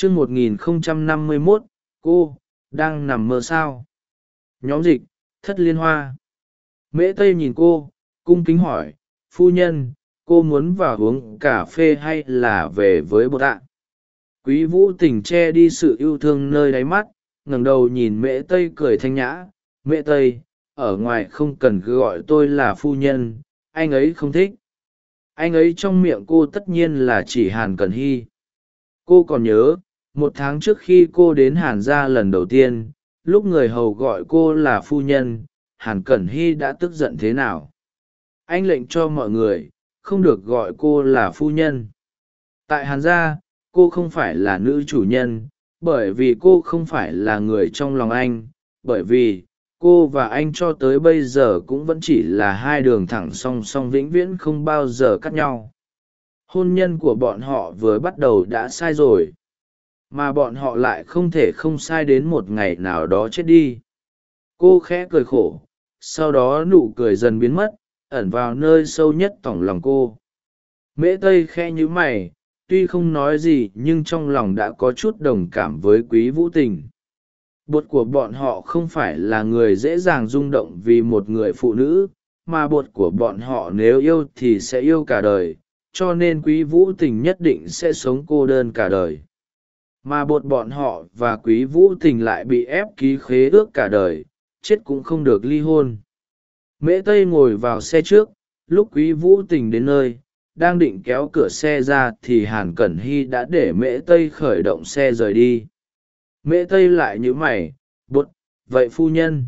chương một nghìn không trăm năm mươi mốt, cô, đang nằm mơ sao? Nhóm dịch, thất liên hoa. Mễ tây nhìn cô, cung kính hỏi, phu nhân, cô muốn vào uống cà phê hay là về với bột ạ quý vũ tình che đi sự yêu thương nơi đáy mắt, ngẩng đầu nhìn mễ tây cười thanh nhã. Mễ tây, ở ngoài không cần cứ gọi tôi là phu nhân, anh ấy không thích. Anh ấy trong miệng cô tất nhiên là chỉ hàn cần hy. Cô còn nhớ một tháng trước khi cô đến hàn gia lần đầu tiên, lúc người hầu gọi cô là phu nhân, hàn cẩn hy đã tức giận thế nào? Anh lệnh cho mọi người, không được gọi cô là phu nhân. Tại hàn gia, cô không phải là nữ chủ nhân, bởi vì cô không phải là người trong lòng anh, bởi vì cô và anh cho tới bây giờ cũng vẫn chỉ là hai đường thẳng song song vĩnh viễn không bao giờ cắt nhau. Hôn nhân của bọn họ vừa bắt đầu đã sai rồi mà bọn họ lại không thể không sai đến một ngày nào đó chết đi. Cô khẽ cười khổ, sau đó nụ cười dần biến mất, ẩn vào nơi sâu nhất tỏng lòng cô. Mễ tây khe nhíu mày, tuy không nói gì nhưng trong lòng đã có chút đồng cảm với quý vũ tình. Bột của bọn họ không phải là người dễ dàng rung động vì một người phụ nữ, mà bột của bọn họ nếu yêu thì sẽ yêu cả đời, cho nên quý vũ tình nhất định sẽ sống cô đơn cả đời mà bột bọn họ và quý vũ tình lại bị ép ký khế ước cả đời, chết cũng không được ly hôn. Mễ tây ngồi vào xe trước, lúc quý vũ tình đến nơi, đang định kéo cửa xe ra thì hàn cẩn hy đã để mễ tây khởi động xe rời đi. Mễ tây lại nhíu mày, bột, vậy phu nhân?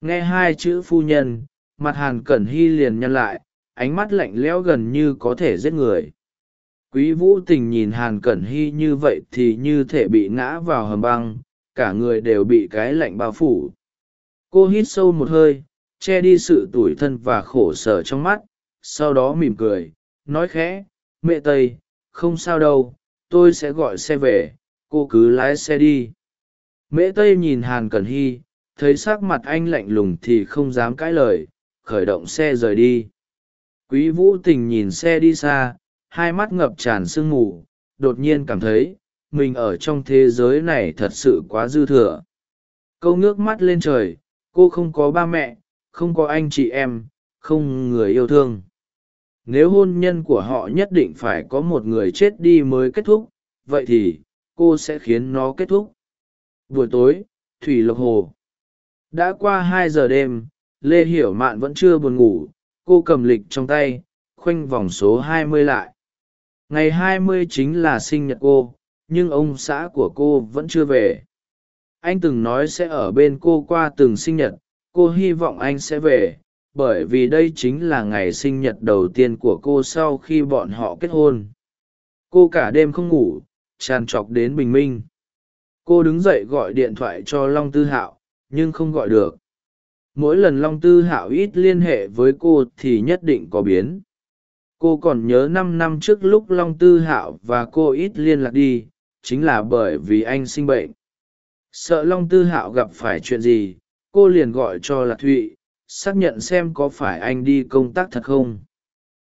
Nghe hai chữ phu nhân, mặt hàn cẩn hy liền nhăn lại, ánh mắt lạnh lẽo gần như có thể giết người quý vũ tình nhìn hàn cẩn hy như vậy thì như thể bị ngã vào hầm băng, cả người đều bị cái lạnh bao phủ. Cô hít sâu một hơi, che đi sự tủi thân và khổ sở trong mắt, sau đó mỉm cười, nói khẽ, mẹ tây, không sao đâu, tôi sẽ gọi xe về, cô cứ lái xe đi. Mễ tây nhìn hàn cẩn hy, thấy s ắ c mặt anh lạnh lùng thì không dám cãi lời, khởi động xe rời đi. Quý vũ tình nhìn xe đi xa hai mắt ngập tràn sương mù, đột nhiên cảm thấy, mình ở trong thế giới này thật sự quá dư thừa. Câu ngước mắt lên trời, cô không có ba mẹ, không có anh chị em, không người yêu thương. Nếu hôn nhân của họ nhất định phải có một người chết đi mới kết thúc, vậy thì, cô sẽ khiến nó kết thúc. Buổi tối, thủy lộc hồ. Đã qua hai giờ đêm, lê hiểu mạn vẫn chưa buồn ngủ, cô cầm lịch trong tay, khoanh vòng số hai mươi lại ngày hai mươi chính là sinh nhật cô, nhưng ông xã của cô vẫn chưa về. Anh từng nói sẽ ở bên cô qua từng sinh nhật, cô hy vọng anh sẽ về, bởi vì đây chính là ngày sinh nhật đầu tiên của cô sau khi bọn họ kết hôn. Cô cả đêm không ngủ, tràn trọc đến bình minh. Cô đứng dậy gọi điện thoại cho long tư hạo, nhưng không gọi được. Mỗi lần long tư hạo ít liên hệ với cô thì nhất định có biến cô còn nhớ năm năm trước lúc long tư hạo và cô ít liên lạc đi, chính là bởi vì anh sinh bệnh. Sợ long tư hạo gặp phải chuyện gì, cô liền gọi cho lạc thụy, xác nhận xem có phải anh đi công tác thật không.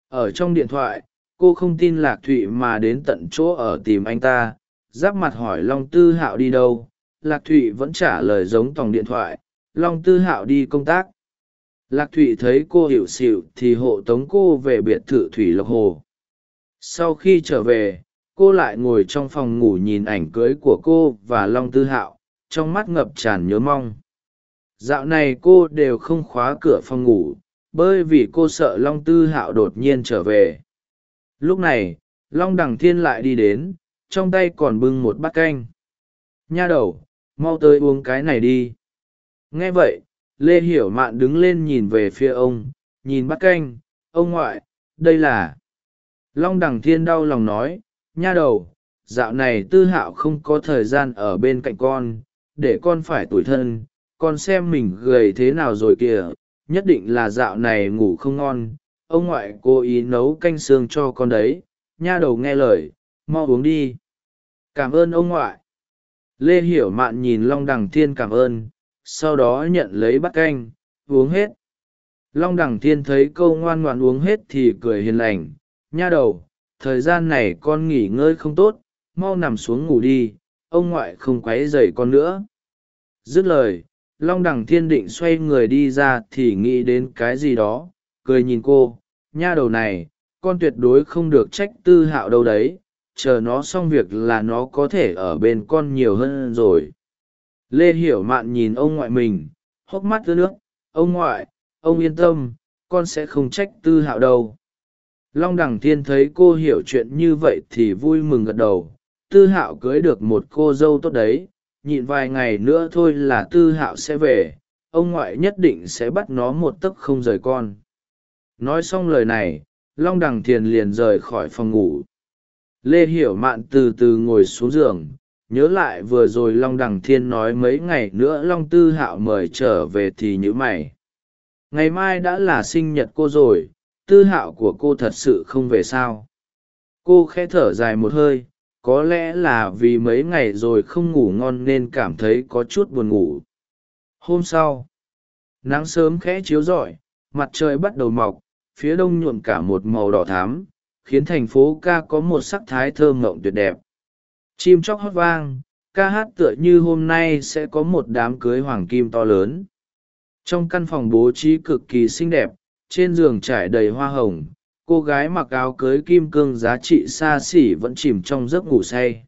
Ở trong điện thoại, cô không tin lạc thụy mà đến tận chỗ ở tìm anh ta, giáp mặt hỏi long tư hạo đi đâu. Lạc thụy vẫn trả lời giống tòng điện thoại, long tư hạo đi công tác lạc thụy thấy cô hiểu xịu thì hộ tống cô về biệt thự thủy lộc hồ. Sau khi trở về, cô lại ngồi trong phòng ngủ nhìn ảnh cưới của cô và long tư hạo, trong mắt ngập tràn nhớ mong. Dạo này cô đều không khóa cửa phòng ngủ, bởi vì cô sợ long tư hạo đột nhiên trở về. Lúc này, long đằng thiên lại đi đến, trong tay còn bưng một bát canh. Nha đầu, mau tới uống cái này đi. Nghe vậy lê hiểu mạn đứng lên nhìn về phía ông, nhìn bát canh, ông ngoại, đây là long đằng thiên đau lòng nói, nha đầu, dạo này tư hạo không có thời gian ở bên cạnh con, để con phải tủi thân, con xem mình gầy thế nào rồi kìa, nhất định là dạo này ngủ không ngon, ông ngoại cố ý nấu canh xương cho con đấy. Nha đầu nghe lời, mau uống đi. Cảm ơn ông ngoại. Lê hiểu mạn nhìn long đằng thiên cảm ơn sau đó nhận lấy bát canh, uống hết. Long đằng thiên thấy câu ngoan ngoan uống hết thì cười hiền lành. Nha đầu, thời gian này con nghỉ ngơi không tốt, mau nằm xuống ngủ đi, ông ngoại không q u ấ y dày con nữa. Dứt lời, long đằng thiên định xoay người đi ra thì nghĩ đến cái gì đó, cười nhìn cô. Nha đầu này, con tuyệt đối không được trách tư hạo đâu đấy, chờ nó xong việc là nó có thể ở bên con nhiều hơn rồi lê hiểu mạn nhìn ông ngoại mình, hốc mắt ướt nước. Ông ngoại, ông yên tâm, con sẽ không trách tư hạo đâu. Long đằng thiên thấy cô hiểu chuyện như vậy thì vui mừng gật đầu. Tư hạo cưới được một cô dâu tốt đấy. Nhịn vài ngày nữa thôi là tư hạo sẽ về. Ông ngoại nhất định sẽ bắt nó một tấc không rời con. Nói xong lời này, long đằng thiền liền rời khỏi phòng ngủ. Lê hiểu mạn từ từ ngồi xuống giường nhớ lại vừa rồi long đằng thiên nói mấy ngày nữa long tư hạo mời trở về thì nhữ mày. Ngày mai đã là sinh nhật cô rồi, tư hạo của cô thật sự không về sao? Cô khẽ thở dài một hơi, có lẽ là vì mấy ngày rồi không ngủ ngon nên cảm thấy có chút buồn ngủ. Hôm sau, nắng sớm khẽ chiếu rọi, mặt trời bắt đầu mọc, phía đông nhuộm cả một màu đỏ thám khiến thành phố ca có một sắc thái thơ mộng tuyệt đẹp chim chóc hót vang, ca hát tựa như hôm nay sẽ có một đám cưới hoàng kim to lớn. Trong căn phòng bố trí cực kỳ xinh đẹp, trên giường trải đầy hoa hồng, cô gái mặc áo cưới kim cương giá trị xa xỉ vẫn chìm trong giấc ngủ say.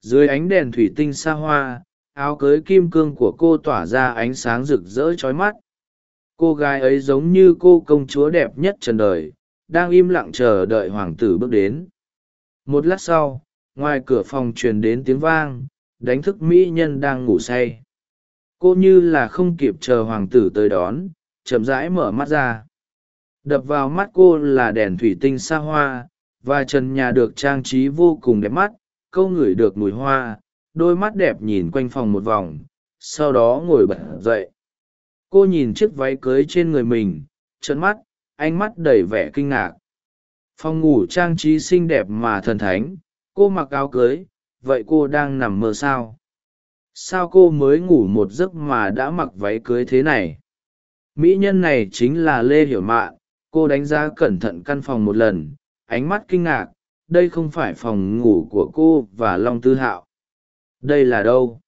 Dưới ánh đèn thủy tinh xa hoa, áo cưới kim cương của cô tỏa ra ánh sáng rực rỡ trói mắt. Cô gái ấy giống như cô công chúa đẹp nhất trần đời, đang im lặng chờ đợi hoàng tử bước đến. Một lát sau ngoài cửa phòng truyền đến tiếng vang, đánh thức mỹ nhân đang ngủ say. Cô như là không kịp chờ hoàng tử tới đón, chậm rãi mở mắt ra. Đập vào mắt cô là đèn thủy tinh xa hoa, và trần nhà được trang trí vô cùng đẹp mắt, câu ngửi được mùi hoa, đôi mắt đẹp nhìn quanh phòng một vòng, sau đó ngồi bật dậy. Cô nhìn chiếc váy cưới trên người mình trấn mắt, ánh mắt đầy vẻ kinh ngạc. Phòng ngủ trang trí xinh đẹp mà thần thánh cô mặc áo cưới, vậy cô đang nằm mơ sao? Sao cô mới ngủ một giấc mà đã mặc váy cưới thế này? Mỹ nhân này chính là lê hiểu mạn, cô đánh giá cẩn thận căn phòng một lần, ánh mắt kinh ngạc, đây không phải phòng ngủ của cô và long tư hạo. Đây là đâu?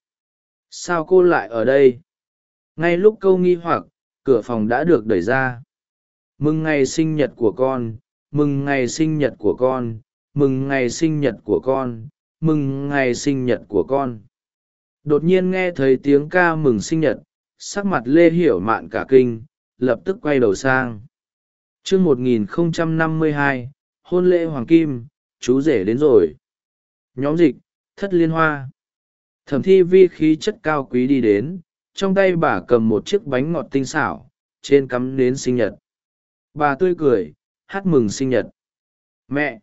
Sao cô lại ở đây? Ngay lúc câu nghi hoặc, cửa phòng đã được đẩy ra. Mừng ngày sinh nhật của con, mừng ngày sinh nhật của con mừng ngày sinh nhật của con, mừng ngày sinh nhật của con. Đột nhiên nghe thấy tiếng ca mừng sinh nhật, sắc mặt lê hiểu mạn cả kinh, lập tức quay đầu sang. Chương một nghìn không trăm năm mươi hai, hôn lễ hoàng kim, chú rể đến rồi. Nhóm dịch, thất liên hoa. Thẩm thi vi khí chất cao quý đi đến, trong tay bà cầm một chiếc bánh ngọt tinh xảo, trên cắm nến sinh nhật. Bà tươi cười, hát mừng sinh nhật. Mẹ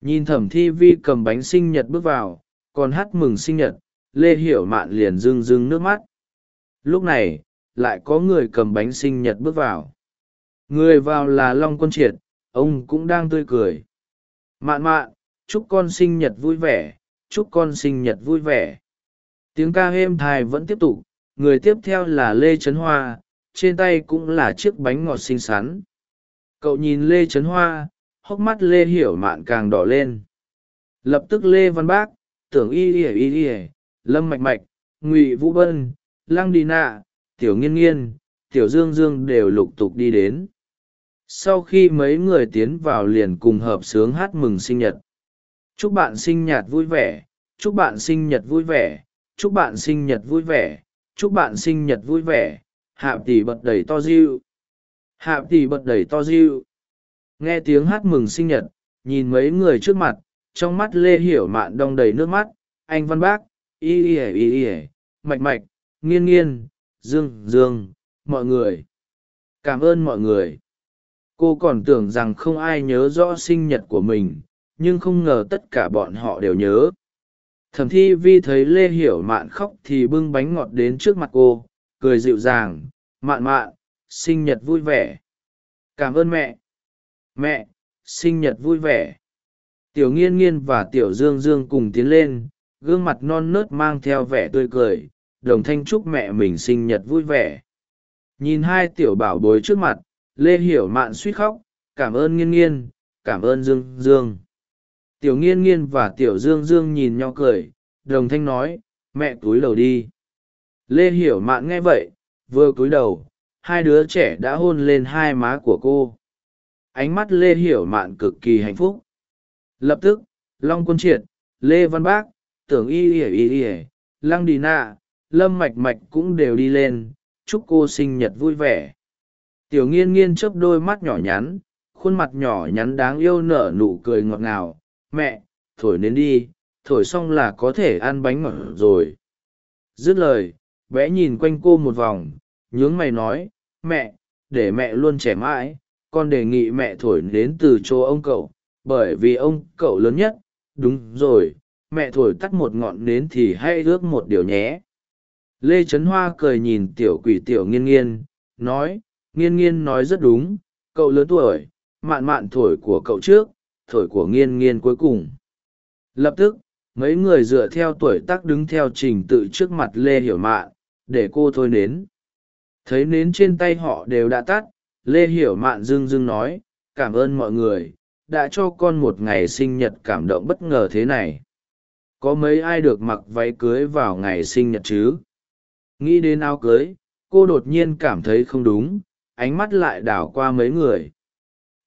nhìn thẩm thi vi cầm bánh sinh nhật bước vào, còn hát mừng sinh nhật, lê hiểu mạn liền rưng rưng nước mắt. Lúc này, lại có người cầm bánh sinh nhật bước vào. Người vào là long quân triệt, ông cũng đang tươi cười. Mạn mạn, chúc con sinh nhật vui vẻ, chúc con sinh nhật vui vẻ. Tiếng ca êm thai vẫn tiếp tục, người tiếp theo là lê trấn hoa, trên tay cũng là chiếc bánh ngọt xinh xắn. Cậu nhìn lê trấn hoa hốc mắt lê hiểu mạn càng đỏ lên. Lập tức lê văn bác, tưởng y ỉa y ỉa lâm mạch mạch, ngụy vũ bân, lăng đi nạ, tiểu nghiên nghiên, tiểu dương dương đều lục tục đi đến. Sau khi mấy người tiến vào liền cùng hợp sướng hát mừng sinh nhật. Chúc bạn sinh nhật vui vẻ, chúc bạn sinh nhật vui vẻ, chúc bạn sinh nhật vui vẻ, chúc bạn sinh nhật vui vẻ. Hạ tỷ bật đầy to diêu hạ tỷ bật đầy to diêu nghe tiếng hát mừng sinh nhật, nhìn mấy người trước mặt, trong mắt lê hiểu mạn đong đầy nước mắt, anh văn bác, y ỉa y ỉa mạch mạch, nghiên nghiên, dương dương, mọi người, cảm ơn mọi người. Cô còn tưởng rằng không ai nhớ rõ sinh nhật của mình, nhưng không ngờ tất cả bọn họ đều nhớ. Thẩm thi vi thấy lê hiểu mạn khóc thì bưng bánh ngọt đến trước mặt cô, cười dịu dàng, mạn mạn, sinh nhật vui vẻ. Cảm ơn mẹ mẹ, sinh nhật vui vẻ. Tiểu nghiên nghiên và tiểu dương dương cùng tiến lên, gương mặt non nớt mang theo vẻ tươi cười, đồng thanh chúc mẹ mình sinh nhật vui vẻ. Nhìn hai tiểu bảo bối trước mặt, lê hiểu mạn suýt khóc, cảm ơn nghiên nghiên, cảm ơn dương dương. Tiểu nghiên nghiên và tiểu dương dương nhìn nhau cười, đồng thanh nói, mẹ cúi đầu đi. Lê hiểu mạn nghe vậy, vừa cúi đầu, hai đứa trẻ đã hôn lên hai má của cô ánh mắt lê hiểu mạn cực kỳ hạnh phúc. Lập tức, long quân triệt, lê văn bác, tưởng y ỉa y ỉa lăng đi nạ lâm mạch mạch cũng đều đi lên, chúc cô sinh nhật vui vẻ. Tiểu nghiên nghiên chớp đôi mắt nhỏ nhắn, khuôn mặt nhỏ nhắn đáng yêu nở nụ cười ngọt ngào. Mẹ, thổi nến đi, thổi xong là có thể ăn bánh ngọt rồi. Dứt lời, bé nhìn quanh cô một vòng, nhướng mày nói, mẹ, để mẹ luôn trẻ mãi con đề nghị mẹ thổi đến từ chỗ ông cậu, bởi vì ông cậu lớn nhất. Đúng rồi, mẹ thổi tắt một ngọn nến thì hãy ước một điều nhé. Lê trấn hoa cười nhìn tiểu quỷ tiểu nghiên nghiên, nói, nghiên nghiên nói rất đúng, cậu lớn tuổi, mạn mạn thổi của cậu trước, thổi của nghiên nghiên cuối cùng. Lập tức, mấy người dựa theo tuổi tác đứng theo trình tự trước mặt lê hiểu mạn, để cô thôi nến. Thấy nến trên tay họ đều đã tắt lê hiểu mạn dưng dưng nói, cảm ơn mọi người, đã cho con một ngày sinh nhật cảm động bất ngờ thế này. Có mấy ai được mặc váy cưới vào ngày sinh nhật chứ? Nghĩ đến áo cưới, cô đột nhiên cảm thấy không đúng, ánh mắt lại đảo qua mấy người.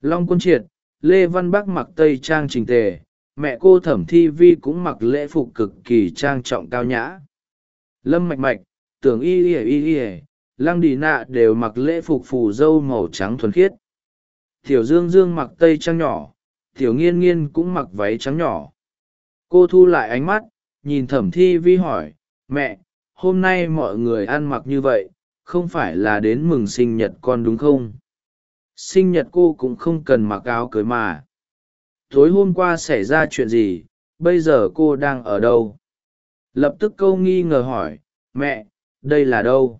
Long quân triệt, lê văn bắc mặc tây trang trình tề, mẹ cô thẩm thi vi cũng mặc lễ phục cực kỳ trang trọng cao nhã. Lâm mạch mạch, tưởng y ỉa y ỉa lăng đi nạ đều mặc lễ phục phù dâu màu trắng thuần khiết. Tiểu dương dương mặc tây trắng nhỏ, tiểu nghiên nghiên cũng mặc váy trắng nhỏ. Cô thu lại ánh mắt, nhìn thẩm thi vi hỏi, mẹ, hôm nay mọi người ăn mặc như vậy, không phải là đến mừng sinh nhật con đúng không? Sinh nhật cô cũng không cần mặc áo cưới mà. Tối hôm qua xảy ra chuyện gì, bây giờ cô đang ở đâu? Lập tức câu nghi ngờ hỏi, mẹ, đây là đâu?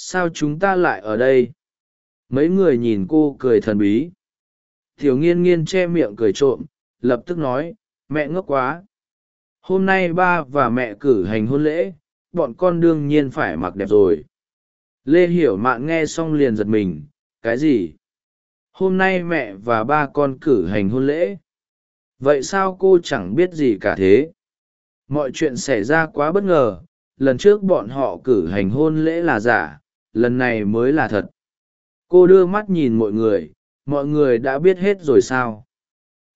Sao chúng ta lại ở đây? Mấy người nhìn cô cười thần bí. Thiểu nghiên nghiên che miệng cười trộm, lập tức nói, mẹ ngốc quá. Hôm nay ba và mẹ cử hành hôn lễ, bọn con đương nhiên phải mặc đẹp rồi. Lê hiểu mạn nghe xong liền giật mình, cái gì? Hôm nay mẹ và ba con cử hành hôn lễ? Vậy sao cô chẳng biết gì cả thế? Mọi chuyện xảy ra quá bất ngờ, lần trước bọn họ cử hành hôn lễ là giả lần này mới là thật. Cô đưa mắt nhìn mọi người mọi người đã biết hết rồi sao?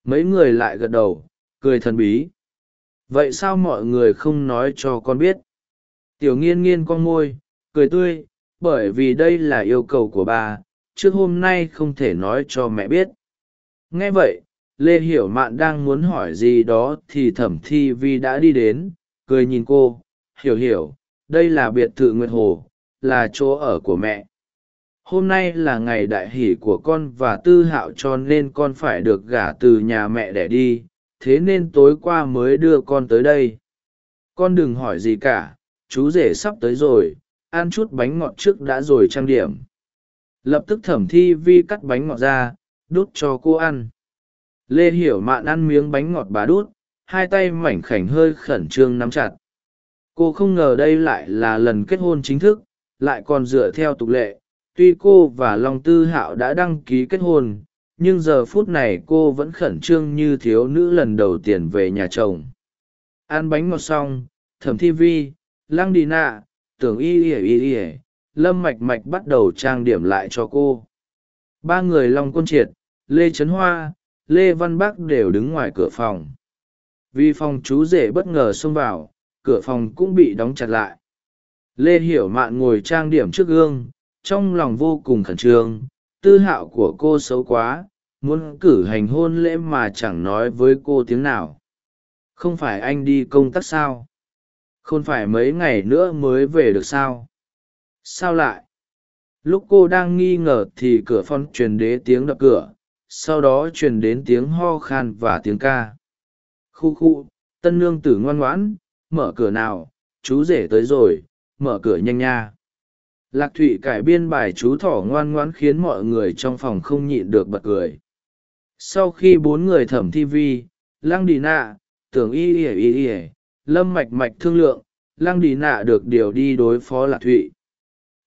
Mấy người lại gật đầu, cười thần bí. Vậy sao mọi người không nói cho con biết? Tiểu nghiên nghiên con môi, cười tươi, bởi vì đây là yêu cầu của bà, trước hôm nay không thể nói cho mẹ biết. Nghe vậy, lê hiểu mạn đang muốn hỏi gì đó thì thẩm thi vi đã đi đến, cười nhìn cô. Hiểu hiểu, đây là biệt thự nguyệt hồ là chỗ ở của mẹ. Hôm nay là ngày đại hỷ của con và tư hạo cho nên con phải được gả từ nhà mẹ đẻ đi, thế nên tối qua mới đưa con tới đây. Con đừng hỏi gì cả, chú rể sắp tới rồi, ăn chút bánh ngọt trước đã rồi trang điểm. Lập tức thẩm thi vi cắt bánh ngọt ra, đút cho cô ăn. Lê hiểu mạn ăn miếng bánh ngọt bà đút, hai tay mảnh khảnh hơi khẩn trương nắm chặt. Cô không ngờ đây lại là lần kết hôn chính thức lại còn dựa theo tục lệ, tuy cô và long tư hạo đã đăng ký kết hôn, nhưng giờ phút này cô vẫn khẩn trương như thiếu nữ lần đầu tiên về nhà chồng. Ăn bánh ngọt xong, thẩm thi vi, lăng đi nạ tưởng y ỉa y ỉa lâm mạch mạch bắt đầu trang điểm lại cho cô. Ba người long côn triệt, lê trấn hoa, lê văn bắc đều đứng ngoài cửa phòng. Vì phòng chú rể bất ngờ xông vào, cửa phòng cũng bị đóng chặt lại lê hiểu mạn ngồi trang điểm trước gương, trong lòng vô cùng khẩn trương, tư hạo của cô xấu quá, muốn cử hành hôn lễ mà chẳng nói với cô tiếng nào. Không phải anh đi công tác sao? Không phải mấy ngày nữa mới về được sao? Sao lại? Lúc cô đang nghi ngờ thì cửa phong truyền đế tiếng đập cửa, sau đó truyền đến tiếng ho khan và tiếng ca. Khu khu, tân nương tử ngoan ngoãn, mở cửa nào, chú rể tới rồi mở cửa nhanh nha. Lạc thụy cải biên bài chú thỏ ngoan ngoãn khiến mọi người trong phòng không nhịn được bật cười. Sau khi bốn người thẩm thi vi, lăng đi nạ, tưởng y ỉa y ỉa lâm mạch mạch thương lượng, lăng đi nạ được điều đi đối phó lạc thụy.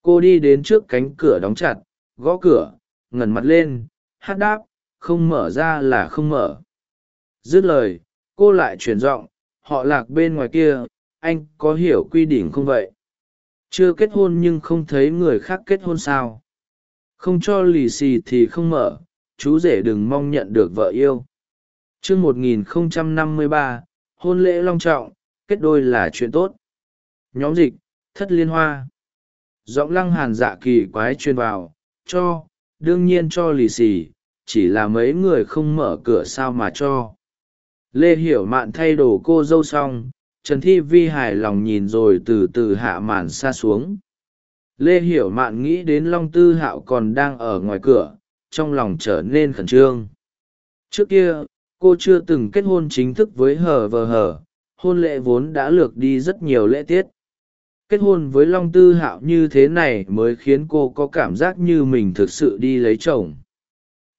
Cô đi đến trước cánh cửa đóng chặt, gõ cửa ngẩn mặt lên, hát đáp, không mở ra là không mở. Dứt lời, cô lại chuyển giọng, họ lạc bên ngoài kia, anh có hiểu quy định không vậy? Chưa kết hôn nhưng không thấy người khác kết hôn sao? Không cho lì xì thì không mở, chú rể đừng mong nhận được vợ yêu. Chương một nghìn không trăm năm mươi ba, hôn lễ long trọng, kết đôi là chuyện tốt. Nhóm dịch, thất liên hoa. Giọng lăng hàn dạ kỳ quái truyền vào, cho, đương nhiên cho lì xì, chỉ là mấy người không mở cửa sao mà cho. Lê hiểu mạn thay đồ cô dâu xong trần thi vi hài lòng nhìn rồi từ từ hạ màn xa xuống. Lê hiểu mạn nghĩ đến long tư hạo còn đang ở ngoài cửa, trong lòng trở nên khẩn trương. Trước kia, cô chưa từng kết hôn chính thức với hờ vờ hờ hôn lễ vốn đã lược đi rất nhiều lễ tiết. Kết hôn với long tư hạo như thế này mới khiến cô có cảm giác như mình thực sự đi lấy chồng.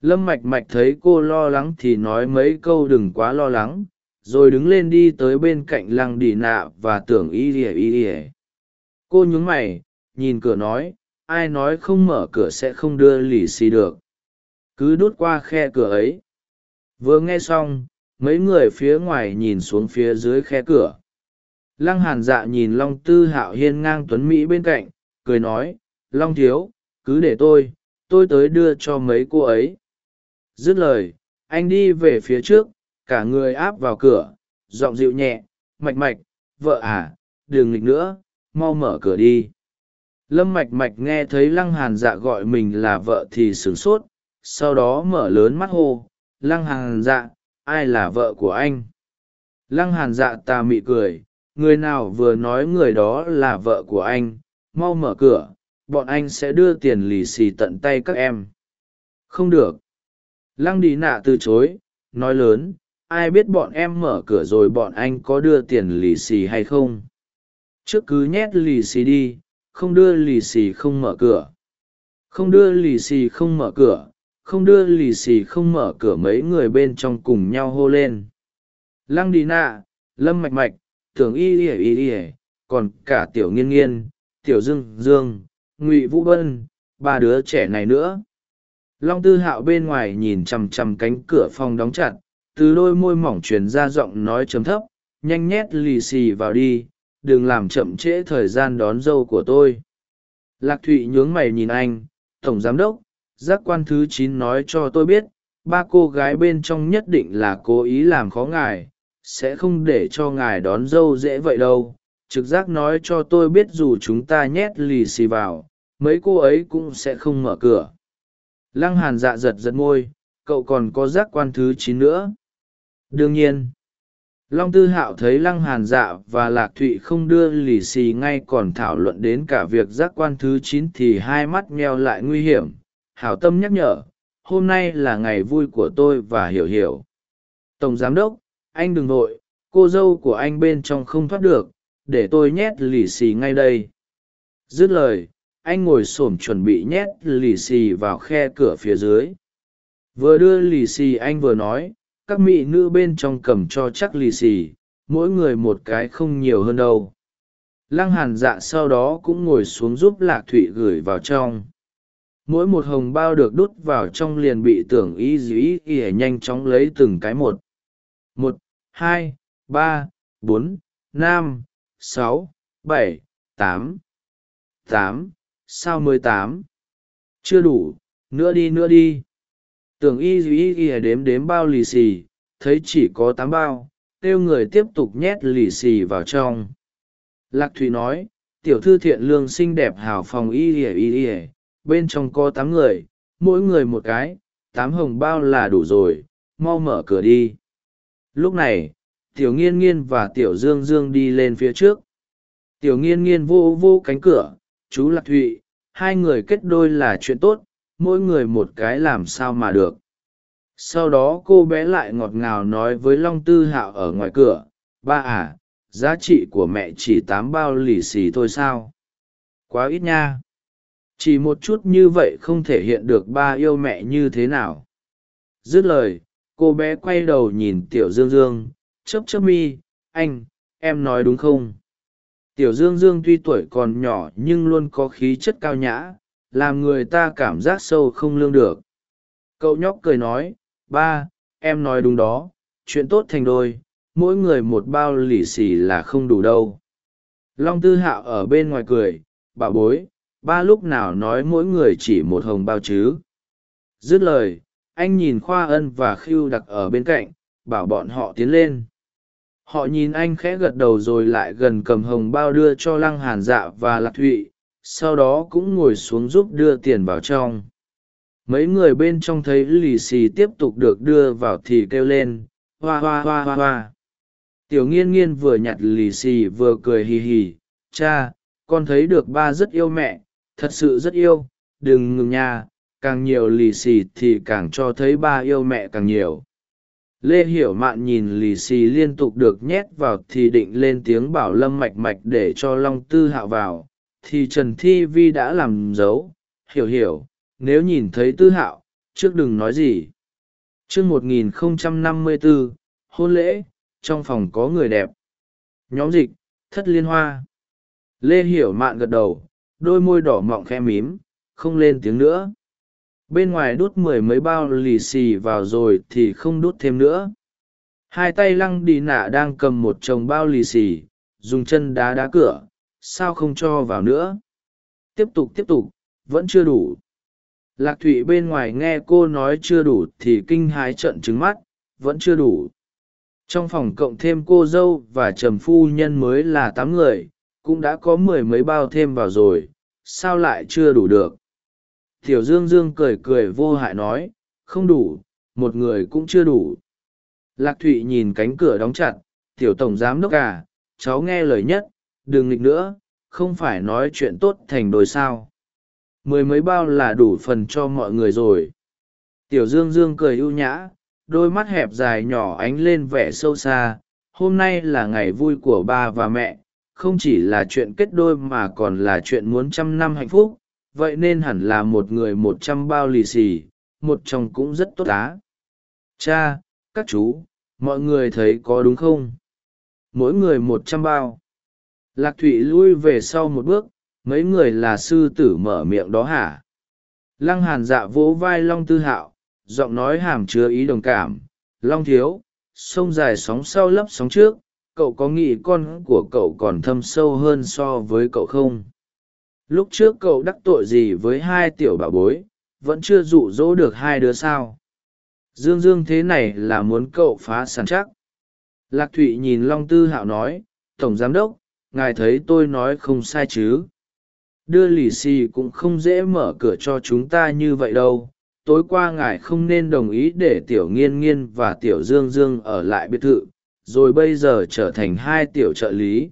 Lâm mạch mạch thấy cô lo lắng thì nói mấy câu đừng quá lo lắng rồi đứng lên đi tới bên cạnh lăng đi nạ và tưởng y ỉa y ỉa cô nhún mày, nhìn cửa nói, ai nói không mở cửa sẽ không đưa lì xì được? Cứ đút qua khe cửa ấy. Vừa nghe xong, mấy người phía ngoài nhìn xuống phía dưới khe cửa. Lăng hàn dạ nhìn long tư hạo hiên ngang tuấn mỹ bên cạnh, cười nói, long thiếu, cứ để tôi tôi tới đưa cho mấy cô ấy. Dứt lời, anh đi về phía trước cả người áp vào cửa, giọng dịu nhẹ, mạch mạch, vợ à đừng nghịch nữa, mau mở cửa đi. Lâm mạch mạch nghe thấy lăng hàn dạ gọi mình là vợ thì sửng sốt, sau đó mở lớn mắt hô, lăng hàn dạ ai là vợ của anh? Lăng hàn dạ tà mị cười, người nào vừa nói người đó là vợ của anh, mau mở cửa, bọn anh sẽ đưa tiền lì xì tận tay các em. Không được. Lăng đi nạ từ chối, nói lớn ai biết bọn em mở cửa rồi bọn anh có đưa tiền lì xì hay không? Trước cứ nhét lì xì đi, không đưa lì xì không mở cửa. Không đưa lì xì không mở cửa, không đưa lì xì không mở cửa mấy người bên trong cùng nhau hô lên. Lăng đi nạ lâm mạch mạch, tưởng y ỉa y ỉa còn cả tiểu nghiên nghiên, tiểu dương dương, ngụy vũ bân ba đứa trẻ này nữa. Long tư hạo bên ngoài nhìn chằm chằm cánh cửa phòng đóng chặt từ đôi môi mỏng truyền ra giọng nói chấm thấp, nhanh nhét lì xì vào đi, đừng làm chậm trễ thời gian đón dâu của tôi. Lạc thụy nhướng mày nhìn anh, tổng giám đốc, giác quan thứ chín nói cho tôi biết, ba cô gái bên trong nhất định là cố ý làm khó ngài, sẽ không để cho ngài đón dâu dễ vậy đâu. Trực giác nói cho tôi biết dù chúng ta nhét lì xì vào, mấy cô ấy cũng sẽ không mở cửa. Lăng hàn dạ giật giật môi, cậu còn có giác quan thứ chín nữa đương nhiên. Long tư hạo thấy lăng hàn dạ và lạc thụy không đưa lì xì ngay còn thảo luận đến cả việc giác quan thứ chín thì hai mắt meo lại nguy hiểm. Hảo tâm nhắc nhở, hôm nay là ngày vui của tôi và hiểu hiểu. Tổng giám đốc, anh đừng vội, cô dâu của anh bên trong không thoát được, để tôi nhét lì xì ngay đây. Dứt lời, anh ngồi s ổ m chuẩn bị nhét lì xì vào khe cửa phía dưới. Vừa đưa lì xì, anh vừa nói các mỹ nữ bên trong cầm cho chắc lì xì, mỗi người một cái không nhiều hơn đâu. Lăng hàn dạ sau đó cũng ngồi xuống giúp lạc thụy gửi vào trong. Mỗi một hồng bao được đút vào trong liền bị tưởng y dĩ ỉa nhanh chóng lấy từng cái một. Một, hai, ba, bốn, năm, sáu, bảy, tám tám, sao mười tám? Chưa đủ, nữa đi nữa đi tưởng y duy y đếm đếm bao lì xì, thấy chỉ có tám bao, kêu người tiếp tục nhét lì xì vào trong. Lạc thùy nói, tiểu thư thiện lương xinh đẹp hào phòng y ỉa y ỉa bên trong có tám người, mỗi người một cái, tám hồng bao là đủ rồi, mau mở cửa đi. Lúc này, tiểu nghiên nghiên và tiểu dương dương đi lên phía trước. Tiểu nghiên nghiên vô vô cánh cửa, chú lạc thụy, hai người kết đôi là chuyện tốt mỗi người một cái làm sao mà được. Sau đó cô bé lại ngọt ngào nói với long tư hạo ở ngoài cửa, ba à giá trị của mẹ chỉ tám bao lì xì thôi sao? Quá ít nha. Chỉ một chút như vậy không thể hiện được ba yêu mẹ như thế nào. Dứt lời, cô bé quay đầu nhìn tiểu dương dương, chớp chớp mi, anh, em nói đúng không? Tiểu dương dương tuy tuổi còn nhỏ nhưng luôn có khí chất cao nhã làm người ta cảm giác sâu không lương được. Cậu nhóc cười nói, ba, em nói đúng đó, chuyện tốt thành đôi, mỗi người một bao lì xì là không đủ đâu. Long tư hạo ở bên ngoài cười, bảo bối, ba lúc nào nói mỗi người chỉ một hồng bao chứ? Dứt lời, anh nhìn khoa ân và khiêu đặc ở bên cạnh, bảo bọn họ tiến lên. Họ nhìn anh khẽ gật đầu rồi lại gần cầm hồng bao đưa cho lăng hàn dạ và lạc thụy sau đó cũng ngồi xuống giúp đưa tiền vào trong. Mấy người bên trong thấy lì xì tiếp tục được đưa vào thì kêu lên, hoa hoa hoa hoa hoa. Tiểu nghiên nghiên vừa nhặt lì xì vừa cười hì hì, cha, con thấy được ba rất yêu mẹ, thật sự rất yêu, đừng ngừng nha, càng nhiều lì xì thì càng cho thấy ba yêu mẹ càng nhiều. Lê hiểu mạn nhìn lì xì liên tục được nhét vào thì định lên tiếng bảo lâm mạch mạch để cho long tư hạo vào thì trần thi vi đã làm dấu. Hiểu hiểu, nếu nhìn thấy tư hạo, trước đừng nói gì. Chương một nghìn không trăm năm mươi bốn hôn lễ, trong phòng có người đẹp. Nhóm dịch, thất liên hoa. Lê hiểu mạn gật đầu, đôi môi đỏ mọng khe mím, không lên tiếng nữa. Bên ngoài đút mười mấy bao lì xì vào rồi thì không đút thêm nữa. Hai tay lăng đi nạ đang cầm một chồng bao lì xì, dùng chân đá đá cửa sao không cho vào nữa? Tiếp tục tiếp tục, vẫn chưa đủ. Lạc thụy bên ngoài nghe cô nói chưa đủ thì kinh hái trợn trứng mắt, vẫn chưa đủ. Trong phòng cộng thêm cô dâu và trầm phu nhân mới là tám người, cũng đã có mười mấy bao thêm vào rồi, sao lại chưa đủ được? Tiểu dương dương cười cười vô hại nói, không đủ, một người cũng chưa đủ. Lạc thụy nhìn cánh cửa đóng chặt, tiểu tổng giám đốc à cháu nghe lời nhất đừng nghịch nữa, không phải nói chuyện tốt thành đôi sao. Mười mấy bao là đủ phần cho mọi người rồi. Tiểu dương dương cười ưu nhã, đôi mắt hẹp dài nhỏ ánh lên vẻ sâu xa. Hôm nay là ngày vui của ba và mẹ, không chỉ là chuyện kết đôi mà còn là chuyện muốn trăm năm hạnh phúc. Vậy nên hẳn là một người một trăm bao lì xì, một chồng cũng rất tốt á. Cha, các chú, mọi người thấy có đúng không? Mỗi người một trăm bao lạc thụy lui về sau một bước, mấy người là sư tử mở miệng đó hả? Lăng hàn dạ vỗ vai long tư hạo, giọng nói hàm chứa ý đồng cảm. Long thiếu, sông dài sóng sau lấp sóng trước, cậu có nghĩ con của cậu còn thâm sâu hơn so với cậu không? Lúc trước cậu đắc tội gì với hai tiểu bảo bối, vẫn chưa dụ dỗ được hai đứa sao? Dương dương thế này là muốn cậu phá sản chắc. Lạc thụy nhìn long tư hạo nói, tổng giám đốc ngài thấy tôi nói không sai chứ? Đưa lì xì cũng không dễ mở cửa cho chúng ta như vậy đâu. Tối qua ngài không nên đồng ý để tiểu nghiên nghiên và tiểu dương dương ở lại biệt thự, rồi bây giờ trở thành hai tiểu trợ lý.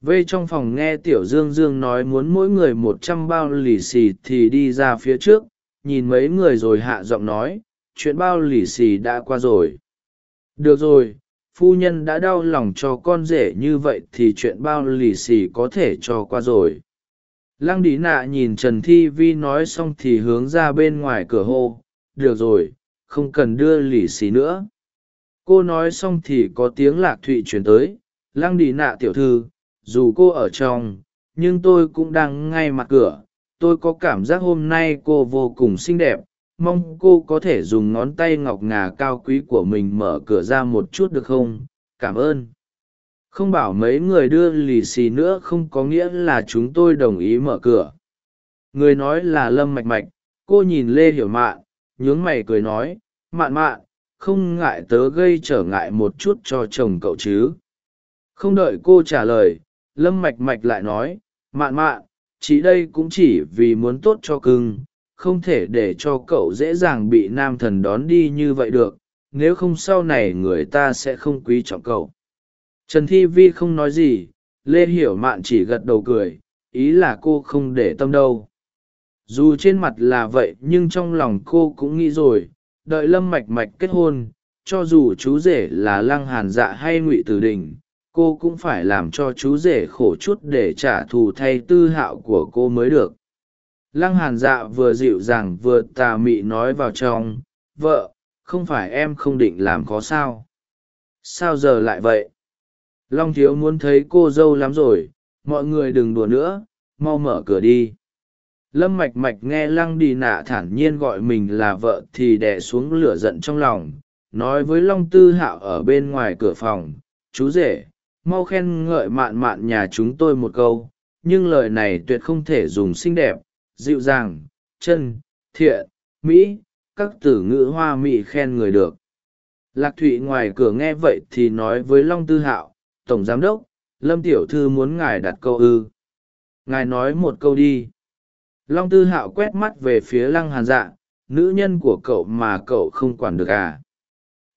Vây trong phòng nghe tiểu dương dương nói muốn mỗi người một trăm bao lì xì thì đi ra phía trước, nhìn mấy người rồi hạ giọng nói, chuyện bao lì xì đã qua rồi. Được rồi phu nhân đã đau lòng cho con rể như vậy thì chuyện bao lì xì có thể cho qua rồi. Lăng đi nạ nhìn trần thi vi nói xong thì hướng ra bên ngoài cửa hô, được rồi, không cần đưa lì xì nữa. Cô nói xong thì có tiếng lạc thụy truyền tới, lăng đi nạ tiểu thư, dù cô ở trong, nhưng tôi cũng đang ngay mặt cửa. Tôi có cảm giác hôm nay cô vô cùng xinh đẹp mong cô có thể dùng ngón tay ngọc ngà cao quý của mình mở cửa ra một chút được không? Cảm ơn. Không bảo mấy người đưa lì xì nữa không có nghĩa là chúng tôi đồng ý mở cửa. Người nói là lâm mạch mạch, cô nhìn lê hiểu mạn, nhướng mày cười nói, mạn mạn, không ngại tớ gây trở ngại một chút cho chồng cậu chứ? Không đợi cô trả lời, lâm mạch mạch lại nói, mạn mạn, chị đây cũng chỉ vì muốn tốt cho cưng không thể để cho cậu dễ dàng bị nam thần đón đi như vậy được, nếu không sau này người ta sẽ không quý trọng cậu. Trần thi vi không nói gì, lê hiểu mạn chỉ gật đầu cười, ý là cô không để tâm đâu. Dù trên mặt là vậy nhưng trong lòng cô cũng nghĩ rồi, đợi lâm mạch mạch kết hôn, cho dù chú rể là lăng hàn dạ hay ngụy tử đình, cô cũng phải làm cho chú rể khổ chút để trả thù thay tư hạo của cô mới được lăng hàn dạ vừa dịu dàng vừa tà mị nói vào trong, vợ, không phải em không định làm khó sao? Sao giờ lại vậy? Long thiếu muốn thấy cô dâu lắm rồi, mọi người đừng đùa nữa, mau mở cửa đi. Lâm mạch mạch nghe lăng đi nạ thản nhiên gọi mình là vợ thì đẻ xuống lửa giận trong lòng, nói với long tư hạo ở bên ngoài cửa phòng, chú rể, mau khen ngợi mạn mạn nhà chúng tôi một câu, nhưng lời này tuyệt không thể dùng xinh đẹp dịu dàng, chân, thiện, mỹ, các từ ngữ hoa mỹ khen người được. Lạc thụy ngoài cửa nghe vậy thì nói với long tư hạo, tổng giám đốc, lâm tiểu thư muốn ngài đặt câu ư. Ngài nói một câu đi. Long tư hạo quét mắt về phía lăng hàn dạ nữ nhân của cậu mà cậu không quản được à?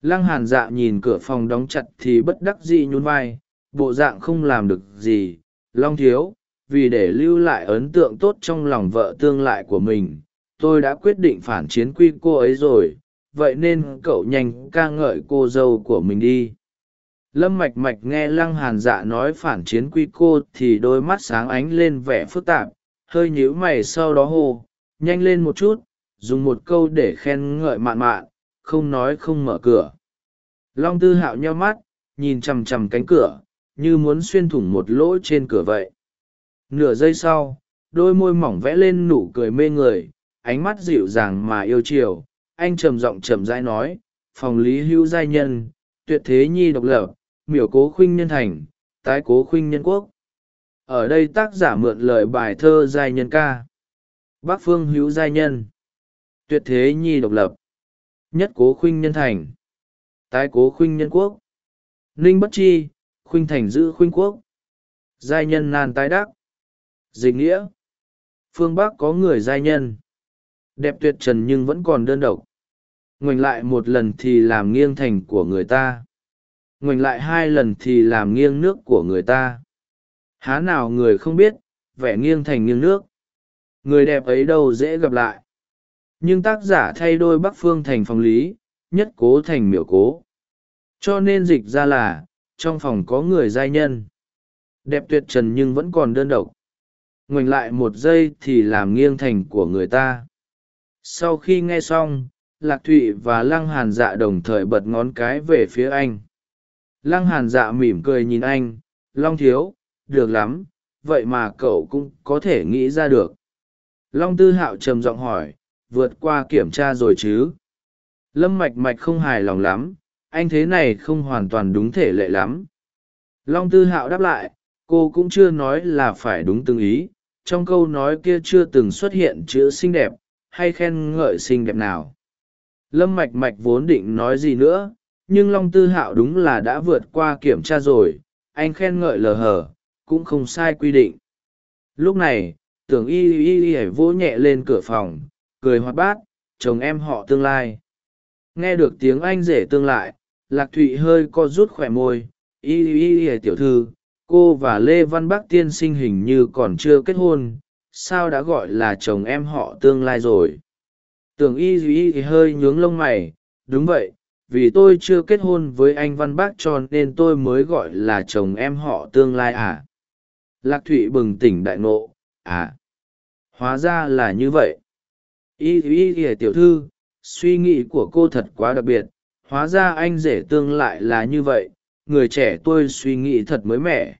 Lăng hàn dạ nhìn cửa phòng đóng chặt thì bất đắc dĩ nhún vai, bộ dạng không làm được gì, long thiếu vì để lưu lại ấn tượng tốt trong lòng vợ tương lại của mình, tôi đã quyết định phản chiến quy cô ấy rồi, vậy nên cậu nhanh ca ngợi cô dâu của mình đi. Lâm mạch mạch nghe lăng hàn dạ nói phản chiến quy cô thì đôi mắt sáng ánh lên vẻ phức tạp, hơi nhíu mày sau đó hô, nhanh lên một chút, dùng một câu để khen ngợi mạn mạn, không nói không mở cửa. Long tư hạo nheo mắt, nhìn chằm chằm cánh cửa, như muốn xuyên thủng một lỗ trên cửa vậy nửa giây sau, đôi môi mỏng vẽ lên nụ cười mê người, ánh mắt dịu dàng mà yêu chiều. Anh trầm giọng trầm rãi nói, phòng lý hữu giai nhân, tuyệt thế nhi độc lập, miểu cố khuynh nhân thành, tái cố khuynh nhân quốc. Ở đây tác giả mượn lời bài thơ giai nhân ca. Bắc phương hữu giai nhân. Tuyệt thế nhi độc lập, nhất cố khuynh nhân thành, tái cố khuynh nhân quốc. Ninh bất chi, khuynh thành giữ khuynh quốc. Giai nhân nan tái đắc dịch nghĩa. Phương bắc có người giai nhân. Đẹp tuyệt trần nhưng vẫn còn đơn độc. Ngoảnh lại một lần thì làm nghiêng thành của người ta. Ngoảnh lại hai lần thì làm nghiêng nước của người ta. Há nào người không biết, vẻ nghiêng thành nghiêng nước. Người đẹp ấy đâu dễ gặp lại. Nhưng tác giả thay đôi bắc phương thành phòng lý, nhất cố thành miểu cố. Cho nên dịch ra là, trong phòng có người giai nhân. Đẹp tuyệt trần nhưng vẫn còn đơn độc ngoảnh lại một giây thì làm nghiêng thành của người ta. Sau khi nghe xong, lạc thụy và lăng hàn dạ đồng thời bật ngón cái về phía anh. Lăng hàn dạ mỉm cười nhìn anh, long thiếu, được lắm, vậy mà cậu cũng có thể nghĩ ra được. Long tư hạo trầm giọng hỏi, vượt qua kiểm tra rồi chứ? Lâm mạch mạch không hài lòng lắm, anh thế này không hoàn toàn đúng thể lệ lắm. Long tư hạo đáp lại, cô cũng chưa nói là phải đúng từng ý trong câu nói kia chưa từng xuất hiện chữ xinh đẹp, hay khen ngợi xinh đẹp nào. Lâm mạch mạch vốn định nói gì nữa, nhưng long tư hạo đúng là đã vượt qua kiểm tra rồi, anh khen ngợi lờ hờ, cũng không sai quy định. Lúc này, tưởng y y y vỗ nhẹ lên cửa phòng, cười hoạt bát, chồng em họ tương lai. Nghe được tiếng anh rể tương lại, lạc thụy hơi co rút khỏe môi y y y tiểu thư cô và lê văn bắc tiên sinh hình như còn chưa kết hôn, sao đã gọi là chồng em họ tương lai rồi? Tưởng y y thì hơi nhướng lông mày, đúng vậy, vì tôi chưa kết hôn với anh văn bác cho nên tôi mới gọi là chồng em họ tương lai à? Lạc thụy bừng tỉnh đại ngộ à? Hóa ra là như vậy. Y y y tiểu thư, suy nghĩ của cô thật quá đặc biệt, hóa ra anh rể tương lại là như vậy người trẻ tôi suy nghĩ thật mới mẻ.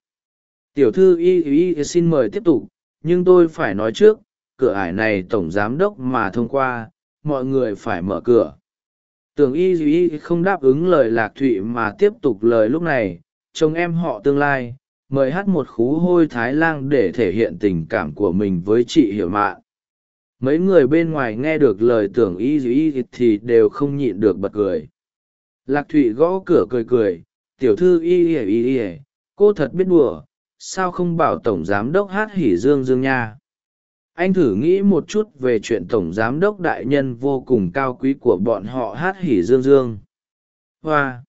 Tiểu thư y y xin mời tiếp tục, nhưng tôi phải nói trước, cửa ải này tổng giám đốc mà thông qua, mọi người phải mở cửa. Tưởng y y không đáp ứng lời lạc thụy mà tiếp tục lời lúc này, chồng em họ tương lai, mời hát một khú hôi thái lan để thể hiện tình cảm của mình với chị hiểu mạn. Mấy người bên ngoài nghe được lời tưởng y y thì đều không nhịn được bật cười. Lạc thụy gõ cửa cười cười tiểu thư y y y y, cô thật biết đùa, sao không bảo tổng giám đốc hát hỉ dương dương nha? Anh thử nghĩ một chút về chuyện tổng giám đốc đại nhân vô cùng cao quý của bọn họ hát hỉ dương dương. Hoa!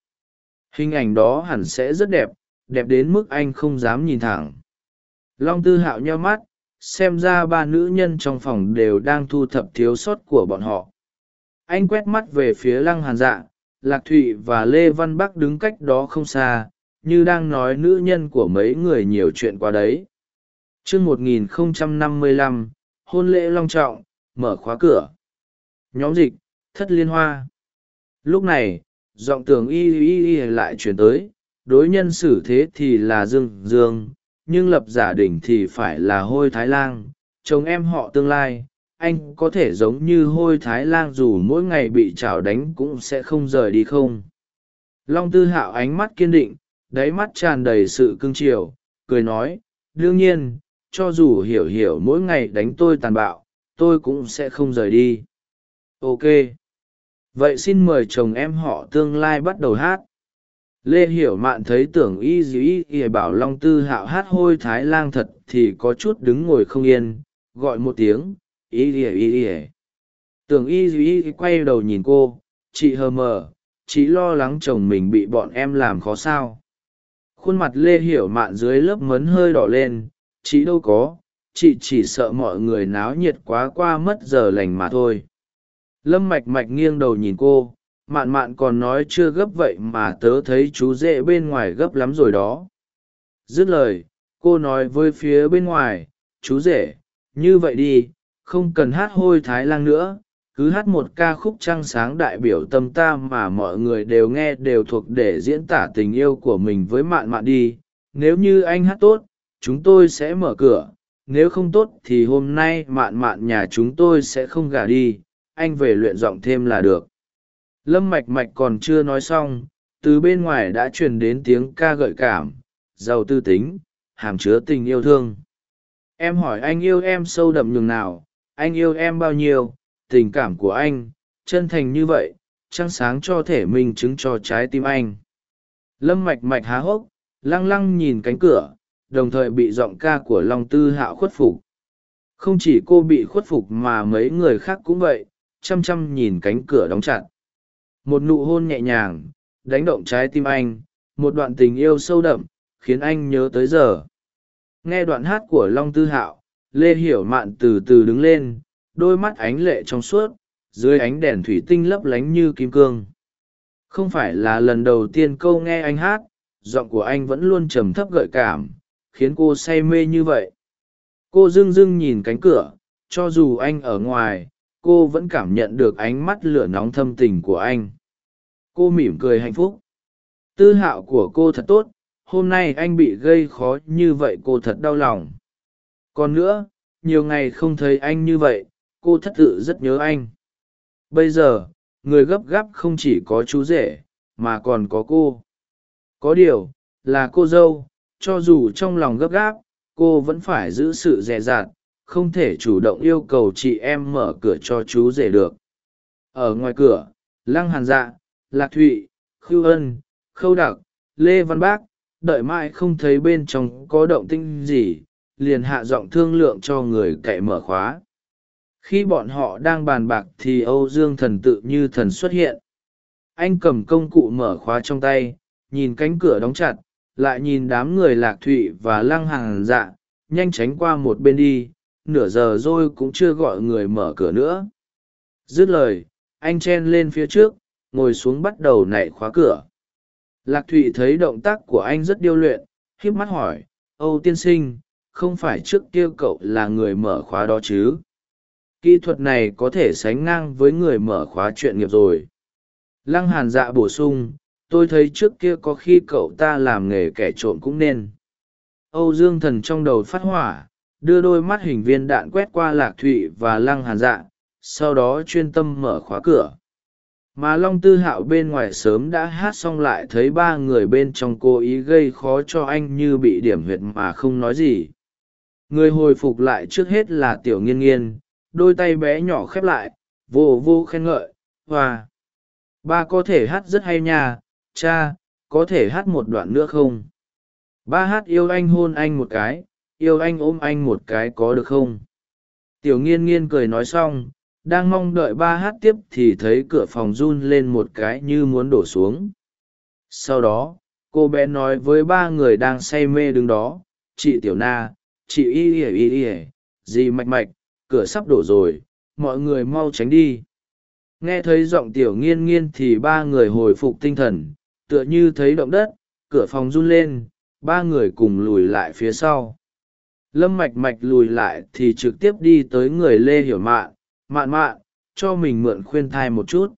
Hình ảnh đó hẳn sẽ rất đẹp đẹp đến mức anh không dám nhìn thẳng. Long tư hạo nheo mắt, xem ra ba nữ nhân trong phòng đều đang thu thập thiếu sót của bọn họ. Anh quét mắt về phía lăng hàn dạ lạc thụy và lê văn bắc đứng cách đó không xa, như đang nói nữ nhân của mấy người nhiều chuyện qua đấy. Chương một nghìn không trăm năm mươi lăm, hôn lễ long trọng, mở khóa cửa. Nhóm dịch, thất liên hoa. Lúc này, giọng tường y y y lại chuyển tới, đối nhân xử thế thì là dương dương, nhưng lập giả đỉnh thì phải là hôi thái lang, chồng em họ tương lai anh có thể giống như hôi thái lan dù mỗi ngày bị chảo đánh cũng sẽ không rời đi không? Long tư hạo ánh mắt kiên định, đáy mắt tràn đầy sự cưng chiều, cười nói, đương nhiên, cho dù hiểu hiểu mỗi ngày đánh tôi tàn bạo, tôi cũng sẽ không rời đi. Ok. Vậy xin mời chồng em họ tương lai bắt đầu hát. Lê hiểu mạn thấy tưởng y dĩ y bảo long tư hạo hát hôi thái lang thật thì có chút đứng ngồi không yên, gọi một tiếng y ỉa y ỉa tưởng y dĩ quay đầu nhìn cô, chị hờ mờ, chị lo lắng chồng mình bị bọn em làm khó sao. Khuôn mặt lê hiểu mạn dưới lớp mấn hơi đỏ lên, chị đâu có, chị chỉ sợ mọi người náo nhiệt quá qua mất giờ lành mà thôi. Lâm mạch mạch nghiêng đầu nhìn cô, mạn mạn còn nói chưa gấp vậy mà tớ thấy chú dễ bên ngoài gấp lắm rồi đó. Dứt lời, cô nói với phía bên ngoài, chú rể, như vậy đi không cần hát hôi thái lan nữa, cứ hát một ca khúc trăng sáng đại biểu tâm ta mà mọi người đều nghe đều thuộc để diễn tả tình yêu của mình với mạn mạn đi. Nếu như anh hát tốt, chúng tôi sẽ mở cửa. Nếu không tốt thì hôm nay mạn mạn nhà chúng tôi sẽ không gả đi. Anh về luyện giọng thêm là được. Lâm mạch mạch còn chưa nói xong, từ bên ngoài đã truyền đến tiếng ca gợi cảm. Giàu tư tính, hàm chứa tình yêu thương. Em hỏi anh yêu em sâu đậm nhường nào anh yêu em bao nhiêu, tình cảm của anh, chân thành như vậy, trăng sáng cho thể minh chứng cho trái tim anh. Lâm mạch mạch há hốc, lăng lăng nhìn cánh cửa, đồng thời bị giọng ca của long tư hạo khuất phục. Không chỉ cô bị khuất phục mà mấy người khác cũng vậy, chăm chăm nhìn cánh cửa đóng chặt. Một nụ hôn nhẹ nhàng, đánh động trái tim anh, một đoạn tình yêu sâu đậm, khiến anh nhớ tới giờ. Nghe đoạn hát của long tư hạo lê hiểu mạn từ từ đứng lên, đôi mắt ánh lệ trong suốt, dưới ánh đèn thủy tinh lấp lánh như kim cương. Không phải là lần đầu tiên câu nghe anh hát, giọng của anh vẫn luôn trầm thấp gợi cảm, khiến cô say mê như vậy. Cô dưng dưng nhìn cánh cửa, cho dù anh ở ngoài, cô vẫn cảm nhận được ánh mắt lửa nóng thâm tình của anh. Cô mỉm cười hạnh phúc. Tư hạo của cô thật tốt, hôm nay anh bị gây khó như vậy cô thật đau lòng còn nữa, nhiều ngày không thấy anh như vậy, cô thất tự rất nhớ anh. Bây giờ, người gấp gáp không chỉ có chú rể, mà còn có cô. Có điều, là cô dâu, cho dù trong lòng gấp gáp, cô vẫn phải giữ sự dè dặt không thể chủ động yêu cầu chị em mở cửa cho chú rể được. Ở ngoài cửa, lăng hàn dạ lạc thụy, khưu ân, khâu đặc, lê văn bác, đợi mãi không thấy bên trong có động tinh gì liền hạ giọng thương lượng cho người cậy mở khóa. Khi bọn họ đang bàn bạc thì âu dương thần tự như thần xuất hiện. Anh cầm công cụ mở khóa trong tay, nhìn cánh cửa đóng chặt, lại nhìn đám người lạc thụy và lăng hàng dạ nhanh tránh qua một bên đi, nửa giờ rồi cũng chưa gọi người mở cửa nữa. Dứt lời, anh chen lên phía trước, ngồi xuống bắt đầu nạy khóa cửa. Lạc thụy thấy động tác của anh rất điêu luyện híp mắt hỏi, âu tiên sinh không phải trước kia cậu là người mở khóa đó chứ? Kỹ thuật này có thể sánh ngang với người mở khóa chuyện nghiệp rồi. Lăng hàn dạ bổ sung, tôi thấy trước kia có khi cậu ta làm nghề kẻ trộm cũng nên. Âu dương thần trong đầu phát hỏa, đưa đôi mắt hình viên đạn quét qua lạc thụy và lăng hàn dạ sau đó chuyên tâm mở khóa cửa. Mà long tư hạo bên ngoài sớm đã hát xong lại thấy ba người bên trong cố ý gây khó cho anh như bị điểm huyệt mà không nói gì người hồi phục lại trước hết là tiểu nghiên nghiên, đôi tay bé nhỏ khép lại, vô vô khen ngợi, hoa, ba có thể hát rất hay nha, cha, có thể hát một đoạn nữa không? Ba hát yêu anh hôn anh một cái, yêu anh ôm anh một cái có được không? Tiểu nghiên nghiên cười nói xong, đang mong đợi ba hát tiếp thì thấy cửa phòng run lên một cái như muốn đổ xuống. Sau đó, cô bé nói với ba người đang say mê đứng đó, chị tiểu na chị y ỉa y ỉa dì mạch mạch, cửa sắp đổ rồi, mọi người mau tránh đi. Nghe thấy giọng tiểu nghiên nghiên thì ba người hồi phục tinh thần, tựa như thấy động đất, cửa phòng run lên, ba người cùng lùi lại phía sau. Lâm mạch mạch lùi lại thì trực tiếp đi tới người lê hiểu mạn mạn mạn, cho mình mượn khuyên thai một chút.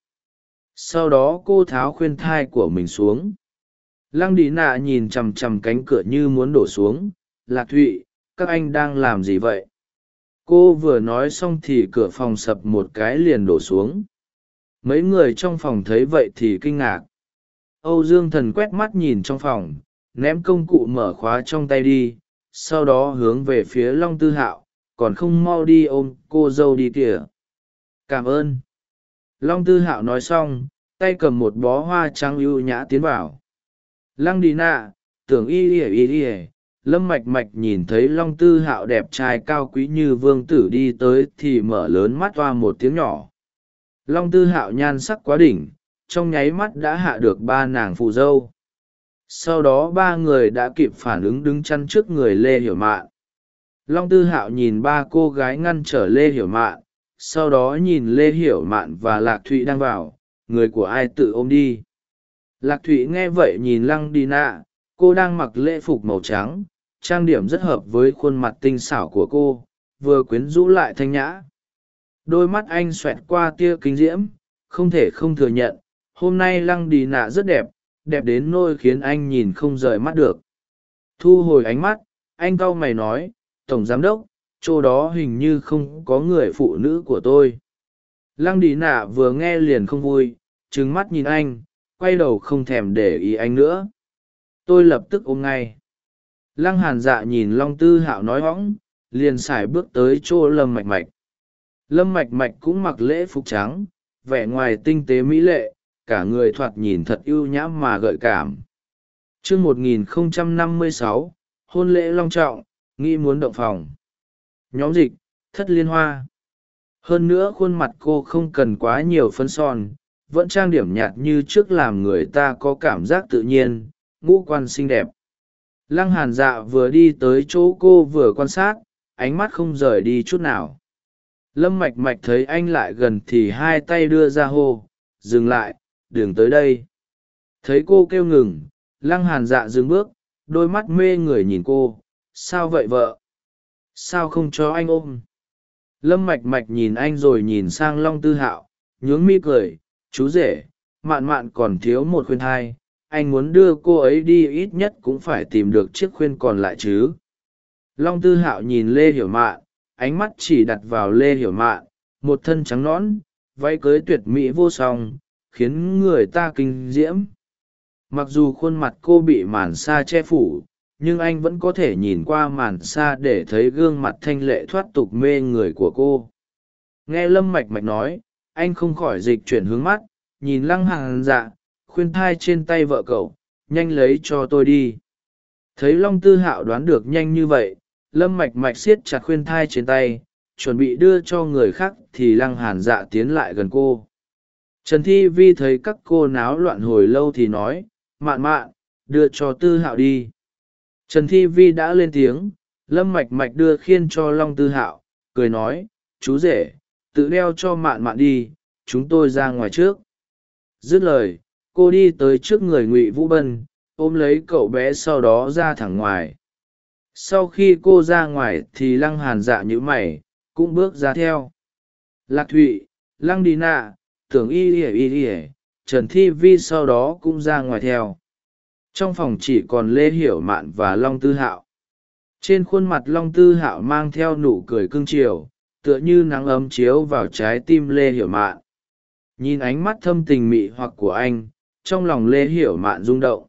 Sau đó cô tháo khuyên thai của mình xuống. Lăng đi nạ nhìn chằm chằm cánh cửa như muốn đổ xuống, lạc thụy các anh đang làm gì vậy? Cô vừa nói xong thì cửa phòng sập một cái liền đổ xuống. Mấy người trong phòng thấy vậy thì kinh ngạc. Âu dương thần quét mắt nhìn trong phòng, ném công cụ mở khóa trong tay đi, sau đó hướng về phía long tư hạo, còn không mau đi ôm cô dâu đi kìa. Cảm ơn. Long tư hạo nói xong, tay cầm một bó hoa trắng ưu nhã tiến vào. Lăng đi nạ tưởng y ỉa y ỉa lâm mạch mạch nhìn thấy long tư hạo đẹp trai cao quý như vương tử đi tới thì mở lớn mắt toa một tiếng nhỏ. Long tư hạo nhan sắc quá đỉnh, trong nháy mắt đã hạ được ba nàng phù dâu. Sau đó ba người đã kịp phản ứng đứng chăn trước người lê hiểu mạn. Long tư hạo nhìn ba cô gái ngăn trở lê hiểu mạn, sau đó nhìn lê hiểu mạn và lạc thụy đang vào, người của ai tự ôm đi. Lạc thụy nghe vậy nhìn lăng đi nạ cô đang mặc lễ phục màu trắng trang điểm rất hợp với khuôn mặt tinh xảo của cô, vừa quyến rũ lại thanh nhã. Đôi mắt anh xoẹt qua tia kính diễm, không thể không thừa nhận, hôm nay lăng đi nạ rất đẹp đẹp đến nôi khiến anh nhìn không rời mắt được. Thu hồi ánh mắt, anh cau mày nói, tổng giám đốc, chỗ đó hình như không có người phụ nữ của tôi. Lăng đi nạ vừa nghe liền không vui trứng mắt nhìn anh, quay đầu không thèm để ý anh nữa. Tôi lập tức ôm ngay lăng hàn dạ nhìn long tư hạo nói hõng liền xài bước tới chỗ lâm mạch mạch. Lâm mạch mạch cũng mặc lễ phục trắng, vẻ ngoài tinh tế mỹ lệ, cả người thoạt nhìn thật ưu nhã mà gợi cảm. Chương một nghìn không trăm năm mươi sáu, hôn lễ long trọng, nghĩ muốn động phòng. Nhóm dịch, thất liên hoa. Hơn nữa khuôn mặt cô không cần quá nhiều phân son, vẫn trang điểm nhạt như trước làm người ta có cảm giác tự nhiên, ngũ quan xinh đẹp lăng hàn dạ vừa đi tới chỗ cô vừa quan sát, ánh mắt không rời đi chút nào. Lâm mạch mạch thấy anh lại gần thì hai tay đưa ra hô, dừng lại đường tới đây. Thấy cô kêu ngừng, lăng hàn dạ dừng bước, đôi mắt mê người nhìn cô, sao vậy vợ? Sao không cho anh ôm? Lâm mạch mạch nhìn anh rồi nhìn sang long tư hạo, nhướng mi cười, chú rể, mạn mạn còn thiếu một khuyên thai anh muốn đưa cô ấy đi ít nhất cũng phải tìm được chiếc khuyên còn lại chứ. Long tư hạo nhìn lê hiểu mạn, ánh mắt chỉ đặt vào lê hiểu mạn, một thân trắng nõn, váy cưới tuyệt mỹ vô song, khiến người ta kinh diễm. Mặc dù khuôn mặt cô bị màn sa che phủ, nhưng anh vẫn có thể nhìn qua màn sa để thấy gương mặt thanh lệ thoát tục mê người của cô. Nghe lâm mạch mạch nói, anh không khỏi dịch chuyển hướng mắt, nhìn lăng hàng dạ khuyên thai trên tay vợ cậu, nhanh lấy cho tôi đi. Thấy long tư hạo đoán được nhanh như vậy, lâm mạch mạch siết chặt khuyên thai trên tay, chuẩn bị đưa cho người khác thì lăng hàn dạ tiến lại gần cô. Trần thi vi thấy các cô náo loạn hồi lâu thì nói, mạn mạn, đưa cho tư hạo đi. Trần thi vi đã lên tiếng, lâm mạch mạch đưa khiên cho long tư hạo, cười nói, chú rể, tự đeo cho mạn mạn đi, chúng tôi ra ngoài trước. Dứt lời cô đi tới trước người ngụy vũ bân, ôm lấy cậu bé sau đó ra thẳng ngoài. Sau khi cô ra ngoài thì lăng hàn dạ nhữ mày, cũng bước ra theo. Lạc thụy, lăng đi nạ, tưởng y ỉa y ỉa trần thi vi sau đó cũng ra ngoài theo. Trong phòng chỉ còn lê hiểu mạn và long tư hạo. Trên khuôn mặt long tư hạo mang theo nụ cười cưng chiều, tựa như nắng ấm chiếu vào trái tim lê hiểu mạn. Nhìn ánh mắt thâm tình mị hoặc của anh trong lòng lê hiểu mạn rung động.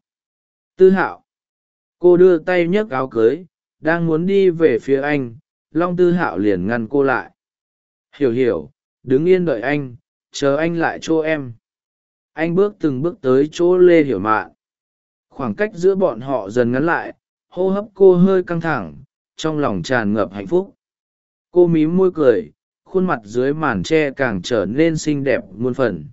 Tư hạo, cô đưa tay nhấc áo cưới, đang muốn đi về phía anh, long tư hạo liền ngăn cô lại. Hiểu hiểu, đứng yên đợi anh, chờ anh lại chỗ em. Anh bước từng bước tới chỗ lê hiểu mạn. Khoảng cách giữa bọn họ dần ngắn lại, hô hấp cô hơi căng thẳng, trong lòng tràn ngập hạnh phúc. Cô mím môi cười, khuôn mặt dưới màn tre càng trở nên xinh đẹp muôn phần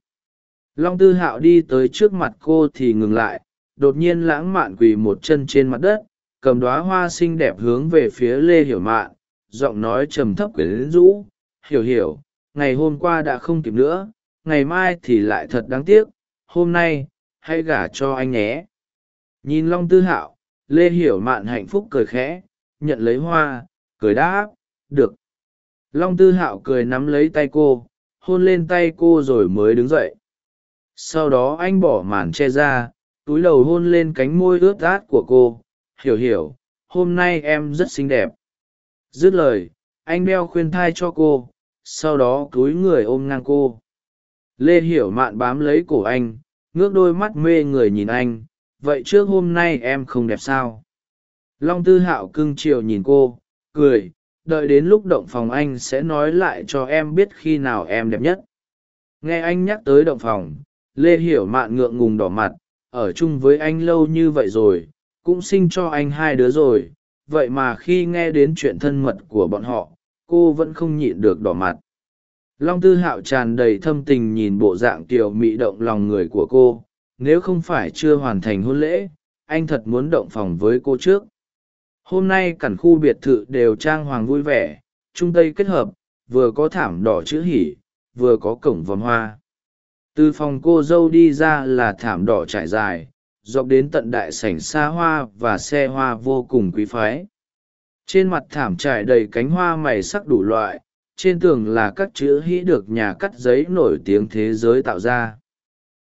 long tư hạo đi tới trước mặt cô thì ngừng lại, đột nhiên lãng mạn quỳ một chân trên mặt đất, cầm đoá hoa xinh đẹp hướng về phía lê hiểu mạn, giọng nói trầm thấp quyển rũ, hiểu hiểu, ngày hôm qua đã không kịp nữa, ngày mai thì lại thật đáng tiếc, hôm nay, hãy gả cho anh nhé. Nhìn long tư hạo, lê hiểu mạn hạnh phúc cười khẽ, nhận lấy hoa, cười đáp, được. Long tư hạo cười nắm lấy tay cô, hôn lên tay cô rồi mới đứng dậy sau đó anh bỏ màn che ra, túi đầu hôn lên cánh môi ướt át của cô. Hiểu hiểu, hôm nay em rất xinh đẹp. Dứt lời, anh đeo khuyên thai cho cô, sau đó cúi người ôm ngang cô. Lê hiểu mạn bám lấy cổ anh, ngước đôi mắt mê người nhìn anh. Vậy trước hôm nay em không đẹp sao? Long tư hạo cưng chiều nhìn cô, cười. Đợi đến lúc động phòng anh sẽ nói lại cho em biết khi nào em đẹp nhất. Nghe anh nhắc tới động phòng lê hiểu mạn ngượng ngùng đỏ mặt, ở chung với anh lâu như vậy rồi, cũng sinh cho anh hai đứa rồi, vậy mà khi nghe đến chuyện thân mật của bọn họ, cô vẫn không nhịn được đỏ mặt. Long tư hạo tràn đầy thâm tình nhìn bộ dạng kiều mị động lòng người của cô, nếu không phải chưa hoàn thành hôn lễ, anh thật muốn động phòng với cô trước. Hôm nay cản khu biệt thự đều trang hoàng vui vẻ trung tây kết hợp, vừa có thảm đỏ chữ hỉ vừa có cổng vòm hoa từ phòng cô dâu đi ra là thảm đỏ trải dài, dọc đến tận đại sảnh xa hoa và xe hoa vô cùng quý phái. Trên mặt thảm trải đầy cánh hoa mày sắc đủ loại, trên tường là các chữ hĩ được nhà cắt giấy nổi tiếng thế giới tạo ra.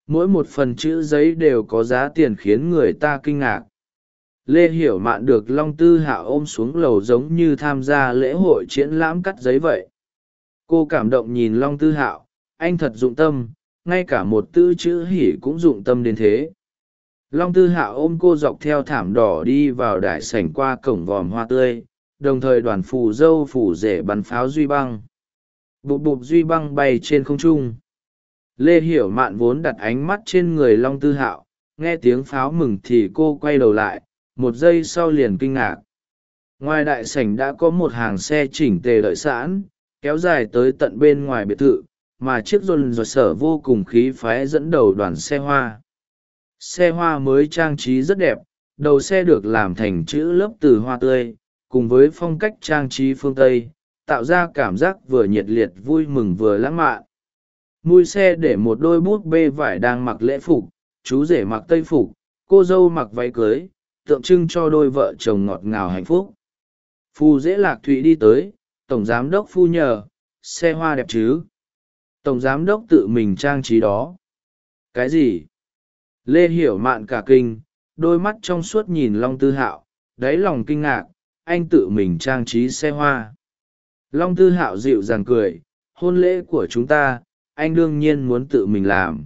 Mỗi một phần chữ giấy đều có giá tiền khiến người ta kinh ngạc. Lê hiểu mạn được long tư hạ ôm xuống lầu giống như tham gia lễ hội triển lãm cắt giấy vậy. Cô cảm động nhìn long tư hạo, anh thật dụng tâm ngay cả một tư chữ hỉ cũng dụng tâm đến thế. Long tư hạo ôm cô dọc theo thảm đỏ đi vào đại sảnh qua cổng vòm hoa tươi, đồng thời đoàn phù dâu phủ rể bắn pháo duy băng. Bụp bụp duy băng bay trên không trung. Lê hiểu mạn vốn đặt ánh mắt trên người long tư hạo, nghe tiếng pháo mừng thì cô quay đầu lại, một giây sau liền kinh ngạc. Ngoài đại sảnh đã có một hàng xe chỉnh tề đợi sẵn, kéo dài tới tận bên ngoài biệt thự mà chiếc rôn rột sở vô cùng khí phái dẫn đầu đoàn xe hoa. Xe hoa mới trang trí rất đẹp, đầu xe được làm thành chữ lớp từ hoa tươi, cùng với phong cách trang trí phương tây, tạo ra cảm giác vừa nhiệt liệt vui mừng vừa lãng mạn. Mui xe để một đôi bút bê vải đang mặc lễ phục, chú rể mặc tây phục, cô dâu mặc váy cưới, tượng trưng cho đôi vợ chồng ngọt ngào hạnh phúc. Phu dễ lạc thụy đi tới, tổng giám đốc phu nhờ, xe hoa đẹp chứ? Tổng giám đốc tự mình trang trí đó. Cái gì? Lê hiểu mạn cả kinh, đôi mắt trong suốt nhìn long tư hạo, đáy lòng kinh ngạc, anh tự mình trang trí xe hoa. Long tư hạo dịu dàng cười, hôn lễ của chúng ta, anh đương nhiên muốn tự mình làm.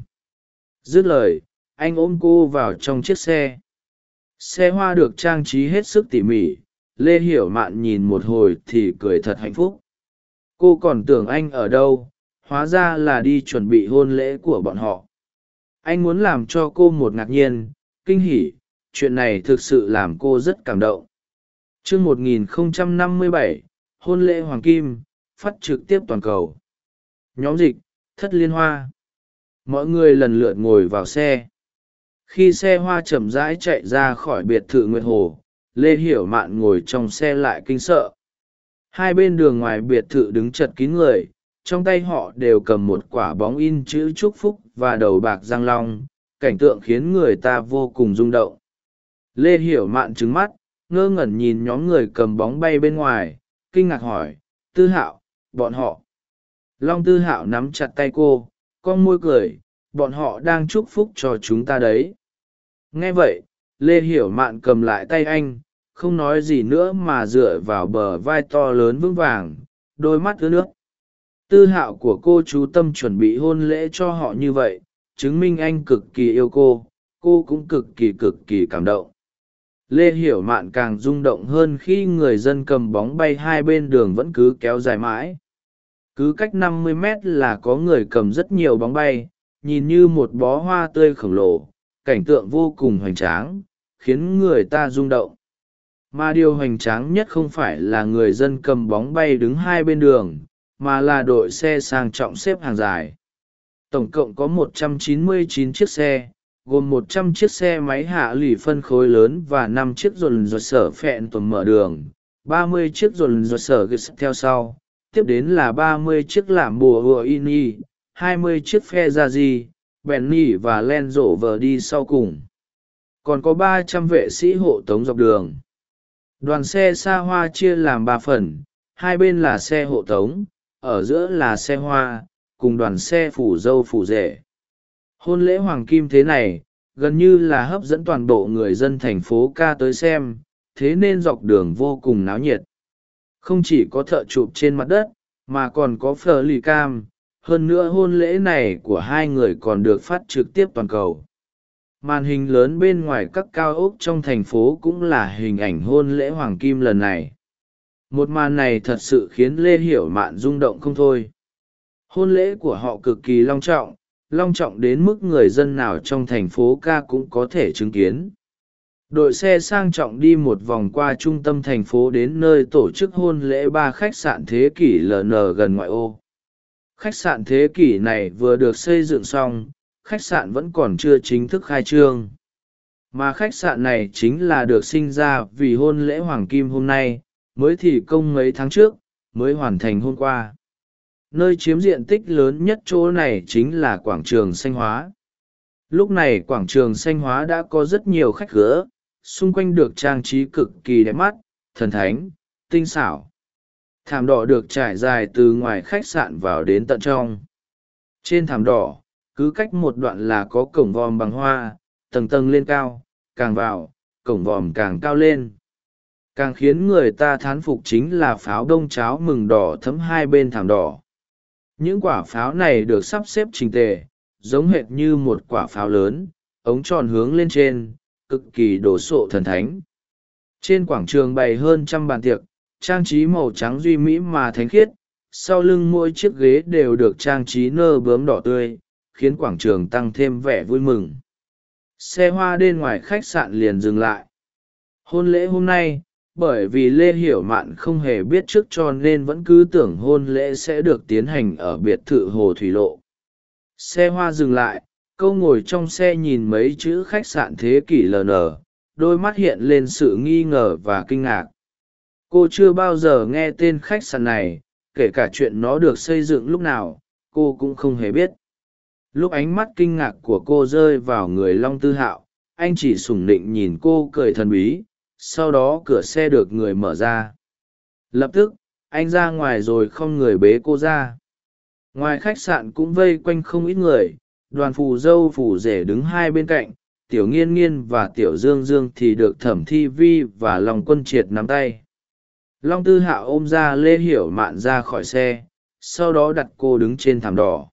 Dứt lời, anh ôm cô vào trong chiếc xe. Xe hoa được trang trí hết sức tỉ mỉ, lê hiểu mạn nhìn một hồi thì cười thật hạnh phúc. Cô còn tưởng anh ở đâu hóa ra là đi chuẩn bị hôn lễ của bọn họ. Anh muốn làm cho cô một ngạc nhiên kinh hỉ chuyện này thực sự làm cô rất cảm động. T r ư 1057, hôn lễ hoàng kim phát trực tiếp toàn cầu. Nhóm dịch thất liên hoa. Mọi người lần lượt ngồi vào xe. Khi xe hoa chậm rãi chạy ra khỏi biệt thự nguyệt hồ lê hiểu mạn ngồi trong xe lại kinh sợ. Hai bên đường ngoài biệt thự đứng chật kín người trong tay họ đều cầm một quả bóng in chữ chúc phúc và đầu bạc giang long, cảnh tượng khiến người ta vô cùng rung động. Lê hiểu mạn trứng mắt, ngơ ngẩn nhìn nhóm người cầm bóng bay bên ngoài, kinh ngạc hỏi, tư hạo, bọn họ? Long tư hạo nắm chặt tay cô, con môi cười, bọn họ đang chúc phúc cho chúng ta đấy. Nghe vậy, lê hiểu mạn cầm lại tay anh, không nói gì nữa mà dựa vào bờ vai to lớn vững vàng, đôi mắt ướt nước tư hạo của cô chú tâm chuẩn bị hôn lễ cho họ như vậy, chứng minh anh cực kỳ yêu cô cô cũng cực kỳ cực kỳ cảm động. Lê hiểu mạn càng rung động hơn khi người dân cầm bóng bay hai bên đường vẫn cứ kéo dài mãi. Cứ cách năm mươi mét là có người cầm rất nhiều bóng bay, nhìn như một bó hoa tươi khổng lồ, cảnh tượng vô cùng hoành tráng, khiến người ta rung động. Mà điều hoành tráng nhất không phải là người dân cầm bóng bay đứng hai bên đường mà là đội xe sang trọng xếp hàng dài. Tổng cộng có 199 chiếc xe, gồm 100 chiếc xe máy hạ lì phân khối lớn và 5 chiếc dồn dồn sở phẹn tuần mở đường 30 chiếc dồn dồn sở ghi theo sau, tiếp đến là 30 chiếc làm bùa hùa ini 20 chiếc phe ra di benny và len rổ vờ đi sau cùng. Còn có 300 vệ sĩ hộ tống dọc đường. Đoàn xe xa hoa chia làm ba phần, hai bên là xe hộ tống ở giữa là xe hoa, cùng đoàn xe phủ dâu phủ rể. Hôn lễ hoàng kim thế này, gần như là hấp dẫn toàn bộ người dân thành phố ca tới xem, thế nên dọc đường vô cùng náo nhiệt. Không chỉ có thợ chụp trên mặt đất, mà còn có phờ lì cam, hơn nữa hôn lễ này của hai người còn được phát trực tiếp toàn cầu. Màn hình lớn bên ngoài các cao ốc trong thành phố cũng là hình ảnh hôn lễ hoàng kim lần này một màn này thật sự khiến lê hiểu mạn rung động không thôi. Hôn lễ của họ cực kỳ long trọng long trọng đến mức người dân nào trong thành phố ca cũng có thể chứng kiến. Đội xe sang trọng đi một vòng qua trung tâm thành phố đến nơi tổ chức hôn lễ ba khách sạn thế kỷ ln gần ngoại ô. Khách sạn thế kỷ này vừa được xây dựng xong, khách sạn vẫn còn chưa chính thức khai trương. Mà khách sạn này chính là được sinh ra vì hôn lễ hoàng kim hôm nay mới thì công mấy tháng trước, mới hoàn thành hôm qua. Nơi chiếm diện tích lớn nhất chỗ này chính là quảng trường xanh hóa. Lúc này quảng trường xanh hóa đã có rất nhiều khách gỡ, xung quanh được trang trí cực kỳ đẹp mắt, thần thánh, tinh xảo. Thảm đỏ được trải dài từ ngoài khách sạn vào đến tận trong. Trên thảm đỏ, cứ cách một đoạn là có cổng vòm bằng hoa, tầng tầng lên cao, càng vào, cổng vòm càng cao lên càng khiến người ta thán phục chính là pháo đông cháo mừng đỏ thấm hai bên thảm đỏ. Những quả pháo này được sắp xếp trình tề, giống hệt như một quả pháo lớn, ống tròn hướng lên trên, cực kỳ đồ sộ thần thánh. Trên quảng trường bày hơn trăm bàn tiệc, trang trí màu trắng duy mỹ mà thánh khiết, sau lưng mỗi chiếc ghế đều được trang trí nơ bướm đỏ tươi, khiến quảng trường tăng thêm vẻ vui mừng. Xe hoa bên ngoài khách sạn liền dừng lại. Hôn lễ hôm nay bởi vì lê hiểu mạn không hề biết trước cho nên vẫn cứ tưởng hôn lễ sẽ được tiến hành ở biệt thự hồ thủy lộ. Xe hoa dừng lại, câu ngồi trong xe nhìn mấy chữ khách sạn thế kỷ ln đôi mắt hiện lên sự nghi ngờ và kinh ngạc. Cô chưa bao giờ nghe tên khách sạn này, kể cả chuyện nó được xây dựng lúc nào, cô cũng không hề biết. Lúc ánh mắt kinh ngạc của cô rơi vào người long tư hạo, anh chỉ sủng nịnh nhìn cô cười thần bí sau đó cửa xe được người mở ra. Lập tức, anh ra ngoài rồi không người bế cô ra. Ngoài khách sạn cũng vây quanh không ít người, đoàn phù dâu phù rể đứng hai bên cạnh, tiểu nghiên nghiên và tiểu dương dương thì được thẩm thi vi và lòng quân triệt nắm tay. Long tư hạ ôm ra lê hiểu mạn ra khỏi xe, sau đó đặt cô đứng trên thảm đỏ.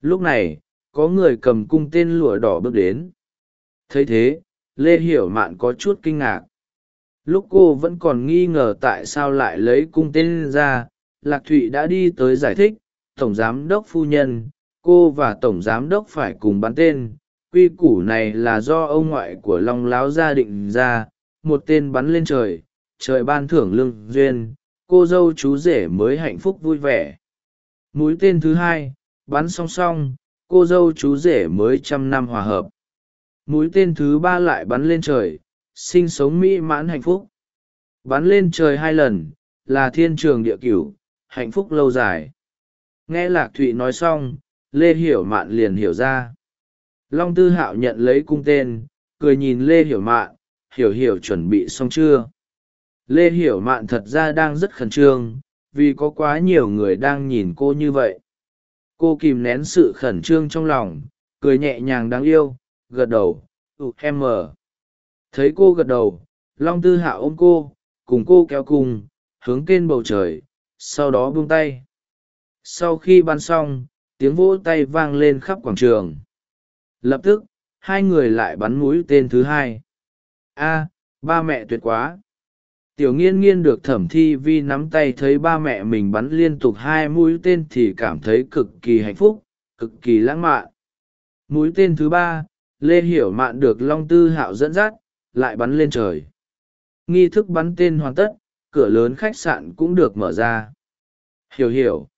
Lúc này, có người cầm cung tên lụa đỏ bước đến. Thấy thế, lê hiểu mạn có chút kinh ngạc lúc cô vẫn còn nghi ngờ tại sao lại lấy cung tên ra, lạc thụy đã đi tới giải thích, tổng giám đốc phu nhân, cô và tổng giám đốc phải cùng bắn tên. Quy củ này là do ông ngoại của long láo gia định ra, một tên bắn lên trời trời ban thưởng lương duyên, cô dâu chú rể mới hạnh phúc vui vẻ. Mũi tên thứ hai, bắn song song, cô dâu chú rể mới trăm năm hòa hợp. Mũi tên thứ ba lại bắn lên trời sinh sống mỹ mãn hạnh phúc. Bắn lên trời hai lần, là thiên trường địa cửu, hạnh phúc lâu dài. Nghe lạc thụy nói xong, lê hiểu mạn liền hiểu ra. Long tư hạo nhận lấy cung tên, cười nhìn lê hiểu mạn, hiểu hiểu chuẩn bị xong chưa? Lê hiểu mạn thật ra đang rất khẩn trương, vì có quá nhiều người đang nhìn cô như vậy. Cô kìm nén sự khẩn trương trong lòng, cười nhẹ nhàng đáng yêu, gật đầu ừ em mờ thấy cô gật đầu, long tư hạ ôm cô, cùng cô kéo cùng, hướng kên bầu trời, sau đó buông tay. Sau khi bắn xong, tiếng vỗ tay vang lên khắp quảng trường. Lập tức, hai người lại bắn mũi tên thứ hai. A, ba mẹ tuyệt quá. Tiểu nghiên nghiên được thẩm thi vi nắm tay thấy ba mẹ mình bắn liên tục hai mũi tên thì cảm thấy cực kỳ hạnh phúc, cực kỳ lãng mạn. Mũi tên thứ ba, lê hiểu mạn được long tư hạo dẫn dắt lại bắn lên trời. Nghi thức bắn tên hoàn tất, cửa lớn khách sạn cũng được mở ra. Hiểu hiểu.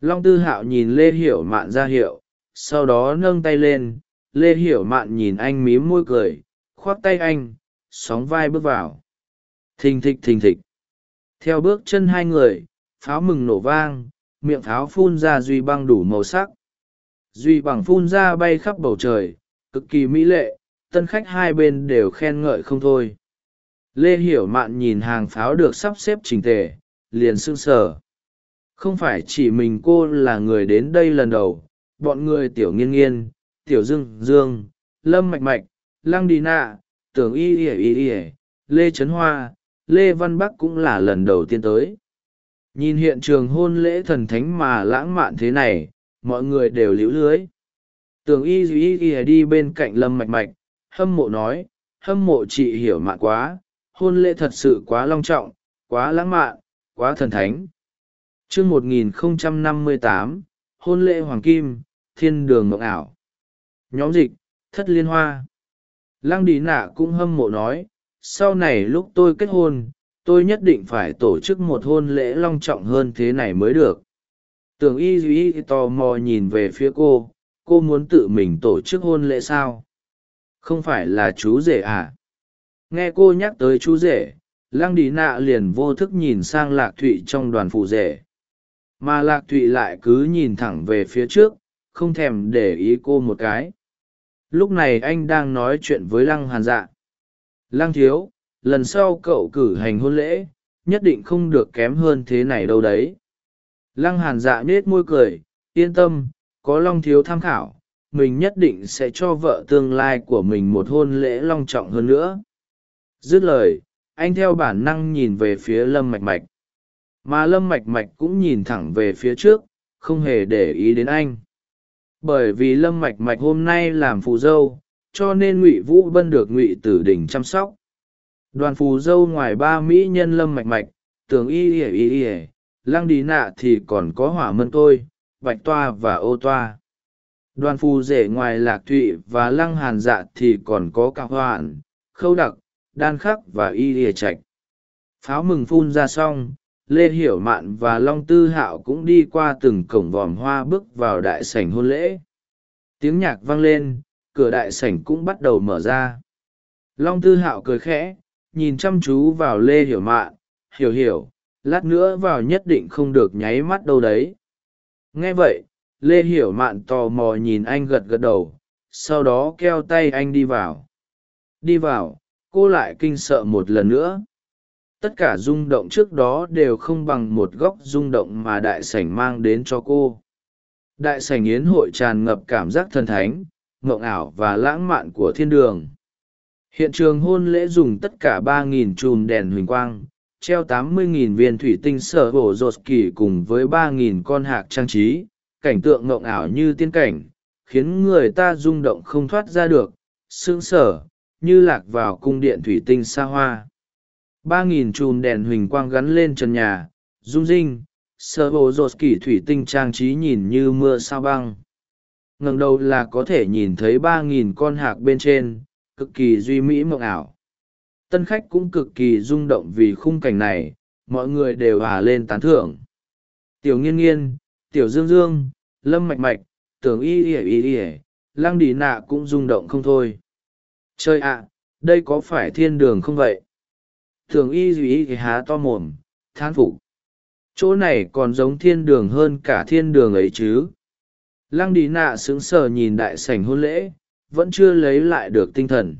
Long tư hạo nhìn lê hiểu mạn ra hiệu, sau đó nâng tay lên. Lê hiểu mạn nhìn anh mím môi cười, khoác tay anh, sóng vai bước vào. Thình thịch thình thịch. Theo bước chân hai người, pháo mừng nổ vang, miệng pháo phun ra duy băng đủ màu sắc. Duy bằng phun ra bay khắp bầu trời, cực kỳ mỹ lệ tân khách hai bên đều khen ngợi không thôi. Lê hiểu mạn nhìn hàng pháo được sắp xếp trình tề, liền sưng sờ. Không phải chỉ mình cô là người đến đây lần đầu, bọn người tiểu nghiên nghiên, tiểu dương dương, lâm mạch mạch, lăng đi nạ tưởng y ỉa y ỉa lê trấn hoa, lê văn bắc cũng là lần đầu tiên tới. Nhìn hiện trường hôn lễ thần thánh mà lãng mạn thế này, mọi người đều liễu lưới. Tưởng y y y đi bên cạnh lâm mạch mạch hâm mộ nói, hâm mộ chị hiểu mạn quá, hôn lễ thật sự quá long trọng, quá lãng mạn, quá thần thánh. Chương một nghìn năm mươi tám, hôn lễ hoàng kim, thiên đường mộng ảo. Nhóm dịch, thất liên hoa. Lăng đi nạ cũng hâm mộ nói, sau này lúc tôi kết hôn, tôi nhất định phải tổ chức một hôn lễ long trọng hơn thế này mới được. Tưởng y duy tò mò nhìn về phía cô cô muốn tự mình tổ chức hôn lễ sao? Không phải là chú rể à? Nghe cô nhắc tới chú rể, lăng đi nạ liền vô thức nhìn sang lạc thụy trong đoàn phụ rể. Mà lạc thụy lại cứ nhìn thẳng về phía trước, không thèm để ý cô một cái. Lúc này anh đang nói chuyện với lăng hàn dạ. Lăng thiếu, lần sau cậu cử hành hôn lễ, nhất định không được kém hơn thế này đâu đấy. Lăng hàn dạ nết môi cười, yên tâm, có long thiếu tham khảo mình nhất định sẽ cho vợ tương lai của mình một hôn lễ long trọng hơn nữa. Dứt lời, anh theo bản năng nhìn về phía lâm mạch mạch. Mà lâm mạch mạch cũng nhìn thẳng về phía trước, không hề để ý đến anh. Bởi vì lâm mạch mạch hôm nay làm phù dâu, cho nên ngụy vũ bân được ngụy tử đình chăm sóc. Đoàn phù dâu ngoài ba mỹ nhân lâm mạch mạch tường y ỉa y ỉa lăng đi nạ thì còn có hỏa mân tôi, bạch toa và ô toa đoàn phù rể ngoài lạc thụy và lăng hàn dạ thì còn có cả hoạn, khâu đặc, đan khắc và y lìa trạch. Pháo mừng phun ra xong, lê hiểu mạn và long tư hạo cũng đi qua từng cổng vòm hoa bước vào đại sảnh hôn lễ. Tiếng nhạc vang lên, cửa đại sảnh cũng bắt đầu mở ra. Long tư hạo cười khẽ, nhìn chăm chú vào lê hiểu mạn, hiểu hiểu, lát nữa vào nhất định không được nháy mắt đâu đấy. Nghe vậy lê hiểu mạn tò mò nhìn anh gật gật đầu, sau đó keo tay anh đi vào. Đi vào, cô lại kinh sợ một lần nữa. Tất cả rung động trước đó đều không bằng một góc rung động mà đại sảnh mang đến cho cô. Đại sảnh yến hội tràn ngập cảm giác thần thánh ngộng ảo và lãng mạn của thiên đường. Hiện trường hôn lễ dùng tất cả ba nghìn chùm đèn huỳnh quang, treo tám mươi nghìn viên thủy tinh sở hổ rột kỳ cùng với ba nghìn con hạc trang trí cảnh tượng ngộng ảo như tiên cảnh, khiến người ta rung động không thoát ra được, sững sờ, như lạc vào cung điện thủy tinh xa hoa. Ba nghìn chùm đèn huỳnh quang gắn lên trần nhà, rung rinh, sơ hồ rột kỷ thủy tinh trang trí nhìn như mưa sao băng. Ngần đầu là có thể nhìn thấy ba nghìn con hạc bên trên, cực kỳ duy mỹ mộng ảo. Tân khách cũng cực kỳ rung động vì khung cảnh này, mọi người đều hòa lên tán thưởng. Tiểu nghiên nghiên tiểu dương dương, lâm mạch mạch, tưởng y ỉa y ỉa lăng đi nạ cũng rung động không thôi. Chơi ạ, đây có phải thiên đường không vậy? Tưởng y duy y há to mồm, thán phục. Chỗ này còn giống thiên đường hơn cả thiên đường ấy chứ? Lăng đi nạ sững sờ nhìn đại sảnh hôn lễ, vẫn chưa lấy lại được tinh thần.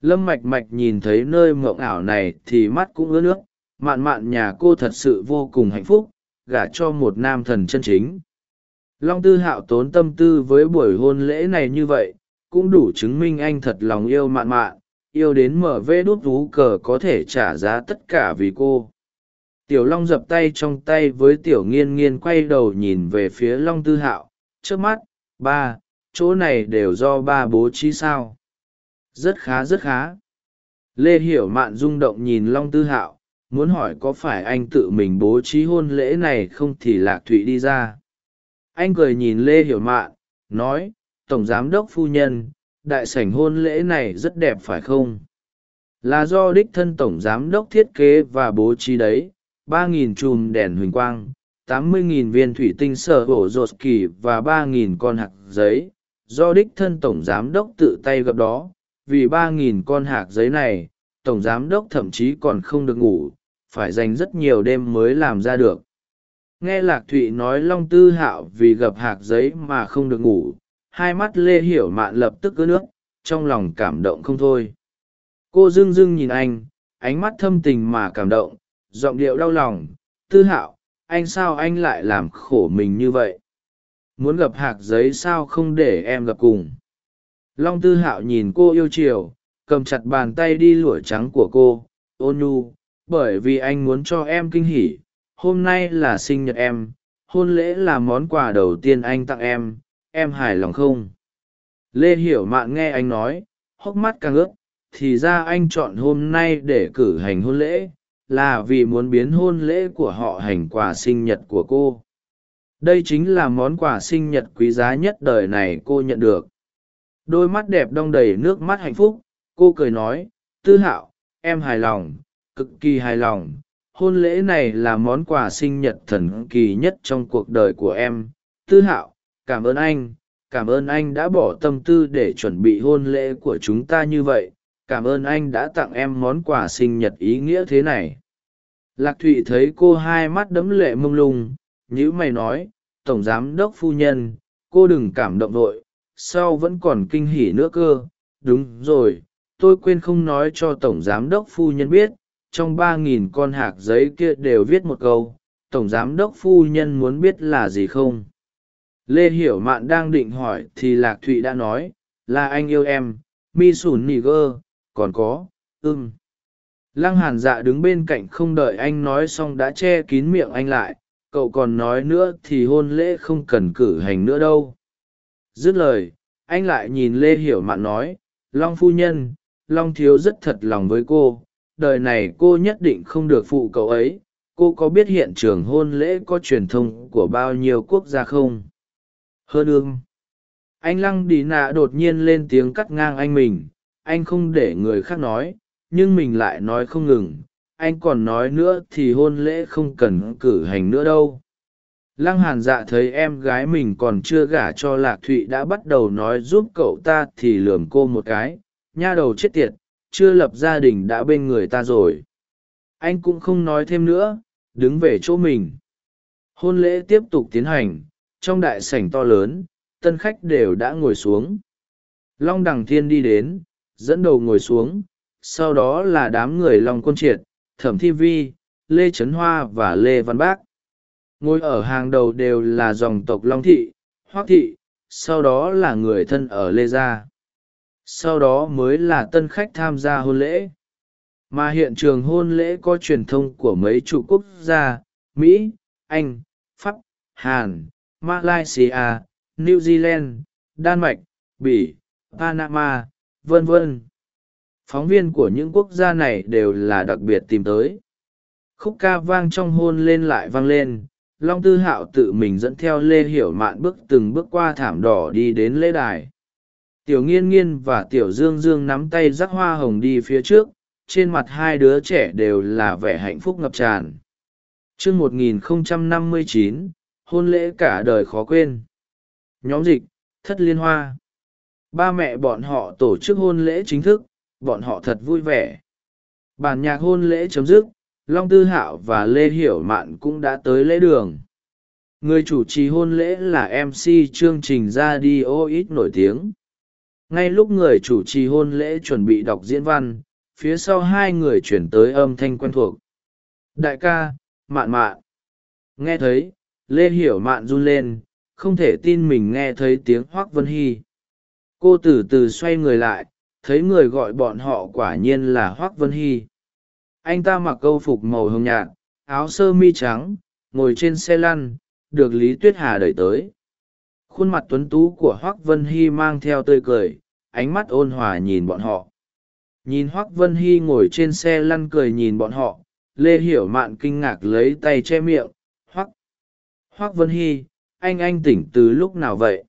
Lâm mạch mạch nhìn thấy nơi mộng ảo này thì mắt cũng ướt nước, mạn mạn nhà cô thật sự vô cùng hạnh phúc gả cho một nam thần chân chính. Long tư hạo tốn tâm tư với buổi hôn lễ này như vậy, cũng đủ chứng minh anh thật lòng yêu mạn mạn, yêu đến mở vê đốt vú cờ có thể trả giá tất cả vì cô. Tiểu long dập tay trong tay với tiểu nghiên nghiên quay đầu nhìn về phía long tư hạo trước mắt, ba, chỗ này đều do ba bố trí sao? Rất khá rất khá. Lê hiểu mạn rung động nhìn long tư hạo muốn hỏi có phải anh tự mình bố trí hôn lễ này không thì lạc thụy đi ra. Anh cười nhìn lê hiểu mạn, nói, tổng giám đốc phu nhân, đại sảnh hôn lễ này rất đẹp phải không? Là do đích thân tổng giám đốc thiết kế và bố trí đấy, ba nghìn chùm đèn huỳnh quang, tám mươi nghìn viên thủy tinh sở hổ rột kỳ và ba nghìn con hạt giấy. Do đích thân tổng giám đốc tự tay gặp đó, vì ba nghìn con hạt giấy này, tổng giám đốc thậm chí còn không được ngủ phải dành rất nhiều đêm mới làm ra được. Nghe lạc thụy nói long tư hạo vì gập hạc giấy mà không được ngủ, hai mắt lê hiểu mạn lập tức ướt nước, trong lòng cảm động không thôi. Cô dưng dưng nhìn anh, ánh mắt thâm tình mà cảm động, giọng điệu đau lòng, tư hạo, anh sao anh lại làm khổ mình như vậy? Muốn gập hạc giấy sao không để em gặp cùng? Long tư hạo nhìn cô yêu chiều, cầm chặt bàn tay đi lụa trắng của cô ôn nhu bởi vì anh muốn cho em kinh hỉ. Hôm nay là sinh nhật em, hôn lễ là món quà đầu tiên anh tặng em em hài lòng không? Lê hiểu mạn nghe anh nói, hốc mắt càng ướt, thì ra anh chọn hôm nay để cử hành hôn lễ, là vì muốn biến hôn lễ của họ hành quà sinh nhật của cô. Đây chính là món quà sinh nhật quý giá nhất đời này cô nhận được. Đôi mắt đẹp đong đầy nước mắt hạnh phúc, cô cười nói, tư hạo, em hài lòng cực kỳ hài lòng. Hôn lễ này là món quà sinh nhật thần kỳ nhất trong cuộc đời của em. Tư hạo, cảm ơn anh. Cảm ơn anh đã bỏ tâm tư để chuẩn bị hôn lễ của chúng ta như vậy. Cảm ơn anh đã tặng em món quà sinh nhật ý nghĩa thế này. Lạc thụy thấy cô hai mắt đẫm lệ mông lung nhữ mày nói, tổng giám đốc phu nhân, cô đừng cảm động vội. Sau vẫn còn kinh hỉ nữa cơ. Đúng rồi, tôi quên không nói cho tổng giám đốc phu nhân biết trong ba nghìn con hạc giấy kia đều viết một câu, tổng giám đốc phu nhân muốn biết là gì không? Lê hiểu mạn đang định hỏi thì lạc thụy đã nói, là anh yêu em, mi sùn nỉ gơ, còn có ưng lăng hàn dạ đứng bên cạnh không đợi anh nói xong đã che kín miệng anh lại, cậu còn nói nữa thì hôn lễ không cần cử hành nữa đâu. Dứt lời, anh lại nhìn lê hiểu mạn nói, long phu nhân, long thiếu rất thật lòng với cô đời này cô nhất định không được phụ cậu ấy. Cô có biết hiện trường hôn lễ có truyền thông của bao nhiêu quốc gia không? Hơn ương. Anh lăng đi nạ đột nhiên lên tiếng cắt ngang anh mình. Anh không để người khác nói, nhưng mình lại nói không ngừng. Anh còn nói nữa thì hôn lễ không cần cử hành nữa đâu. Lăng hàn dạ thấy em gái mình còn chưa gả cho lạc thụy đã bắt đầu nói giúp cậu ta thì lườm cô một cái. Nha đầu chết tiệt chưa lập gia đình đã bên người ta rồi. Anh cũng không nói thêm nữa, đứng về chỗ mình. Hôn lễ tiếp tục tiến hành, trong đại sảnh to lớn, tân khách đều đã ngồi xuống. Long đằng thiên đi đến, dẫn đầu ngồi xuống, sau đó là đám người long quân triệt, thẩm thi vi, lê trấn hoa và lê văn bác. Ngồi ở hàng đầu đều là dòng tộc long thị hoác thị, sau đó là người thân ở lê gia sau đó mới là tân khách tham gia hôn lễ. Mà hiện trường hôn lễ có truyền thông của mấy chủ quốc gia, mỹ, anh, pháp, hàn, malaysia, new zealand, đan mạch, bỉ, panama v v phóng viên của những quốc gia này đều là đặc biệt tìm tới. Khúc ca vang trong hôn lên lại vang lên, long tư hạo tự mình dẫn theo lê hiểu mạn bước từng bước qua thảm đỏ đi đến lễ đài tiểu nghiên nghiên và tiểu dương dương nắm tay rắc hoa hồng đi phía trước, trên mặt hai đứa trẻ đều là vẻ hạnh phúc ngập tràn. Chương một nghìn năm mươi chín, hôn lễ cả đời khó quên. Nhóm dịch, thất liên hoa. Ba mẹ bọn họ tổ chức hôn lễ chính thức, bọn họ thật vui vẻ. Bản nhạc hôn lễ chấm dứt, long tư hạo và lê hiểu mạn cũng đã tới lễ đường. Người chủ trì hôn lễ là mc chương trình ra đi ô ít nổi tiếng ngay lúc người chủ trì hôn lễ chuẩn bị đọc diễn văn, phía sau hai người chuyển tới âm thanh quen thuộc. Đại ca, mạn mạn. Nghe thấy, lê hiểu mạn run lên, không thể tin mình nghe thấy tiếng hoác vân hy. Cô từ từ xoay người lại, thấy người gọi bọn họ quả nhiên là hoác vân hy. Anh ta mặc câu phục màu hồng nhạt, áo sơ mi trắng, ngồi trên xe lăn, được lý tuyết hà đẩy tới khuôn mặt tuấn tú của hoác vân hy mang theo tươi cười, ánh mắt ôn hòa nhìn bọn họ. Nhìn hoác vân hy ngồi trên xe lăn cười nhìn bọn họ, lê hiểu mạn kinh ngạc lấy tay che miệng, hoác hoác vân hy, anh anh tỉnh từ lúc nào vậy?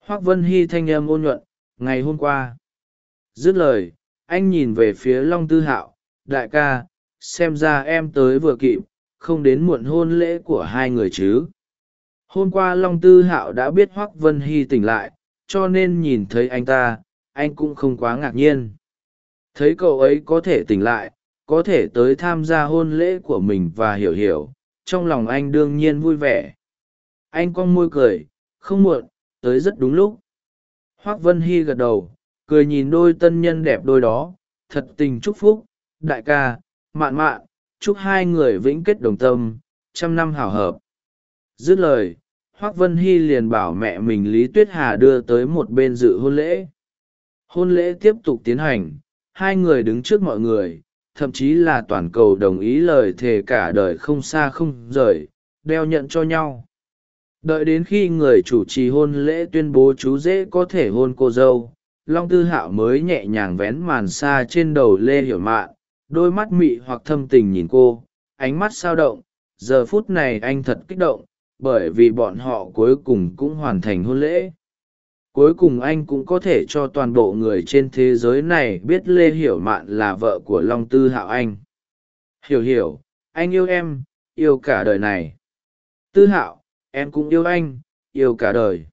Hoác vân hy thanh âm ôn nhuận, ngày hôm qua. Dứt lời, anh nhìn về phía long tư hạo, đại ca, xem ra em tới vừa kịp, không đến muộn hôn lễ của hai người chứ? Hôm qua long tư hạo đã biết hoác vân hy tỉnh lại, cho nên nhìn thấy anh ta, anh cũng không quá ngạc nhiên. Thấy cậu ấy có thể tỉnh lại, có thể tới tham gia hôn lễ của mình và hiểu hiểu, trong lòng anh đương nhiên vui vẻ. Anh cong môi cười, không muộn, tới rất đúng lúc. Hoác vân hy gật đầu, cười nhìn đôi tân nhân đẹp đôi đó, thật tình chúc phúc, đại ca, mạn mạn, chúc hai người vĩnh kết đồng tâm, trăm năm hảo hợp. Dứt lời hoác vân hy liền bảo mẹ mình lý tuyết hà đưa tới một bên dự hôn lễ. Hôn lễ tiếp tục tiến hành, hai người đứng trước mọi người, thậm chí là toàn cầu đồng ý lời thề cả đời không xa không rời, đeo nhận cho nhau. Đợi đến khi người chủ trì hôn lễ tuyên bố chú dễ có thể hôn cô dâu, long tư hạo mới nhẹ nhàng vén màn xa trên đầu lê hiểu mạn, đôi mắt mị hoặc thâm tình nhìn cô, ánh mắt sao động, giờ phút này anh thật kích động bởi vì bọn họ cuối cùng cũng hoàn thành hôn lễ. Cuối cùng anh cũng có thể cho toàn bộ người trên thế giới này biết lê hiểu mạn là vợ của long tư hạo anh. Hiểu hiểu, anh yêu em, yêu cả đời này. Tư hạo, em cũng yêu anh, yêu cả đời.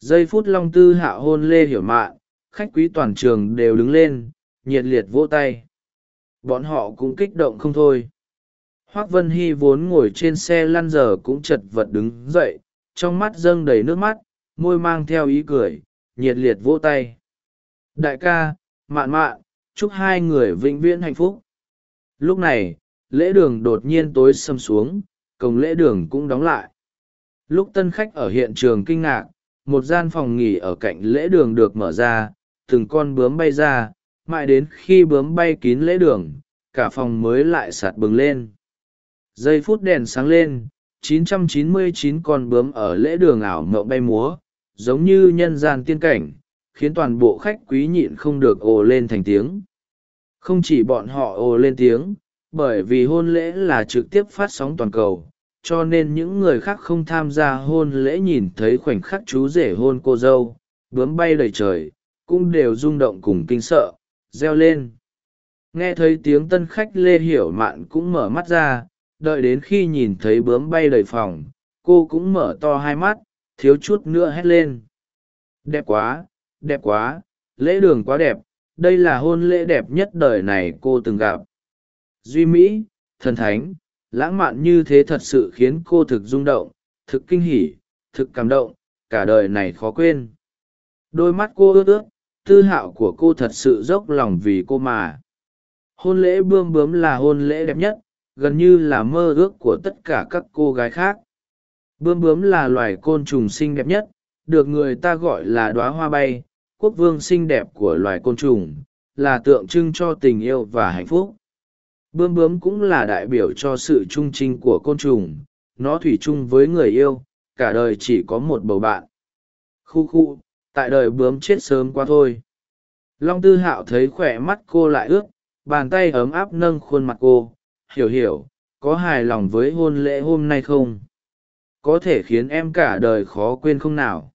Giây phút long tư hạo hôn lê hiểu mạn, khách quý toàn trường đều đứng lên, nhiệt liệt vỗ tay. Bọn họ cũng kích động không thôi hoác vân hy vốn ngồi trên xe lăn giờ cũng chật vật đứng dậy, trong mắt dâng đầy nước mắt, môi mang theo ý cười, nhiệt liệt vỗ tay. Đại ca, mạn mạn, chúc hai người vĩnh viễn hạnh phúc. Lúc này, lễ đường đột nhiên tối xâm xuống, cổng lễ đường cũng đóng lại. Lúc tân khách ở hiện trường kinh ngạc, một gian phòng nghỉ ở cạnh lễ đường được mở ra, từng con bướm bay ra, mãi đến khi bướm bay kín lễ đường, cả phòng mới lại sạt bừng lên giây phút đèn sáng lên 999 con bướm ở lễ đường ảo mộng bay múa, giống như nhân gian tiên cảnh, khiến toàn bộ khách quý nhịn không được ồ lên thành tiếng. Không chỉ bọn họ ồ lên tiếng, bởi vì hôn lễ là trực tiếp phát sóng toàn cầu, cho nên những người khác không tham gia hôn lễ nhìn thấy khoảnh khắc chú rể hôn cô dâu, bướm bay đầy trời, cũng đều rung động cùng kinh sợ, reo lên. Nghe thấy tiếng tân khách lê hiểu mạn cũng mở mắt ra đợi đến khi nhìn thấy bướm bay đầy phòng, cô cũng mở to hai mắt, thiếu chút nữa hét lên. Đẹp quá đẹp quá, lễ đường quá đẹp, đây là hôn lễ đẹp nhất đời này cô từng gặp. Duy mỹ, thần thánh, lãng mạn như thế thật sự khiến cô thực rung động, thực kinh hỉ, thực cảm động, cả đời này khó quên. Đôi mắt cô ướt ướt, tư hạo của cô thật sự dốc lòng vì cô mà. Hôn lễ bươm bướm là hôn lễ đẹp nhất gần như là mơ ước của tất cả các cô gái khác. Bươm bướm là loài côn trùng xinh đẹp nhất, được người ta gọi là đoá hoa bay. Quốc vương xinh đẹp của loài côn trùng là tượng trưng cho tình yêu và hạnh phúc. Bươm bướm cũng là đại biểu cho sự trung trinh của côn trùng. Nó thủy chung với người yêu, cả đời chỉ có một bầu bạn. Khu khu, tại đời bướm chết sớm quá thôi. Long tư hạo thấy khỏe mắt cô lại ướt, bàn tay ấm áp nâng khuôn mặt cô hiểu hiểu, có hài lòng với hôn lễ hôm nay không? Có thể khiến em cả đời khó quên không nào?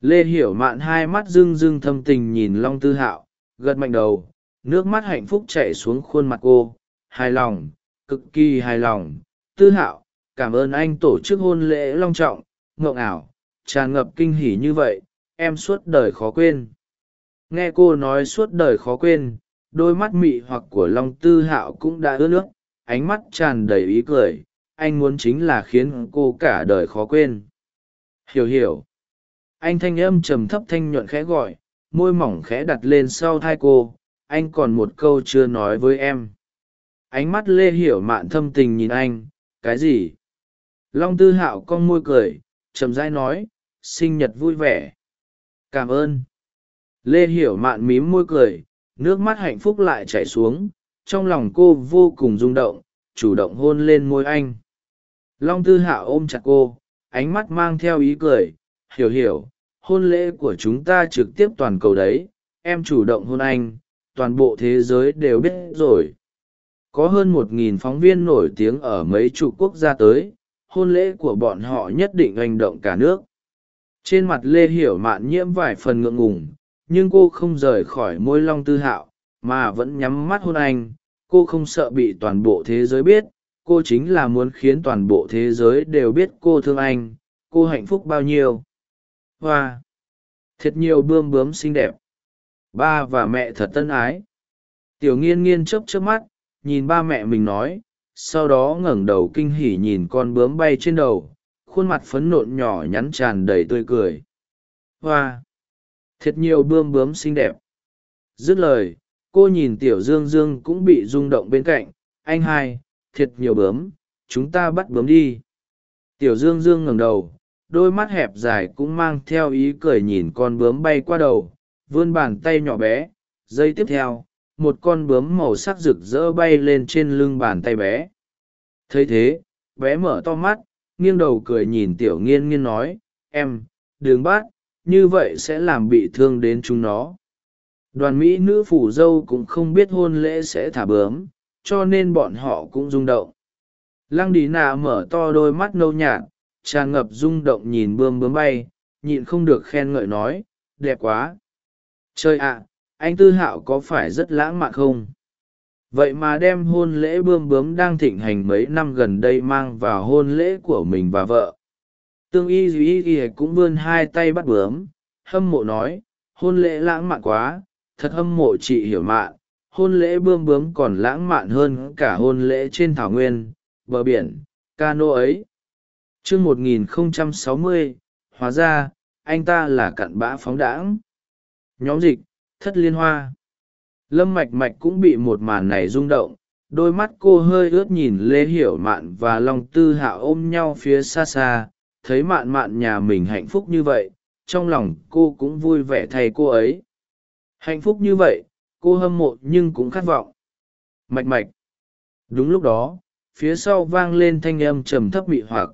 Lê hiểu mạn hai mắt rưng rưng thâm tình nhìn long tư hạo, gật mạnh đầu, nước mắt hạnh phúc chạy xuống khuôn mặt cô. Hài lòng, cực kỳ hài lòng. Tư hạo, cảm ơn anh tổ chức hôn lễ long trọng, ngộng ảo, tràn ngập kinh hỉ như vậy, em suốt đời khó quên. Nghe cô nói suốt đời khó quên, đôi mắt mị hoặc của long tư hạo cũng đã ướt nước ánh mắt tràn đầy ý cười, anh muốn chính là khiến cô cả đời khó quên. Hiểu hiểu. Anh thanh âm trầm thấp thanh nhuận khẽ gọi, môi mỏng khẽ đặt lên sau thai cô, anh còn một câu chưa nói với em. Ánh mắt lê hiểu mạn thâm tình nhìn anh, cái gì? Long tư hạo con môi cười trầm dai nói, sinh nhật vui vẻ. Cảm ơn. Lê hiểu mạn mím môi cười, nước mắt hạnh phúc lại chảy xuống trong lòng cô vô cùng rung động, chủ động hôn lên môi anh. Long tư hạo ôm chặt cô, ánh mắt mang theo ý cười, hiểu hiểu, hôn lễ của chúng ta trực tiếp toàn cầu đấy, em chủ động hôn anh, toàn bộ thế giới đều biết rồi. Có hơn một nghìn phóng viên nổi tiếng ở mấy chục quốc gia tới, hôn lễ của bọn họ nhất định hành động cả nước. Trên mặt lê hiểu mạn nhiễm vài phần ngượng ngùng, nhưng cô không rời khỏi môi long tư hạo mà vẫn nhắm mắt hôn anh. Cô không sợ bị toàn bộ thế giới biết, cô chính là muốn khiến toàn bộ thế giới đều biết cô thương anh. Cô hạnh phúc bao nhiêu? Hoa. Thiệt nhiều bươm bướm xinh đẹp. Ba và mẹ thật tân ái. Tiểu nghiên nghiên chớp chớp mắt, nhìn ba mẹ mình nói, sau đó ngẩng đầu kinh hỉ nhìn con bướm bay trên đầu, khuôn mặt phấn nộn nhỏ nhắn tràn đầy tươi cười. Hoa. Thiệt nhiều bươm bướm xinh đẹp. Dứt lời cô nhìn tiểu dương dương cũng bị rung động bên cạnh, anh hai, thiệt nhiều bướm, chúng ta bắt bướm đi. Tiểu dương dương ngẩng đầu, đôi mắt hẹp dài cũng mang theo ý cười nhìn con bướm bay qua đầu, vươn bàn tay nhỏ bé. Giây tiếp theo, một con bướm màu sắc rực rỡ bay lên trên lưng bàn tay bé. Thấy thế, bé mở to mắt, nghiêng đầu cười nhìn tiểu nghiên nghiên nói, em, đừng bắt, như vậy sẽ làm bị thương đến chúng nó đoàn mỹ nữ phủ dâu cũng không biết hôn lễ sẽ thả bướm, cho nên bọn họ cũng rung động. Lăng đi nạ mở to đôi mắt nâu nhạt, tràn ngập rung động nhìn bươm bướm bay, nhịn không được khen ngợi nói, đẹp quá. Trời ạ, anh tư hạo có phải rất lãng mạn không? Vậy mà đem hôn lễ bươm bướm đang thịnh hành mấy năm gần đây mang vào hôn lễ của mình và vợ. Tương y duy y cũng vươn hai tay bắt bướm, hâm mộ nói, hôn lễ lãng mạn quá thật hâm mộ chị hiểu mạn, hôn lễ bươm bướm còn lãng mạn hơn cả hôn lễ trên thảo nguyên, bờ biển ca nô ấy. Chương một nghìn không trăm sáu mươi, hóa ra, anh ta là cặn bã phóng đãng. Nhóm dịch, thất liên hoa. Lâm mạch mạch cũng bị một màn này rung động, đôi mắt cô hơi ướt nhìn lê hiểu mạn và long tư hạ ôm nhau phía xa xa, thấy mạn mạn nhà mình hạnh phúc như vậy, trong lòng cô cũng vui vẻ thay cô ấy hạnh phúc như vậy, cô hâm mộ nhưng cũng khát vọng. Mạch mạch. Đúng lúc đó, phía sau vang lên thanh âm trầm thấp mị hoặc.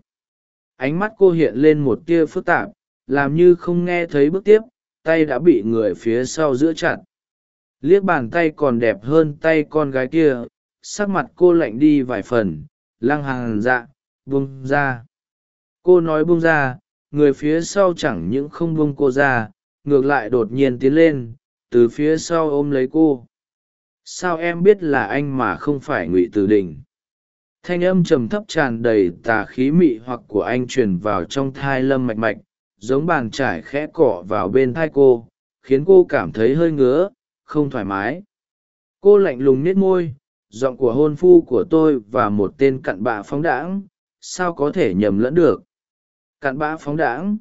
Ánh mắt cô hiện lên một tia phức tạp, làm như không nghe thấy bước tiếp, tay đã bị người phía sau giữ chặt. Liếc bàn tay còn đẹp hơn tay con gái kia, sắc mặt cô lạnh đi vài phần, lăng hàng dạ buông ra. Cô nói buông ra, người phía sau chẳng những không buông cô ra, ngược lại đột nhiên tiến lên từ phía sau ôm lấy cô. Sao em biết là anh mà không phải ngụy tử đình? Thanh âm trầm thấp tràn đầy tà khí mị hoặc của anh truyền vào trong thai lâm mạch mạch, giống bàn trải khẽ cọ vào bên thai cô, khiến cô cảm thấy hơi ngứa, không thoải mái. Cô lạnh lùng nết môi, giọng của hôn phu của tôi và một tên cặn bạ phóng đãng, sao có thể nhầm lẫn được? Cặn bã phóng đãng?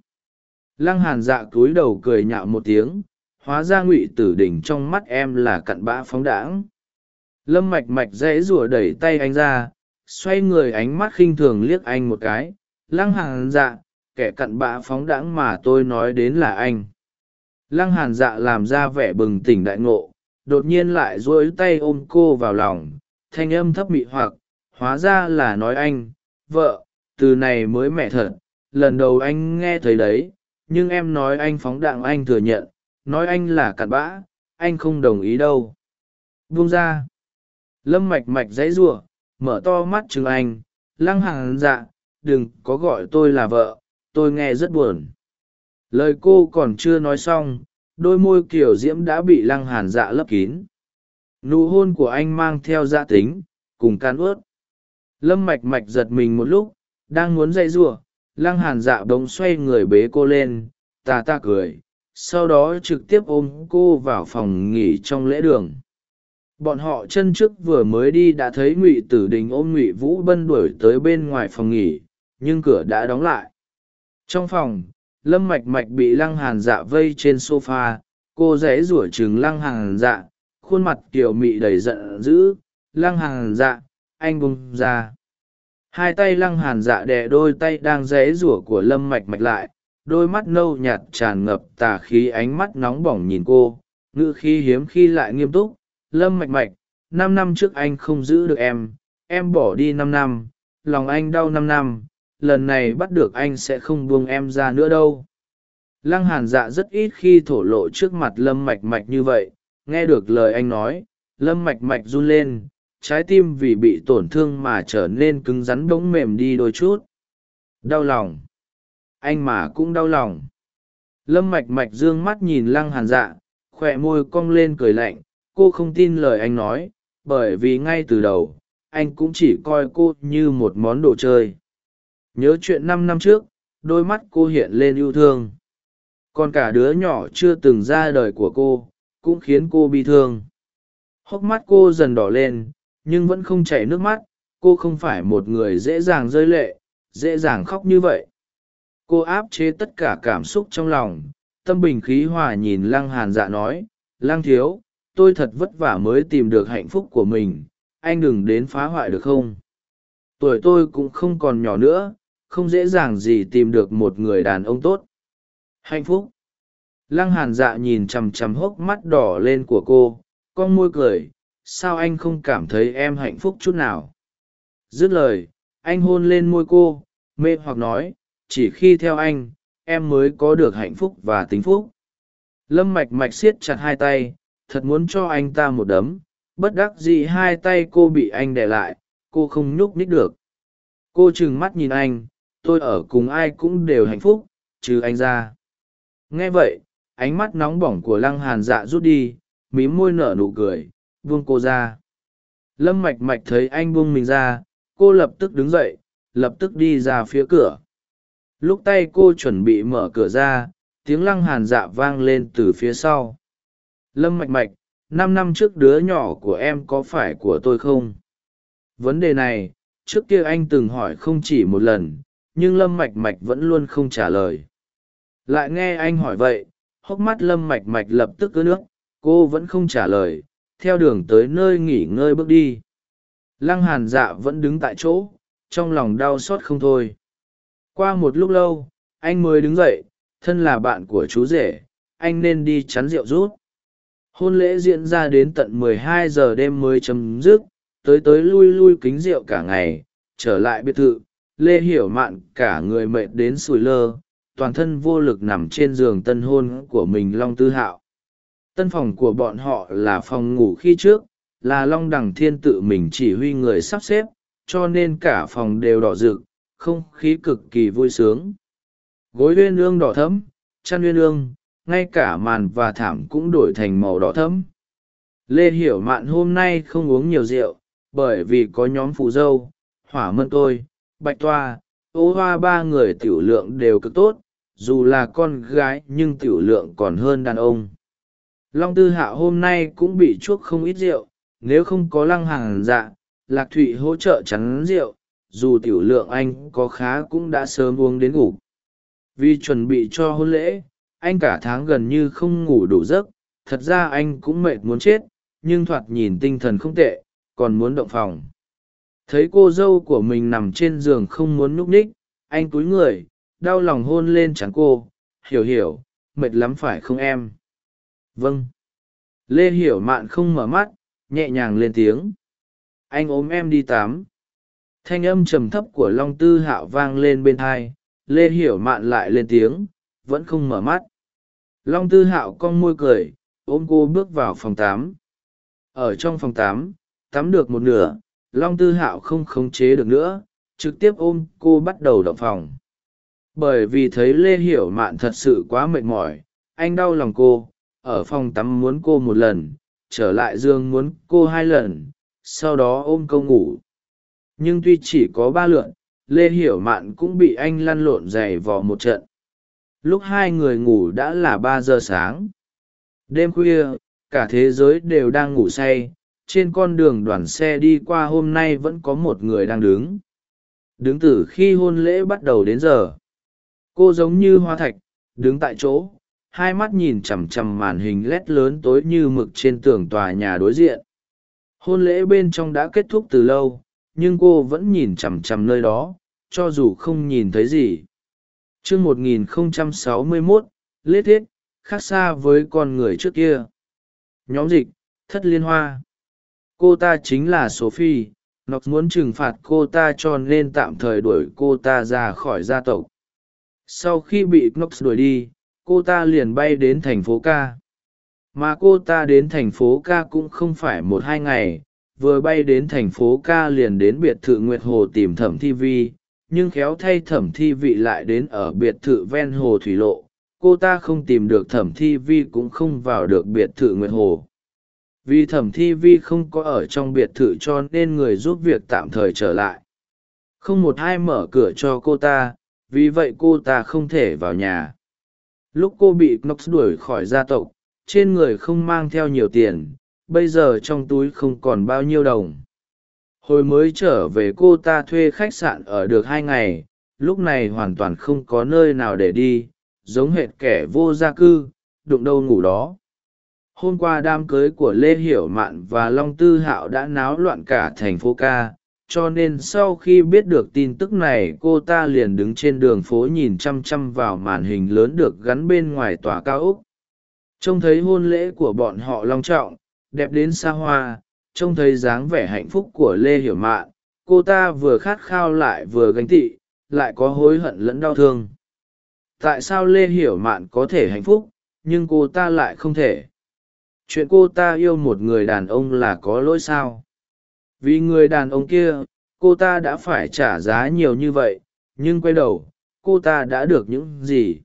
Lăng hàn dạ cúi đầu cười nhạo một tiếng hóa ra ngụy tử đình trong mắt em là cặn bã phóng đãng. Lâm mạch mạch dễ rủa đẩy tay anh ra, xoay người ánh mắt khinh thường liếc anh một cái. Lăng hàn dạ kẻ cặn bã phóng đãng mà tôi nói đến là anh. Lăng hàn dạ làm ra vẻ bừng tỉnh đại ngộ, đột nhiên lại dối tay ôm cô vào lòng. Thanh âm thấp mị hoặc, hóa ra là nói anh, vợ, từ này mới mẹ thật. Lần đầu anh nghe thấy đấy, nhưng em nói anh phóng đạn anh thừa nhận nói anh là cặn bã, anh không đồng ý đâu. Buông ra. Lâm mạch mạch dãy giụa mở to mắt chừng anh, lăng hàng dạ đừng có gọi tôi là vợ, tôi nghe rất buồn. Lời cô còn chưa nói xong, đôi môi kiểu diễm đã bị lăng hàn dạ lấp kín. Nụ hôn của anh mang theo dạ tính, cùng can ướt. Lâm mạch mạch giật mình một lúc, đang muốn dây giụa lăng hàn dạ bỗng xoay người bế cô lên, ta ta cười sau đó trực tiếp ôm cô vào phòng nghỉ trong lễ đường. Bọn họ chân trước vừa mới đi đã thấy ngụy tử đình ôm ngụy vũ bân đuổi tới bên ngoài phòng nghỉ, nhưng cửa đã đóng lại. Trong phòng, lâm mạch mạch bị lăng hàn dạ vây trên s o f a cô rẽ rủa chừng lăng hàn dạ khuôn mặt kiểu mị đầy giận dữ. Lăng hàn dạ anh bung ra. Hai tay lăng hàn dạ đè đôi tay đang rẽ rủa của lâm mạch mạch lại đôi mắt nâu nhạt tràn ngập tà khí ánh mắt nóng bỏng nhìn cô, ngữ khi hiếm khi lại nghiêm túc, lâm mạch mạch, năm năm trước anh không giữ được em em bỏ đi năm năm, lòng anh đau năm năm, lần này bắt được anh sẽ không buông em ra nữa đâu. Lăng hàn dạ rất ít khi thổ lộ trước mặt lâm mạch mạch như vậy, nghe được lời anh nói, lâm mạch mạch run lên, trái tim vì bị tổn thương mà trở nên cứng rắn bỗng mềm đi đôi chút. Đau lòng anh mà cũng đau lòng. Lâm mạch mạch d ư ơ n g mắt nhìn lăng hàn dạ khỏe môi cong lên cười lạnh, cô không tin lời anh nói, bởi vì ngay từ đầu, anh cũng chỉ coi cô như một món đồ chơi. Nhớ chuyện năm năm trước, đôi mắt cô hiện lên yêu thương. Còn cả đứa nhỏ chưa từng ra đời của cô, cũng khiến cô bi thương. Hốc mắt cô dần đỏ lên, nhưng vẫn không chảy nước mắt, cô không phải một người dễ dàng rơi lệ, dễ dàng khóc như vậy cô áp chế tất cả cảm xúc trong lòng, tâm bình khí hòa nhìn lăng hàn dạ nói, lăng thiếu, tôi thật vất vả mới tìm được hạnh phúc của mình, anh đừng đến phá hoại được không? Tuổi tôi cũng không còn nhỏ nữa, không dễ dàng gì tìm được một người đàn ông tốt. Hạnh phúc? Lăng hàn dạ nhìn chằm chằm hốc mắt đỏ lên của cô, con môi cười, sao anh không cảm thấy em hạnh phúc chút nào? Dứt lời, anh hôn lên môi cô, mê hoặc nói chỉ khi theo anh, em mới có được hạnh phúc và tính phúc. Lâm mạch mạch siết chặt hai tay, thật muốn cho anh ta một đấm. Bất đắc dĩ hai tay cô bị anh đè lại, cô không nhúc nhích được. Cô trừng mắt nhìn anh, tôi ở cùng ai cũng đều hạnh phúc, trừ anh ra. Nghe vậy, ánh mắt nóng bỏng của lăng hàn dạ rút đi, mí môi nở nụ cười, buông cô ra. Lâm mạch mạch thấy anh buông mình ra, cô lập tức đứng dậy, lập tức đi ra phía cửa lúc tay cô chuẩn bị mở cửa ra, tiếng lăng hàn dạ vang lên từ phía sau. Lâm mạch mạch, năm năm trước đứa nhỏ của em có phải của tôi không? Vấn đề này, trước kia anh từng hỏi không chỉ một lần, nhưng lâm mạch mạch vẫn luôn không trả lời. Lại nghe anh hỏi vậy, hốc mắt lâm mạch mạch lập tức ướt nước, cô vẫn không trả lời, theo đường tới nơi nghỉ ngơi bước đi. Lăng hàn dạ vẫn đứng tại chỗ, trong lòng đau xót không thôi qua một lúc lâu, anh mới đứng dậy, thân là bạn của chú rể, anh nên đi chắn rượu rút. Hôn lễ diễn ra đến tận 12 giờ đêm mới chấm dứt, tới tới lui lui kính rượu cả ngày, trở lại biệt thự, lê hiểu mạn cả người mệt đến sùi lơ, toàn thân vô lực nằm trên giường tân hôn của mình long tư hạo. Tân phòng của bọn họ là phòng ngủ khi trước, là long đằng thiên tự mình chỉ huy người sắp xếp, cho nên cả phòng đều đỏ rực không khí cực kỳ vui sướng. Gối uyên ương đỏ thẫm, chăn uyên ương, ngay cả màn và thảm cũng đổi thành màu đỏ thẫm. Lê hiểu mạn hôm nay không uống nhiều rượu, bởi vì có nhóm phụ dâu, hỏa mân tôi, bạch toa, ô hoa ba người tiểu lượng đều cực tốt, dù là con gái nhưng tiểu lượng còn hơn đàn ông. Long tư hạ hôm nay cũng bị chuốc không ít rượu, nếu không có lăng hàng dạ lạc thụy hỗ trợ chắn rượu dù tiểu lượng anh có khá cũng đã sớm uống đến ngủ. Vì chuẩn bị cho hôn lễ, anh cả tháng gần như không ngủ đủ giấc, thật ra anh cũng mệt muốn chết, nhưng thoạt nhìn tinh thần không tệ, còn muốn động phòng. Thấy cô dâu của mình nằm trên giường không muốn núp ních anh cúi người, đau lòng hôn lên trán cô, hiểu hiểu, mệt lắm phải không em? Vâng. Lê hiểu mạn không mở mắt, nhẹ nhàng lên tiếng. Anh ôm em đi tắm thanh âm trầm thấp của long tư hạo vang lên bên thai, lê hiểu mạn lại lên tiếng, vẫn không mở mắt. Long tư hạo cong môi cười, ôm cô bước vào phòng tám. Ở trong phòng tám, tắm được một nửa, long tư hạo không khống chế được nữa, trực tiếp ôm cô bắt đầu động phòng. Bởi vì thấy lê hiểu mạn thật sự quá mệt mỏi, anh đau lòng cô, ở phòng tắm muốn cô một lần, trở lại giường muốn cô hai lần, sau đó ôm câu ngủ nhưng tuy chỉ có ba lượn, lê hiểu mạn cũng bị anh lăn lộn dày vò một trận. Lúc hai người ngủ đã là ba giờ sáng. Đêm khuya, cả thế giới đều đang ngủ say, trên con đường đoàn xe đi qua hôm nay vẫn có một người đang đứng. Đứng từ khi hôn lễ bắt đầu đến giờ. Cô giống như hoa thạch, đứng tại chỗ, hai mắt nhìn chằm chằm màn hình lét lớn tối như mực trên tường tòa nhà đối diện. Hôn lễ bên trong đã kết thúc từ lâu nhưng cô vẫn nhìn chằm chằm nơi đó, cho dù không nhìn thấy gì. Chương một nghìn không trăm sáu mươi mốt, lết thiết khác xa với con người trước kia. Nhóm dịch, thất liên hoa. Cô ta chính là sophie, nó muốn trừng phạt cô ta cho nên tạm thời đuổi cô ta ra khỏi gia tộc. Sau khi bị knox đuổi đi, cô ta liền bay đến thành phố ca mà cô ta đến thành phố ca cũng không phải một hai ngày vừa bay đến thành phố ca liền đến biệt thự nguyệt hồ tìm thẩm thi vi, nhưng khéo thay thẩm thi vị lại đến ở biệt thự ven hồ thủy lộ. Cô ta không tìm được thẩm thi vi cũng không vào được biệt thự nguyệt hồ. Vì thẩm thi vi không có ở trong biệt thự cho nên người giúp việc tạm thời trở lại. Không một ai mở cửa cho cô ta, vì vậy cô ta không thể vào nhà. Lúc cô bị knox đuổi khỏi gia tộc, trên người không mang theo nhiều tiền bây giờ trong túi không còn bao nhiêu đồng. Hồi mới trở về cô ta thuê khách sạn ở được hai ngày, lúc này hoàn toàn không có nơi nào để đi, giống hệt kẻ vô gia cư, đụng đâu ngủ đó. Hôm qua đám cưới của lê hiểu mạn và long tư hạo đã náo loạn cả thành phố ca, cho nên sau khi biết được tin tức này, cô ta liền đứng trên đường phố nhìn chăm chăm vào màn hình lớn được gắn bên ngoài tòa cao úc. Trông thấy hôn lễ của bọn họ long trọng đẹp đến xa hoa, trông thấy dáng vẻ hạnh phúc của lê hiểu mạn, cô ta vừa khát khao lại vừa gánh tị, lại có hối hận lẫn đau thương. Tại sao lê hiểu mạn có thể hạnh phúc, nhưng cô ta lại không thể? Chuyện cô ta yêu một người đàn ông là có lỗi sao? Vì người đàn ông kia, cô ta đã phải trả giá nhiều như vậy, nhưng quay đầu, cô ta đã được những gì?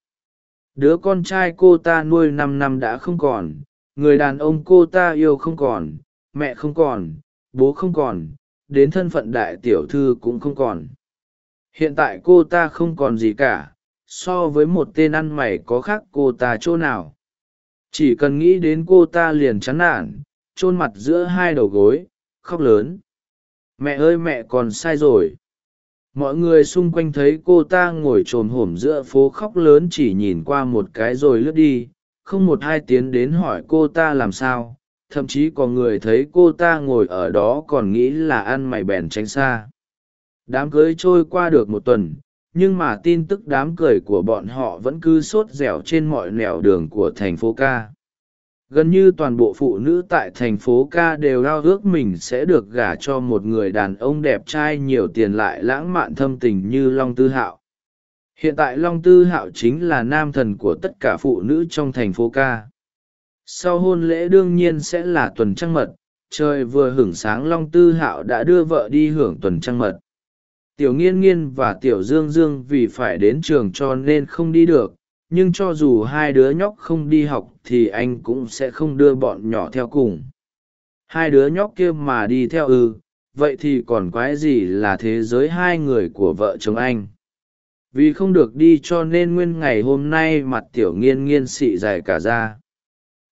Đứa con trai cô ta nuôi năm năm đã không còn người đàn ông cô ta yêu không còn, mẹ không còn, bố không còn, đến thân phận đại tiểu thư cũng không còn. Hiện tại cô ta không còn gì cả, so với một tên ăn mày có khác cô ta chỗ nào. Chỉ cần nghĩ đến cô ta liền chán nản, chôn mặt giữa hai đầu gối, khóc lớn. Mẹ ơi mẹ còn sai rồi. Mọi người xung quanh thấy cô ta ngồi t r ồ m hổm giữa phố khóc lớn chỉ nhìn qua một cái rồi lướt đi không một ai tiến đến hỏi cô ta làm sao, thậm chí có người thấy cô ta ngồi ở đó còn nghĩ là ăn mày bèn tránh xa. Đám cưới trôi qua được một tuần, nhưng mà tin tức đám cười của bọn họ vẫn cứ sốt dẻo trên mọi nẻo đường của thành phố ca gần như toàn bộ phụ nữ tại thành phố ca đều ao ước mình sẽ được gả cho một người đàn ông đẹp trai nhiều tiền lại lãng mạn thâm tình như long tư hạo hiện tại long tư hạo chính là nam thần của tất cả phụ nữ trong thành phố ca. Sau hôn lễ đương nhiên sẽ là tuần trăng mật, trời vừa hưởng sáng long tư hạo đã đưa vợ đi hưởng tuần trăng mật. Tiểu nghiên nghiên và tiểu dương dương vì phải đến trường cho nên không đi được, nhưng cho dù hai đứa nhóc không đi học thì anh cũng sẽ không đưa bọn nhỏ theo cùng. Hai đứa nhóc kia mà đi theo ư, vậy thì còn quái gì là thế giới hai người của vợ chồng anh? Vì không được đi cho nên nguyên ngày hôm nay mặt tiểu nghiên nghiên xị dài cả ra.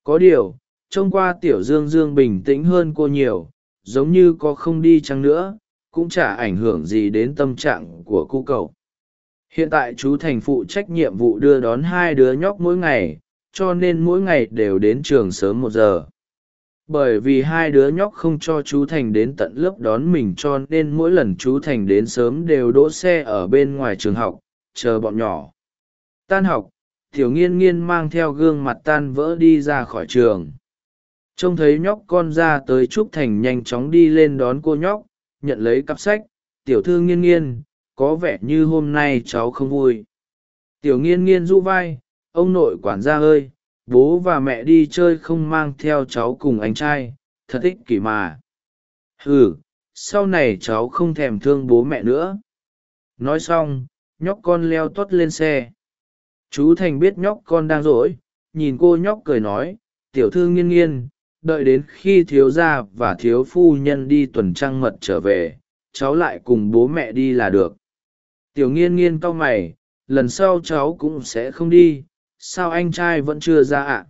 Có điều, trông qua tiểu dương dương bình tĩnh hơn cô nhiều, giống như có không đi chăng nữa, cũng chả ảnh hưởng gì đến tâm trạng của cô cậu. Hiện tại chú thành phụ trách nhiệm vụ đưa đón hai đứa nhóc mỗi ngày, cho nên mỗi ngày đều đến trường sớm một giờ. Bởi vì hai đứa nhóc không cho chú thành đến tận lớp đón mình cho nên mỗi lần chú thành đến sớm đều đỗ xe ở bên ngoài trường học chờ bọn nhỏ. Tan học, tiểu nghiên nghiên mang theo gương mặt tan vỡ đi ra khỏi trường. Trông thấy nhóc con ra tới trúc thành nhanh chóng đi lên đón cô nhóc, nhận lấy cặp sách. Tiểu thư nghiên nghiên, có vẻ như hôm nay cháu không vui. Tiểu nghiên nghiên rũ vai, ông nội quản gia ơi, bố và mẹ đi chơi không mang theo cháu cùng anh trai, thật ích kỷ mà. Ừ sau này cháu không thèm thương bố mẹ nữa. Nói xong nhóc con leo tuất lên xe. Chú thành biết nhóc con đang rỗi, nhìn cô nhóc cười nói, tiểu thư nghiên nghiên, đợi đến khi thiếu gia và thiếu phu nhân đi tuần trăng mật trở về, cháu lại cùng bố mẹ đi là được. Tiểu nghiên nghiên cau mày, lần sau cháu cũng sẽ không đi, sao anh trai vẫn chưa ra ạ?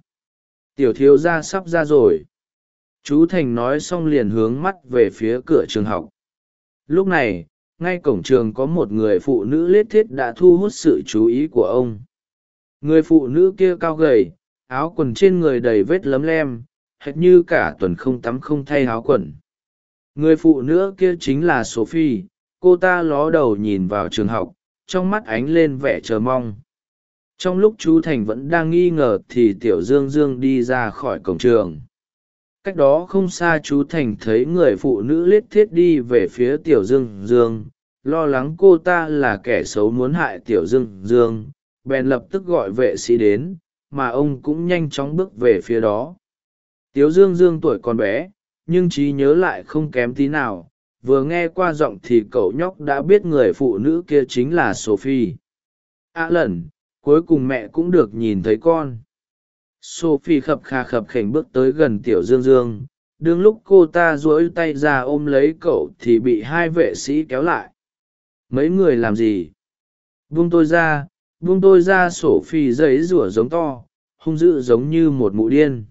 Tiểu thiếu gia sắp ra rồi. Chú thành nói xong liền hướng mắt về phía cửa trường học. Lúc này ngay cổng trường có một người phụ nữ lết thiết đã thu hút sự chú ý của ông. Người phụ nữ kia cao gầy, áo quần trên người đầy vết lấm lem, hệt như cả tuần không tắm không thay áo quần. Người phụ nữ kia chính là sophie, cô ta ló đầu nhìn vào trường học, trong mắt ánh lên vẻ chờ mong. Trong lúc chú thành vẫn đang nghi ngờ thì tiểu dương dương đi ra khỏi cổng trường cách đó không xa chú thành thấy người phụ nữ lết thiết đi về phía tiểu dương dương, lo lắng cô ta là kẻ xấu muốn hại tiểu dương dương. Bèn lập tức gọi vệ sĩ đến, mà ông cũng nhanh chóng bước về phía đó. Tiểu dương dương tuổi còn bé, nhưng trí nhớ lại không kém tí nào. Vừa nghe qua giọng thì cậu nhóc đã biết người phụ nữ kia chính là sophie. A à lần, cuối cùng mẹ cũng được nhìn thấy con sophie khập khà khập khểnh bước tới gần tiểu dương dương. Đương lúc cô ta duỗi tay ra ôm lấy cậu thì bị hai vệ sĩ kéo lại. Mấy người làm gì? Vung tôi ra vung tôi ra sổ phi giấy rủa giống to, hung dữ giống như một mụ điên.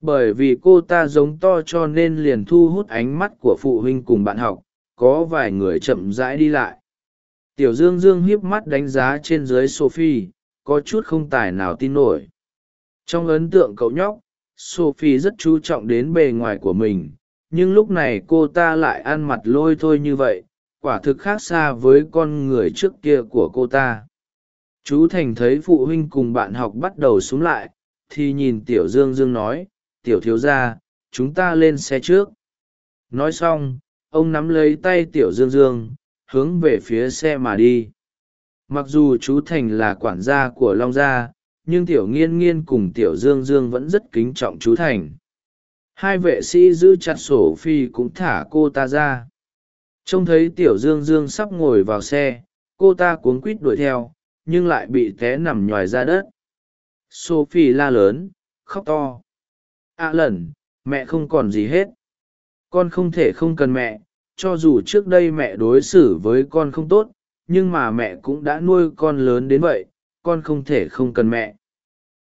Bởi vì cô ta giống to cho nên liền thu hút ánh mắt của phụ huynh cùng bạn học, có vài người chậm rãi đi lại. Tiểu dương dương hiếp mắt đánh giá trên dưới sophie, có chút không tài nào tin nổi trong ấn tượng cậu nhóc, sophie rất chú trọng đến bề ngoài của mình, nhưng lúc này cô ta lại ăn mặt lôi thôi như vậy, quả thực khác xa với con người trước kia của cô ta. Chú thành thấy phụ huynh cùng bạn học bắt đầu xuống lại, thì nhìn tiểu dương dương nói, tiểu thiếu gia, chúng ta lên xe trước. Nói xong, ông nắm lấy tay tiểu dương dương, hướng về phía xe mà đi. Mặc dù chú thành là quản gia của long gia nhưng tiểu nghiên nghiên cùng tiểu dương dương vẫn rất kính trọng chú thành. Hai vệ sĩ giữ chặt sổ phi cũng thả cô ta ra. Trông thấy tiểu dương dương sắp ngồi vào xe, cô ta cuống quít đuổi theo, nhưng lại bị té nằm nhoài ra đất. Sophie la lớn, khóc to. A à lần, mẹ không còn gì hết. Con không thể không cần mẹ, cho dù trước đây mẹ đối xử với con không tốt, nhưng mà mẹ cũng đã nuôi con lớn đến vậy, con không thể không cần mẹ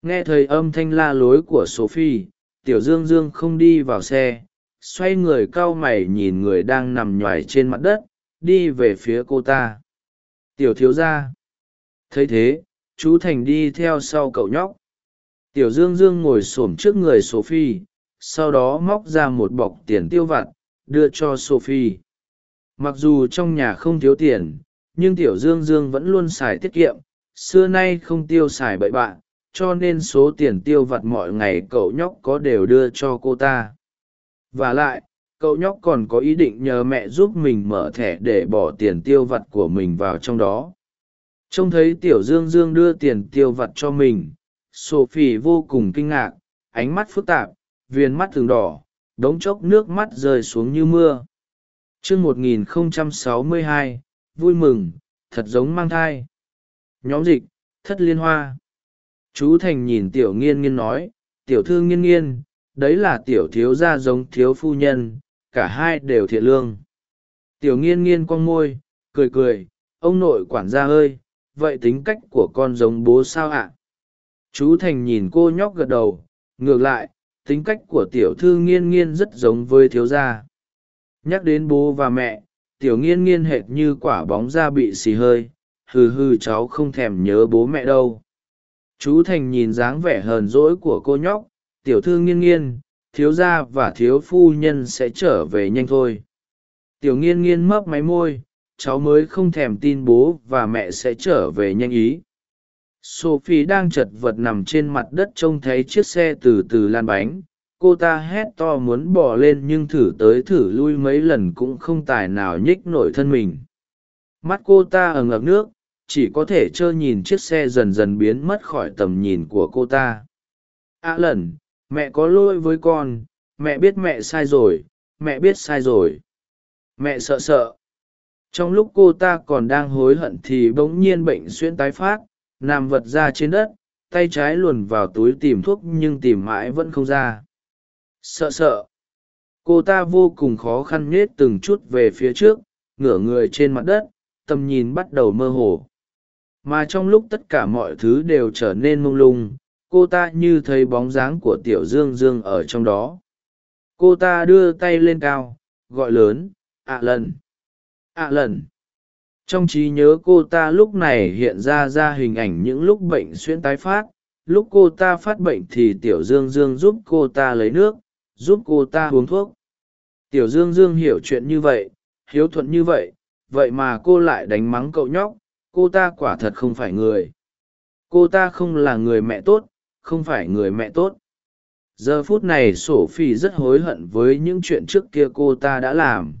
nghe thấy âm thanh la lối của sophie, tiểu dương dương không đi vào xe, xoay người cau mày nhìn người đang nằm nhoài trên mặt đất, đi về phía cô ta. Tiểu thiếu gia. Thấy thế, chú thành đi theo sau cậu nhóc. Tiểu dương dương ngồi s ổ m trước người sophie, sau đó móc ra một bọc tiền tiêu vặt, đưa cho sophie. Mặc dù trong nhà không thiếu tiền, nhưng tiểu dương dương vẫn luôn xài tiết kiệm, xưa nay không tiêu xài bậy bạn cho nên số tiền tiêu vặt mọi ngày cậu nhóc có đều đưa cho cô ta. V à lại, cậu nhóc còn có ý định nhờ mẹ giúp mình mở thẻ để bỏ tiền tiêu vặt của mình vào trong đó. Trông thấy tiểu dương dương đưa tiền tiêu vặt cho mình, sophie vô cùng kinh ngạc, ánh mắt phức tạp viên mắt thường đỏ, đống chốc nước mắt rơi xuống như mưa. Chương một nghìn sáu mươi hai, vui mừng, thật giống mang thai. Nhóm dịch, thất liên hoa chú thành nhìn tiểu nghiên nghiên nói, tiểu thư nghiên nghiên, đấy là tiểu thiếu gia giống thiếu phu nhân, cả hai đều thiện lương. Tiểu nghiên nghiên con môi, cười cười, ông nội quản gia ơi, vậy tính cách của con giống bố sao ạ? Chú thành nhìn cô nhóc gật đầu, ngược lại, tính cách của tiểu thư nghiên nghiên rất giống với thiếu gia. Nhắc đến bố và mẹ, tiểu nghiên nghiên hệt như quả bóng da bị xì hơi, hừ hừ cháu không thèm nhớ bố mẹ đâu chú thành nhìn dáng vẻ hờn dỗi của cô nhóc, tiểu thư nghiên nghiên thiếu gia và thiếu phu nhân sẽ trở về nhanh thôi. Tiểu nghiên nghiên mấp máy môi, cháu mới không thèm tin bố và mẹ sẽ trở về nhanh ý. Sophie đang chật vật nằm trên mặt đất trông thấy chiếc xe từ từ lan bánh. Cô ta hét to muốn bỏ lên nhưng thử tới thử lui mấy lần cũng không tài nào nhích nổi thân mình. Mắt cô ta ở ngập nước chỉ có thể trơ nhìn chiếc xe dần dần biến mất khỏi tầm nhìn của cô ta. A à lần, mẹ có lỗi với con, mẹ biết mẹ sai rồi, mẹ biết sai rồi. Mẹ sợ sợ. Trong lúc cô ta còn đang hối hận thì bỗng nhiên bệnh xuyên tái phát, nằm vật ra trên đất, tay trái luồn vào túi tìm thuốc nhưng tìm mãi vẫn không ra. Sợ sợ. Cô ta vô cùng khó khăn nhết từng chút về phía trước, ngửa người trên mặt đất, tầm nhìn bắt đầu mơ hồ mà trong lúc tất cả mọi thứ đều trở nên mông lung, cô ta như thấy bóng dáng của tiểu dương dương ở trong đó. Cô ta đưa tay lên cao, gọi lớn ạ lần ạ lần. Trong trí nhớ cô ta lúc này hiện ra ra hình ảnh những lúc bệnh xuyên tái phát, lúc cô ta phát bệnh thì tiểu dương dương giúp cô ta lấy nước, giúp cô ta uống thuốc. Tiểu dương dương hiểu chuyện như vậy, hiếu thuận như vậy vậy mà cô lại đánh mắng cậu nhóc cô ta quả thật không phải người. Cô ta không là người mẹ tốt, không phải người mẹ tốt. Giờ phút này sổ phi rất hối hận với những chuyện trước kia cô ta đã làm.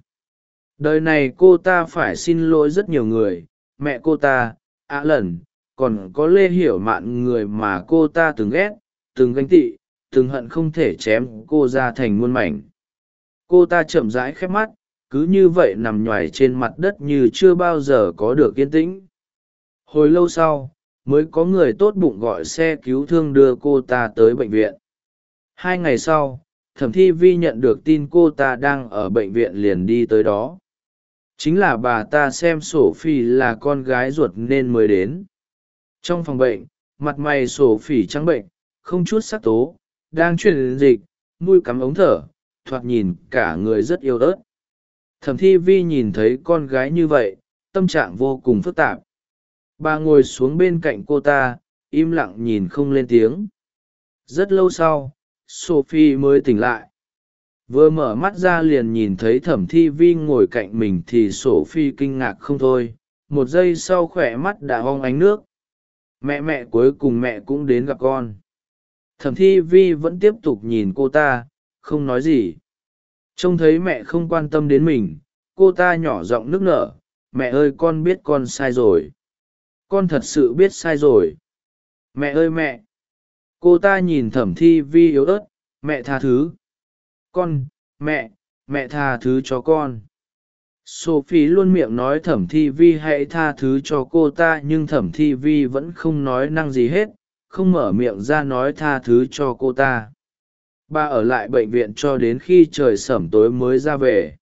Đời này cô ta phải xin lỗi rất nhiều người. Mẹ cô ta ạ lần còn có lê hiểu mạn người mà cô ta từng ghét, từng ganh tị, từng hận không thể chém cô ra thành muôn mảnh. Cô ta chậm rãi khép mắt, cứ như vậy nằm nhoài trên mặt đất như chưa bao giờ có được yên tĩnh hồi lâu sau, mới có người tốt bụng gọi xe cứu thương đưa cô ta tới bệnh viện. Hai ngày sau, thẩm thi vi nhận được tin cô ta đang ở bệnh viện liền đi tới đó. Chính là bà ta xem sổ phi là con gái ruột nên mới đến. Trong phòng bệnh, mặt mày sổ phỉ trắng bệnh, không chút sắc tố, đang truyền dịch mùi cắm ống thở, thoạt nhìn cả người rất yêu ớt. Thẩm thi vi nhìn thấy con gái như vậy, tâm trạng vô cùng phức tạp bà ngồi xuống bên cạnh cô ta, im lặng nhìn không lên tiếng. Rất lâu sau, sophie mới tỉnh lại. Vừa mở mắt ra liền nhìn thấy thẩm thi vi ngồi cạnh mình thì sophie kinh ngạc không thôi. Một giây sau khỏe mắt đã hong ánh nước. Mẹ mẹ cuối cùng mẹ cũng đến gặp con. Thẩm thi vi vẫn tiếp tục nhìn cô ta, không nói gì. Trông thấy mẹ không quan tâm đến mình, cô ta nhỏ giọng nức nở. Mẹ ơi, con biết con sai rồi con thật sự biết sai rồi. Mẹ ơi mẹ! Cô ta nhìn thẩm thi vi yếu ớt, mẹ tha thứ. Con, mẹ mẹ tha thứ cho con. Sophie luôn miệng nói thẩm thi vi hãy tha thứ cho cô ta, nhưng thẩm thi vi vẫn không nói năng gì hết, không mở miệng ra nói tha thứ cho cô ta. Bà ở lại bệnh viện cho đến khi trời sẩm tối mới ra về.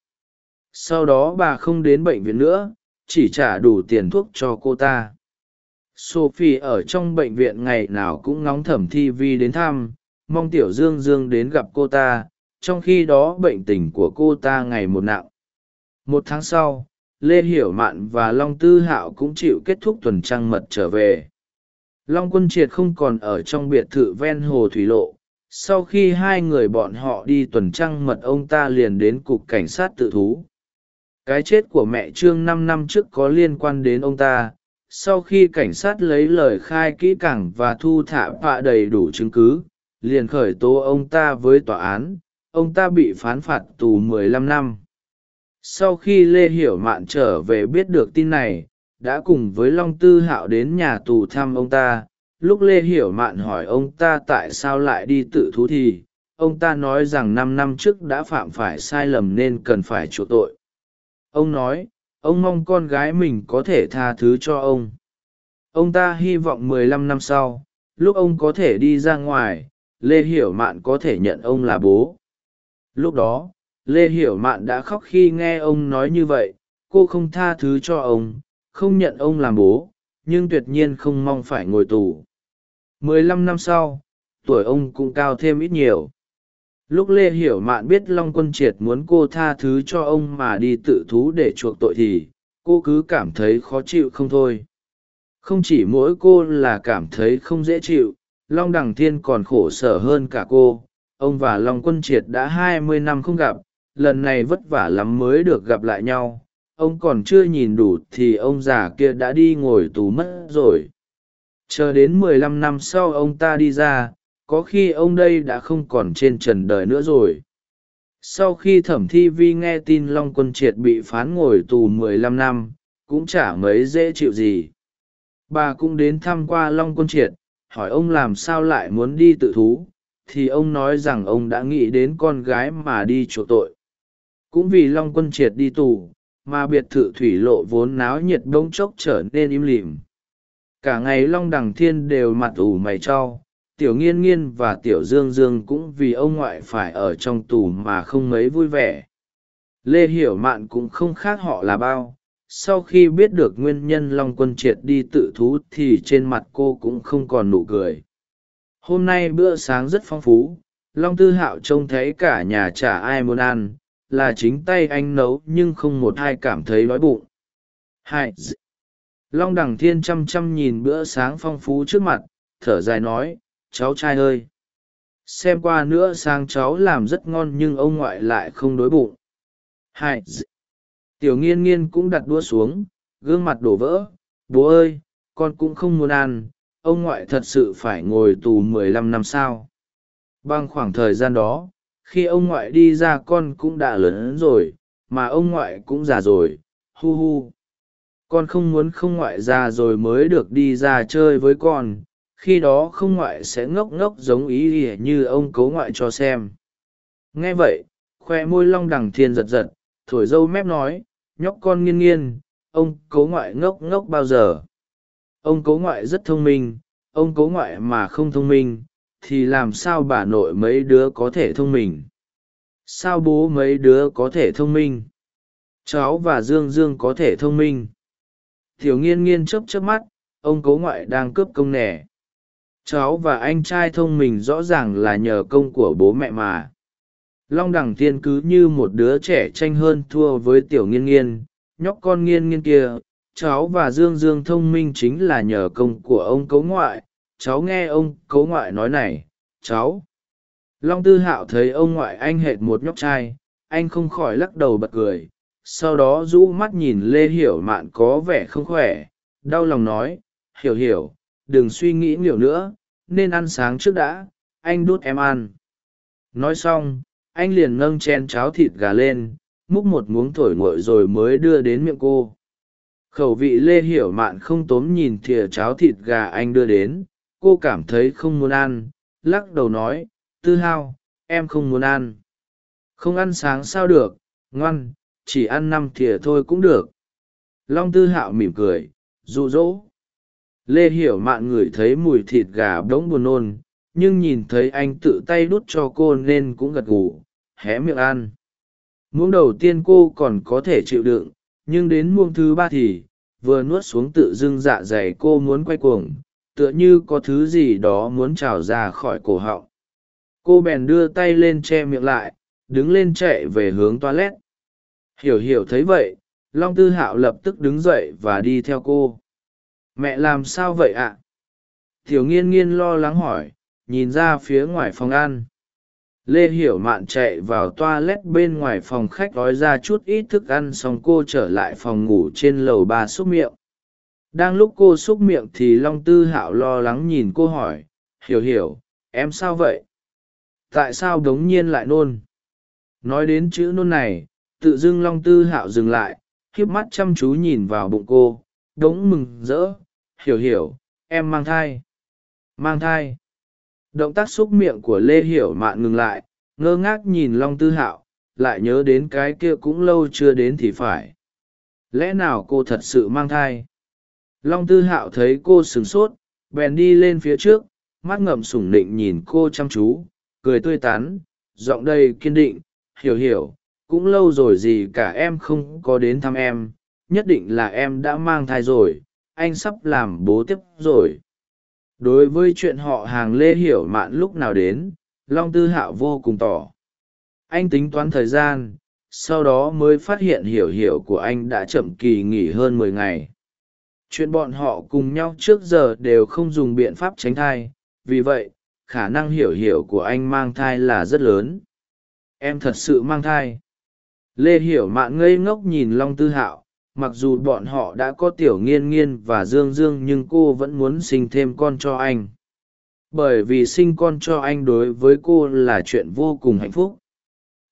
Sau đó bà không đến bệnh viện nữa, chỉ trả đủ tiền thuốc cho cô ta sophie ở trong bệnh viện ngày nào cũng ngóng thẩm thi vi đến thăm, mong tiểu dương dương đến gặp cô ta, trong khi đó bệnh tình của cô ta ngày một nặng. Một tháng sau, lê hiểu mạn và long tư hạo cũng chịu kết thúc tuần trăng mật trở về. Long quân triệt không còn ở trong biệt thự ven hồ thủy lộ. Sau khi hai người bọn họ đi tuần trăng mật, ông ta liền đến cục cảnh sát tự thú. Cái chết của mẹ trương năm năm trước có liên quan đến ông ta sau khi cảnh sát lấy lời khai kỹ càng và thu thả vạ đầy đủ chứng cứ, liền khởi tố ông ta với tòa án, ông ta bị phán phạt tù 15 năm. Sau khi lê hiểu mạn trở về biết được tin này, đã cùng với long tư hạo đến nhà tù thăm ông ta. Lúc lê hiểu mạn hỏi ông ta tại sao lại đi tự thú thì, ông ta nói rằng năm năm trước đã phạm phải sai lầm nên cần phải chuộc tội. Ông nói ông mong con gái mình có thể tha thứ cho ông. Ông ta hy vọng mười lăm năm sau, lúc ông có thể đi ra ngoài, lê hiểu mạn có thể nhận ông là bố. Lúc đó, lê hiểu mạn đã khóc khi nghe ông nói như vậy, cô không tha thứ cho ông, không nhận ông làm bố, nhưng tuyệt nhiên không mong phải ngồi tù. mười lăm năm sau, tuổi ông cũng cao thêm ít nhiều lúc lê hiểu mạn biết long quân triệt muốn cô tha thứ cho ông mà đi tự thú để chuộc tội thì, cô cứ cảm thấy khó chịu không thôi. Không chỉ mỗi cô là cảm thấy không dễ chịu, long đằng thiên còn khổ sở hơn cả cô. Ông và long quân triệt đã hai mươi năm không gặp, lần này vất vả lắm mới được gặp lại nhau. Ông còn chưa nhìn đủ thì ông già kia đã đi ngồi tù mất rồi. Chờ đến mười lăm năm sau ông ta đi ra có khi ông đây đã không còn trên trần đời nữa rồi. Sau khi thẩm thi vi nghe tin long quân triệt bị phán ngồi tù mười lăm năm, cũng chả mấy dễ chịu gì. Bà cũng đến thăm qua long quân triệt, hỏi ông làm sao lại muốn đi tự thú, thì ông nói rằng ông đã nghĩ đến con gái mà đi chỗ tội. Cũng vì long quân triệt đi tù, mà biệt thự thủy lộ vốn náo nhiệt bỗng chốc trở nên im lìm. Cả ngày long đằng thiên đều mặt ủ mày trau tiểu nghiên nghiên và tiểu dương dương cũng vì ông ngoại phải ở trong tù mà không mấy vui vẻ. Lê hiểu mạn cũng không khác họ là bao. Sau khi biết được nguyên nhân long quân triệt đi tự thú thì trên mặt cô cũng không còn nụ cười. Hôm nay bữa sáng rất phong phú. Long tư hạo trông thấy cả nhà chả ai muốn ăn, là chính tay anh nấu nhưng không một ai cảm thấy đói bụng. Hai, long đằng thiên chăm chăm nhìn bữa sáng phong phú trước mặt, thở dài nói cháu trai ơi. Xem qua nữa sang cháu làm rất ngon nhưng ông ngoại lại không đối bụng. Hai tiểu nghiên nghiên cũng đặt đũa xuống, gương mặt đổ vỡ. Bố ơi, con cũng không muốn ăn. Ông ngoại thật sự phải ngồi tù mười lăm năm sao? Bằng khoảng thời gian đó, khi ông ngoại đi ra con cũng đã lớn rồi, mà ông ngoại cũng già rồi. Hu hu. Con không muốn không ngoại già rồi mới được đi ra chơi với con khi đó không ngoại sẽ ngốc ngốc giống ý ỉa như ông cố ngoại cho xem. Nghe vậy, khoe môi long đằng thiên giật giật, thổi dâu mép nói, nhóc con nghiêng nghiêng ông cố ngoại ngốc ngốc bao giờ? Ông cố ngoại rất thông minh, ông cố ngoại mà không thông minh, thì làm sao bà nội mấy đứa có thể thông minh? Sao bố mấy đứa có thể thông minh? Cháu và dương dương có thể thông minh? Thiểu nghiên nghiên chớp chớp mắt, ông cố ngoại đang cướp công nẻ cháu và anh trai thông minh rõ ràng là nhờ công của bố mẹ mà. Long đẳng thiên cứ như một đứa trẻ tranh hơn thua với tiểu nghiên nghiên, nhóc con nghiên nghiên kia. Cháu và dương dương thông minh chính là nhờ công của ông cấu ngoại. Cháu nghe ông cấu ngoại nói này, cháu. Long tư hạo thấy ông ngoại anh hệt một nhóc trai, anh không khỏi lắc đầu bật cười. Sau đó rũ mắt nhìn lê hiểu mạn có vẻ không khỏe, đau lòng nói, hiểu hiểu đừng suy nghĩ nhiều nữa, nên ăn sáng trước đã, anh đút em ăn. Nói xong, anh liền nâng chen cháo thịt gà lên, múc một muỗng thổi nguội rồi mới đưa đến miệng cô. Khẩu vị lê hiểu mạn không tốn nhìn thìa cháo thịt gà anh đưa đến, cô cảm thấy không muốn ăn, lắc đầu nói, tư hao, em không muốn ăn. Không ăn sáng sao được, ngoan, chỉ ăn năm thìa thôi cũng được. Long tư hạo mỉm cười rụ rỗ lê hiểu mạn ngửi thấy mùi thịt gà bỗng buồn nôn, nhưng nhìn thấy anh tự tay đút cho cô nên cũng gật gù, hé miệng ăn. Muỗng đầu tiên cô còn có thể chịu đựng, nhưng đến muỗng thứ ba thì, vừa nuốt xuống tự dưng dạ dày cô muốn quay cuồng, tựa như có thứ gì đó muốn trào ra khỏi cổ họng. Cô bèn đưa tay lên che miệng lại, đứng lên chạy về hướng toilet. Hiểu hiểu thấy vậy, long tư hạo lập tức đứng dậy và đi theo cô mẹ làm sao vậy ạ? À? tiểu nghiên nghiên lo lắng hỏi, nhìn ra phía ngoài phòng ăn. Lê hiểu mạn chạy vào toa lét bên ngoài phòng khách gói ra chút ít thức ăn xong cô trở lại phòng ngủ trên lầu ba xúc miệng. Đang lúc cô xúc miệng thì long tư hạo lo lắng nhìn cô hỏi, hiểu hiểu, em sao vậy? Tại sao đ ố n g nhiên lại nôn? Nói đến chữ nôn này, tự dưng long tư hạo dừng lại khiếp mắt chăm chú nhìn vào bụng cô, đống mừng rỡ hiểu hiểu, em mang thai. Mang thai. Động tác xúc miệng của lê hiểu mạn ngừng lại, ngơ ngác nhìn long tư hạo, lại nhớ đến cái kia cũng lâu chưa đến thì phải. Lẽ nào cô thật sự mang thai? Long tư hạo thấy cô sửng sốt, bèn đi lên phía trước, mắt ngậm sủng nịnh nhìn cô chăm chú, cười tươi tắn, giọng đầy kiên định, hiểu hiểu, cũng lâu rồi gì cả em không có đến thăm em, nhất định là em đã mang thai rồi anh sắp làm bố tiếp rồi. Đối với chuyện họ hàng lê hiểu mạn lúc nào đến, long tư hạo vô cùng tỏ. Anh tính toán thời gian, sau đó mới phát hiện hiểu hiểu của anh đã chậm kỳ nghỉ hơn mười ngày. Chuyện bọn họ cùng nhau trước giờ đều không dùng biện pháp tránh thai, vì vậy, khả năng hiểu hiểu của anh mang thai là rất lớn. Em thật sự mang thai. Lê hiểu mạn ngây ngốc nhìn long tư hạo mặc dù bọn họ đã có tiểu nghiên nghiên và dương dương nhưng cô vẫn muốn sinh thêm con cho anh. Bởi vì sinh con cho anh đối với cô là chuyện vô cùng hạnh phúc.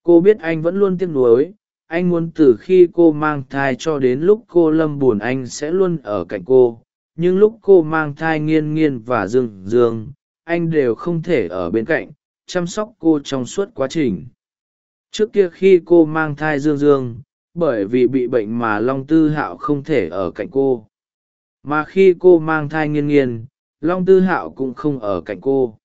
Cô biết anh vẫn luôn tiếc nuối. Anh muốn từ khi cô mang thai cho đến lúc cô lâm buồn anh sẽ luôn ở cạnh cô. Nhưng lúc cô mang thai nghiên nghiên và dương dương, anh đều không thể ở bên cạnh, chăm sóc cô trong suốt quá trình. Trước kia khi cô mang thai dương dương bởi vì bị bệnh mà long tư hạo không thể ở cạnh cô. Mà khi cô mang thai nghiên nghiên long tư hạo cũng không ở cạnh cô.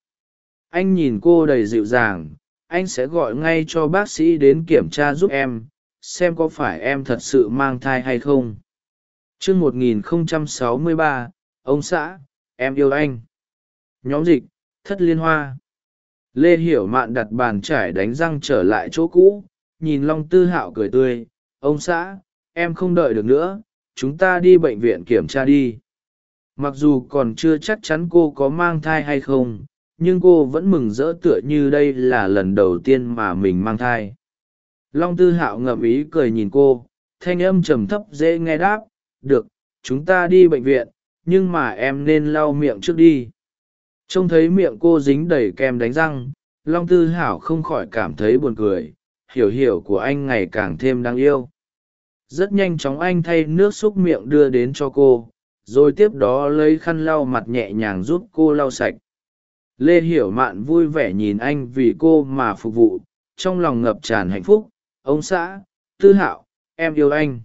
Anh nhìn cô đầy dịu dàng, anh sẽ gọi ngay cho bác sĩ đến kiểm tra giúp em, xem có phải em thật sự mang thai hay không. Chương một nghìn không trăm sáu ông xã, em yêu anh. Nhóm dịch, thất liên hoa. Lê hiểu mạn đặt bàn trải đánh răng trở lại chỗ cũ, nhìn long tư hạo cười tươi ông xã, em không đợi được nữa, chúng ta đi bệnh viện kiểm tra đi. Mặc dù còn chưa chắc chắn cô có mang thai hay không, nhưng cô vẫn mừng rỡ tựa như đây là lần đầu tiên mà mình mang thai. Long tư hạo ngậm ý cười nhìn cô, thanh âm trầm thấp dễ nghe đáp, được, chúng ta đi bệnh viện, nhưng mà em nên lau miệng trước đi. Trông thấy miệng cô dính đầy kem đánh răng, long tư hảo không khỏi cảm thấy buồn cười hiểu hiểu của anh ngày càng thêm đáng yêu. Rất nhanh chóng anh thay nước xúc miệng đưa đến cho cô, rồi tiếp đó lấy khăn lau mặt nhẹ nhàng giúp cô lau sạch. Lê hiểu mạn vui vẻ nhìn anh vì cô mà phục vụ, trong lòng ngập tràn hạnh phúc. Ông xã, tư hạo, em yêu anh.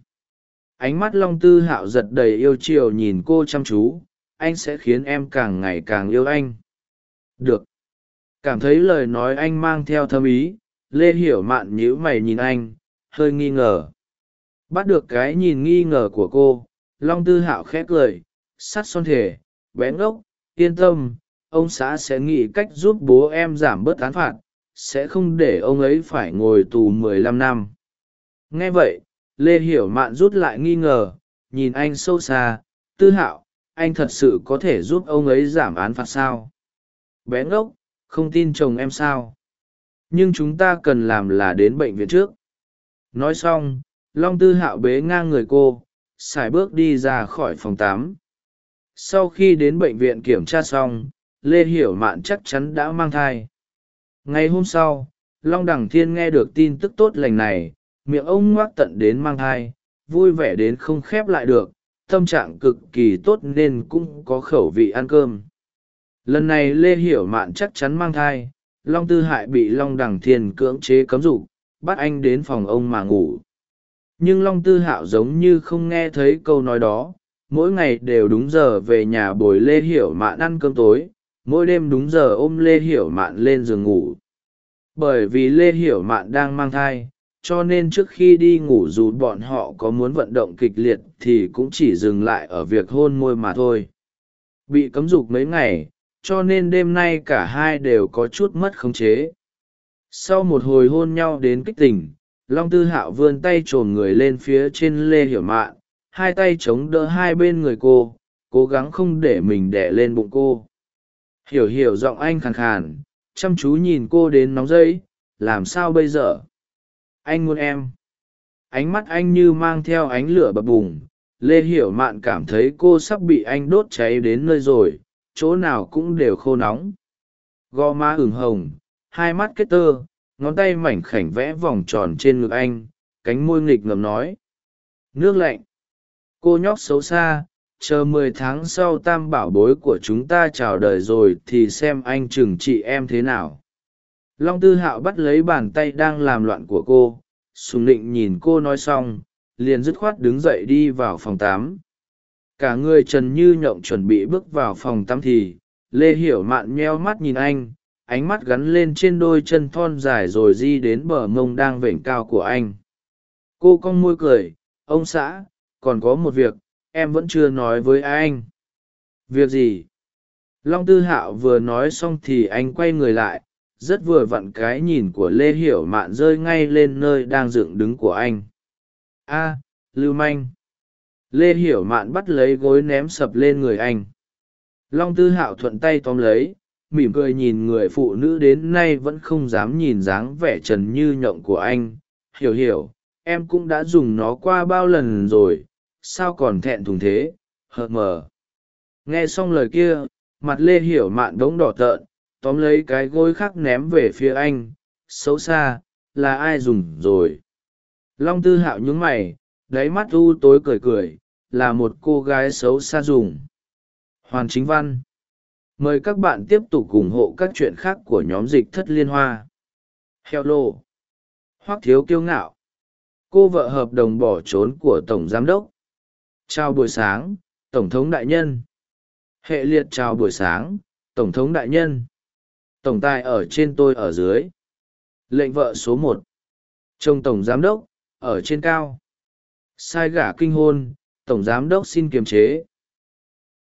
Ánh mắt long tư hạo giật đầy yêu chiều nhìn cô chăm chú, anh sẽ khiến em càng ngày càng yêu anh. Được. Cảm thấy lời nói anh mang theo thâm ý lê hiểu mạn nhíu mày nhìn anh, hơi nghi ngờ. Bắt được cái nhìn nghi ngờ của cô, long tư hạo khét cười, sắt son thể, bé ngốc, yên tâm, ông xã sẽ nghĩ cách giúp bố em giảm bớt án phạt, sẽ không để ông ấy phải ngồi tù mười lăm năm. Nghe vậy, lê hiểu mạn rút lại nghi ngờ, nhìn anh sâu xa, tư hạo, anh thật sự có thể giúp ông ấy giảm án phạt sao? Bé ngốc, không tin chồng em sao? Nhưng chúng ta cần làm là đến bệnh viện trước. Nói xong, long tư hạo bế ngang người cô x à i bước đi ra khỏi phòng tám sau khi đến bệnh viện kiểm tra xong, lê hiểu mạn chắc chắn đã mang thai. Ngày hôm sau, long đằng thiên nghe được tin tức tốt lành này, miệng ông ngoác tận đến mang thai, vui vẻ đến không khép lại được, tâm trạng cực kỳ tốt nên cũng có khẩu vị ăn cơm. Lần này lê hiểu mạn chắc chắn mang thai long tư hại bị long đằng thiên cưỡng chế cấm dục, bắt anh đến phòng ông mà ngủ. Nhưng long tư hạo giống như không nghe thấy câu nói đó, mỗi ngày đều đúng giờ về nhà bồi lê hiểu mạn ăn cơm tối, mỗi đêm đúng giờ ôm lê hiểu mạn lên giường ngủ. Bởi vì lê hiểu mạn đang mang thai, cho nên trước khi đi ngủ dù bọn họ có muốn vận động kịch liệt thì cũng chỉ dừng lại ở việc hôn môi mà thôi. Bị cấm dục mấy ngày cho nên đêm nay cả hai đều có chút mất khống chế. Sau một hồi hôn nhau đến kích tình, long tư hạo vươn tay trồm người lên phía trên lê hiểu mạn, hai tay chống đỡ hai bên người cô, cố gắng không để mình đẻ lên bụng cô. Hiểu hiểu giọng anh khàn khàn, chăm chú nhìn cô đến nóng dây làm sao bây giờ? Anh muốn em. Ánh mắt anh như mang theo ánh lửa bập bùng, lê hiểu mạn cảm thấy cô sắp bị anh đốt cháy đến nơi rồi chỗ nào cũng đều khô nóng. Gò má ửng hồng, hai mắt kết tơ, ngón tay mảnh khảnh vẽ vòng tròn trên ngực anh, cánh môi nghịch ngầm nói. Nước lạnh. Cô nhóc xấu xa, chờ mười tháng sau tam bảo bối của chúng ta chào đời rồi thì xem anh trừng trị em thế nào. Long tư hạo bắt lấy bàn tay đang làm loạn của cô, sùng nịnh nhìn cô nói xong, liền dứt khoát đứng dậy đi vào phòng tám cả người trần như nhộng chuẩn bị bước vào phòng tắm thì, lê hiểu mạn nheo mắt nhìn anh, ánh mắt gắn lên trên đôi chân thon dài rồi di đến bờ mông đang vểnh cao của anh. Cô cong môi cười, ông xã, còn có một việc, em vẫn chưa nói với anh. Việc gì? Long tư hạo vừa nói xong thì anh quay người lại, rất vừa vặn cái nhìn của lê hiểu mạn rơi ngay lên nơi đang dựng đứng của anh. A, lưu manh lê hiểu mạn bắt lấy gối ném sập lên người anh. Long tư hạo thuận tay tóm lấy, mỉm cười nhìn người phụ nữ đến nay vẫn không dám nhìn dáng vẻ trần như nhộng của anh. Hiểu hiểu, em cũng đã dùng nó qua bao lần rồi, sao còn thẹn thùng thế? Hờ mờ. Nghe xong lời kia, mặt lê hiểu mạn đống đỏ tợn, tóm lấy cái gối khác ném về phía anh. Xấu xa, là ai dùng rồi? Long tư hạo nhún mày, đáy mắt u tối cười cười là một cô gái xấu xa dùng. Hoàn chính văn. Mời các bạn tiếp tục ủng hộ các chuyện khác của nhóm dịch thất liên hoa. Hello. Hoắc thiếu kiêu ngạo. Cô vợ hợp đồng bỏ trốn của tổng giám đốc. Chào buổi sáng, tổng thống đại nhân. Hệ liệt chào buổi sáng, tổng thống đại nhân. Tổng tài ở trên tôi ở dưới. Lệnh vợ số một. Chồng tổng giám đốc, ở trên cao. Sai gả kinh hôn tổng giám đốc xin kiềm chế.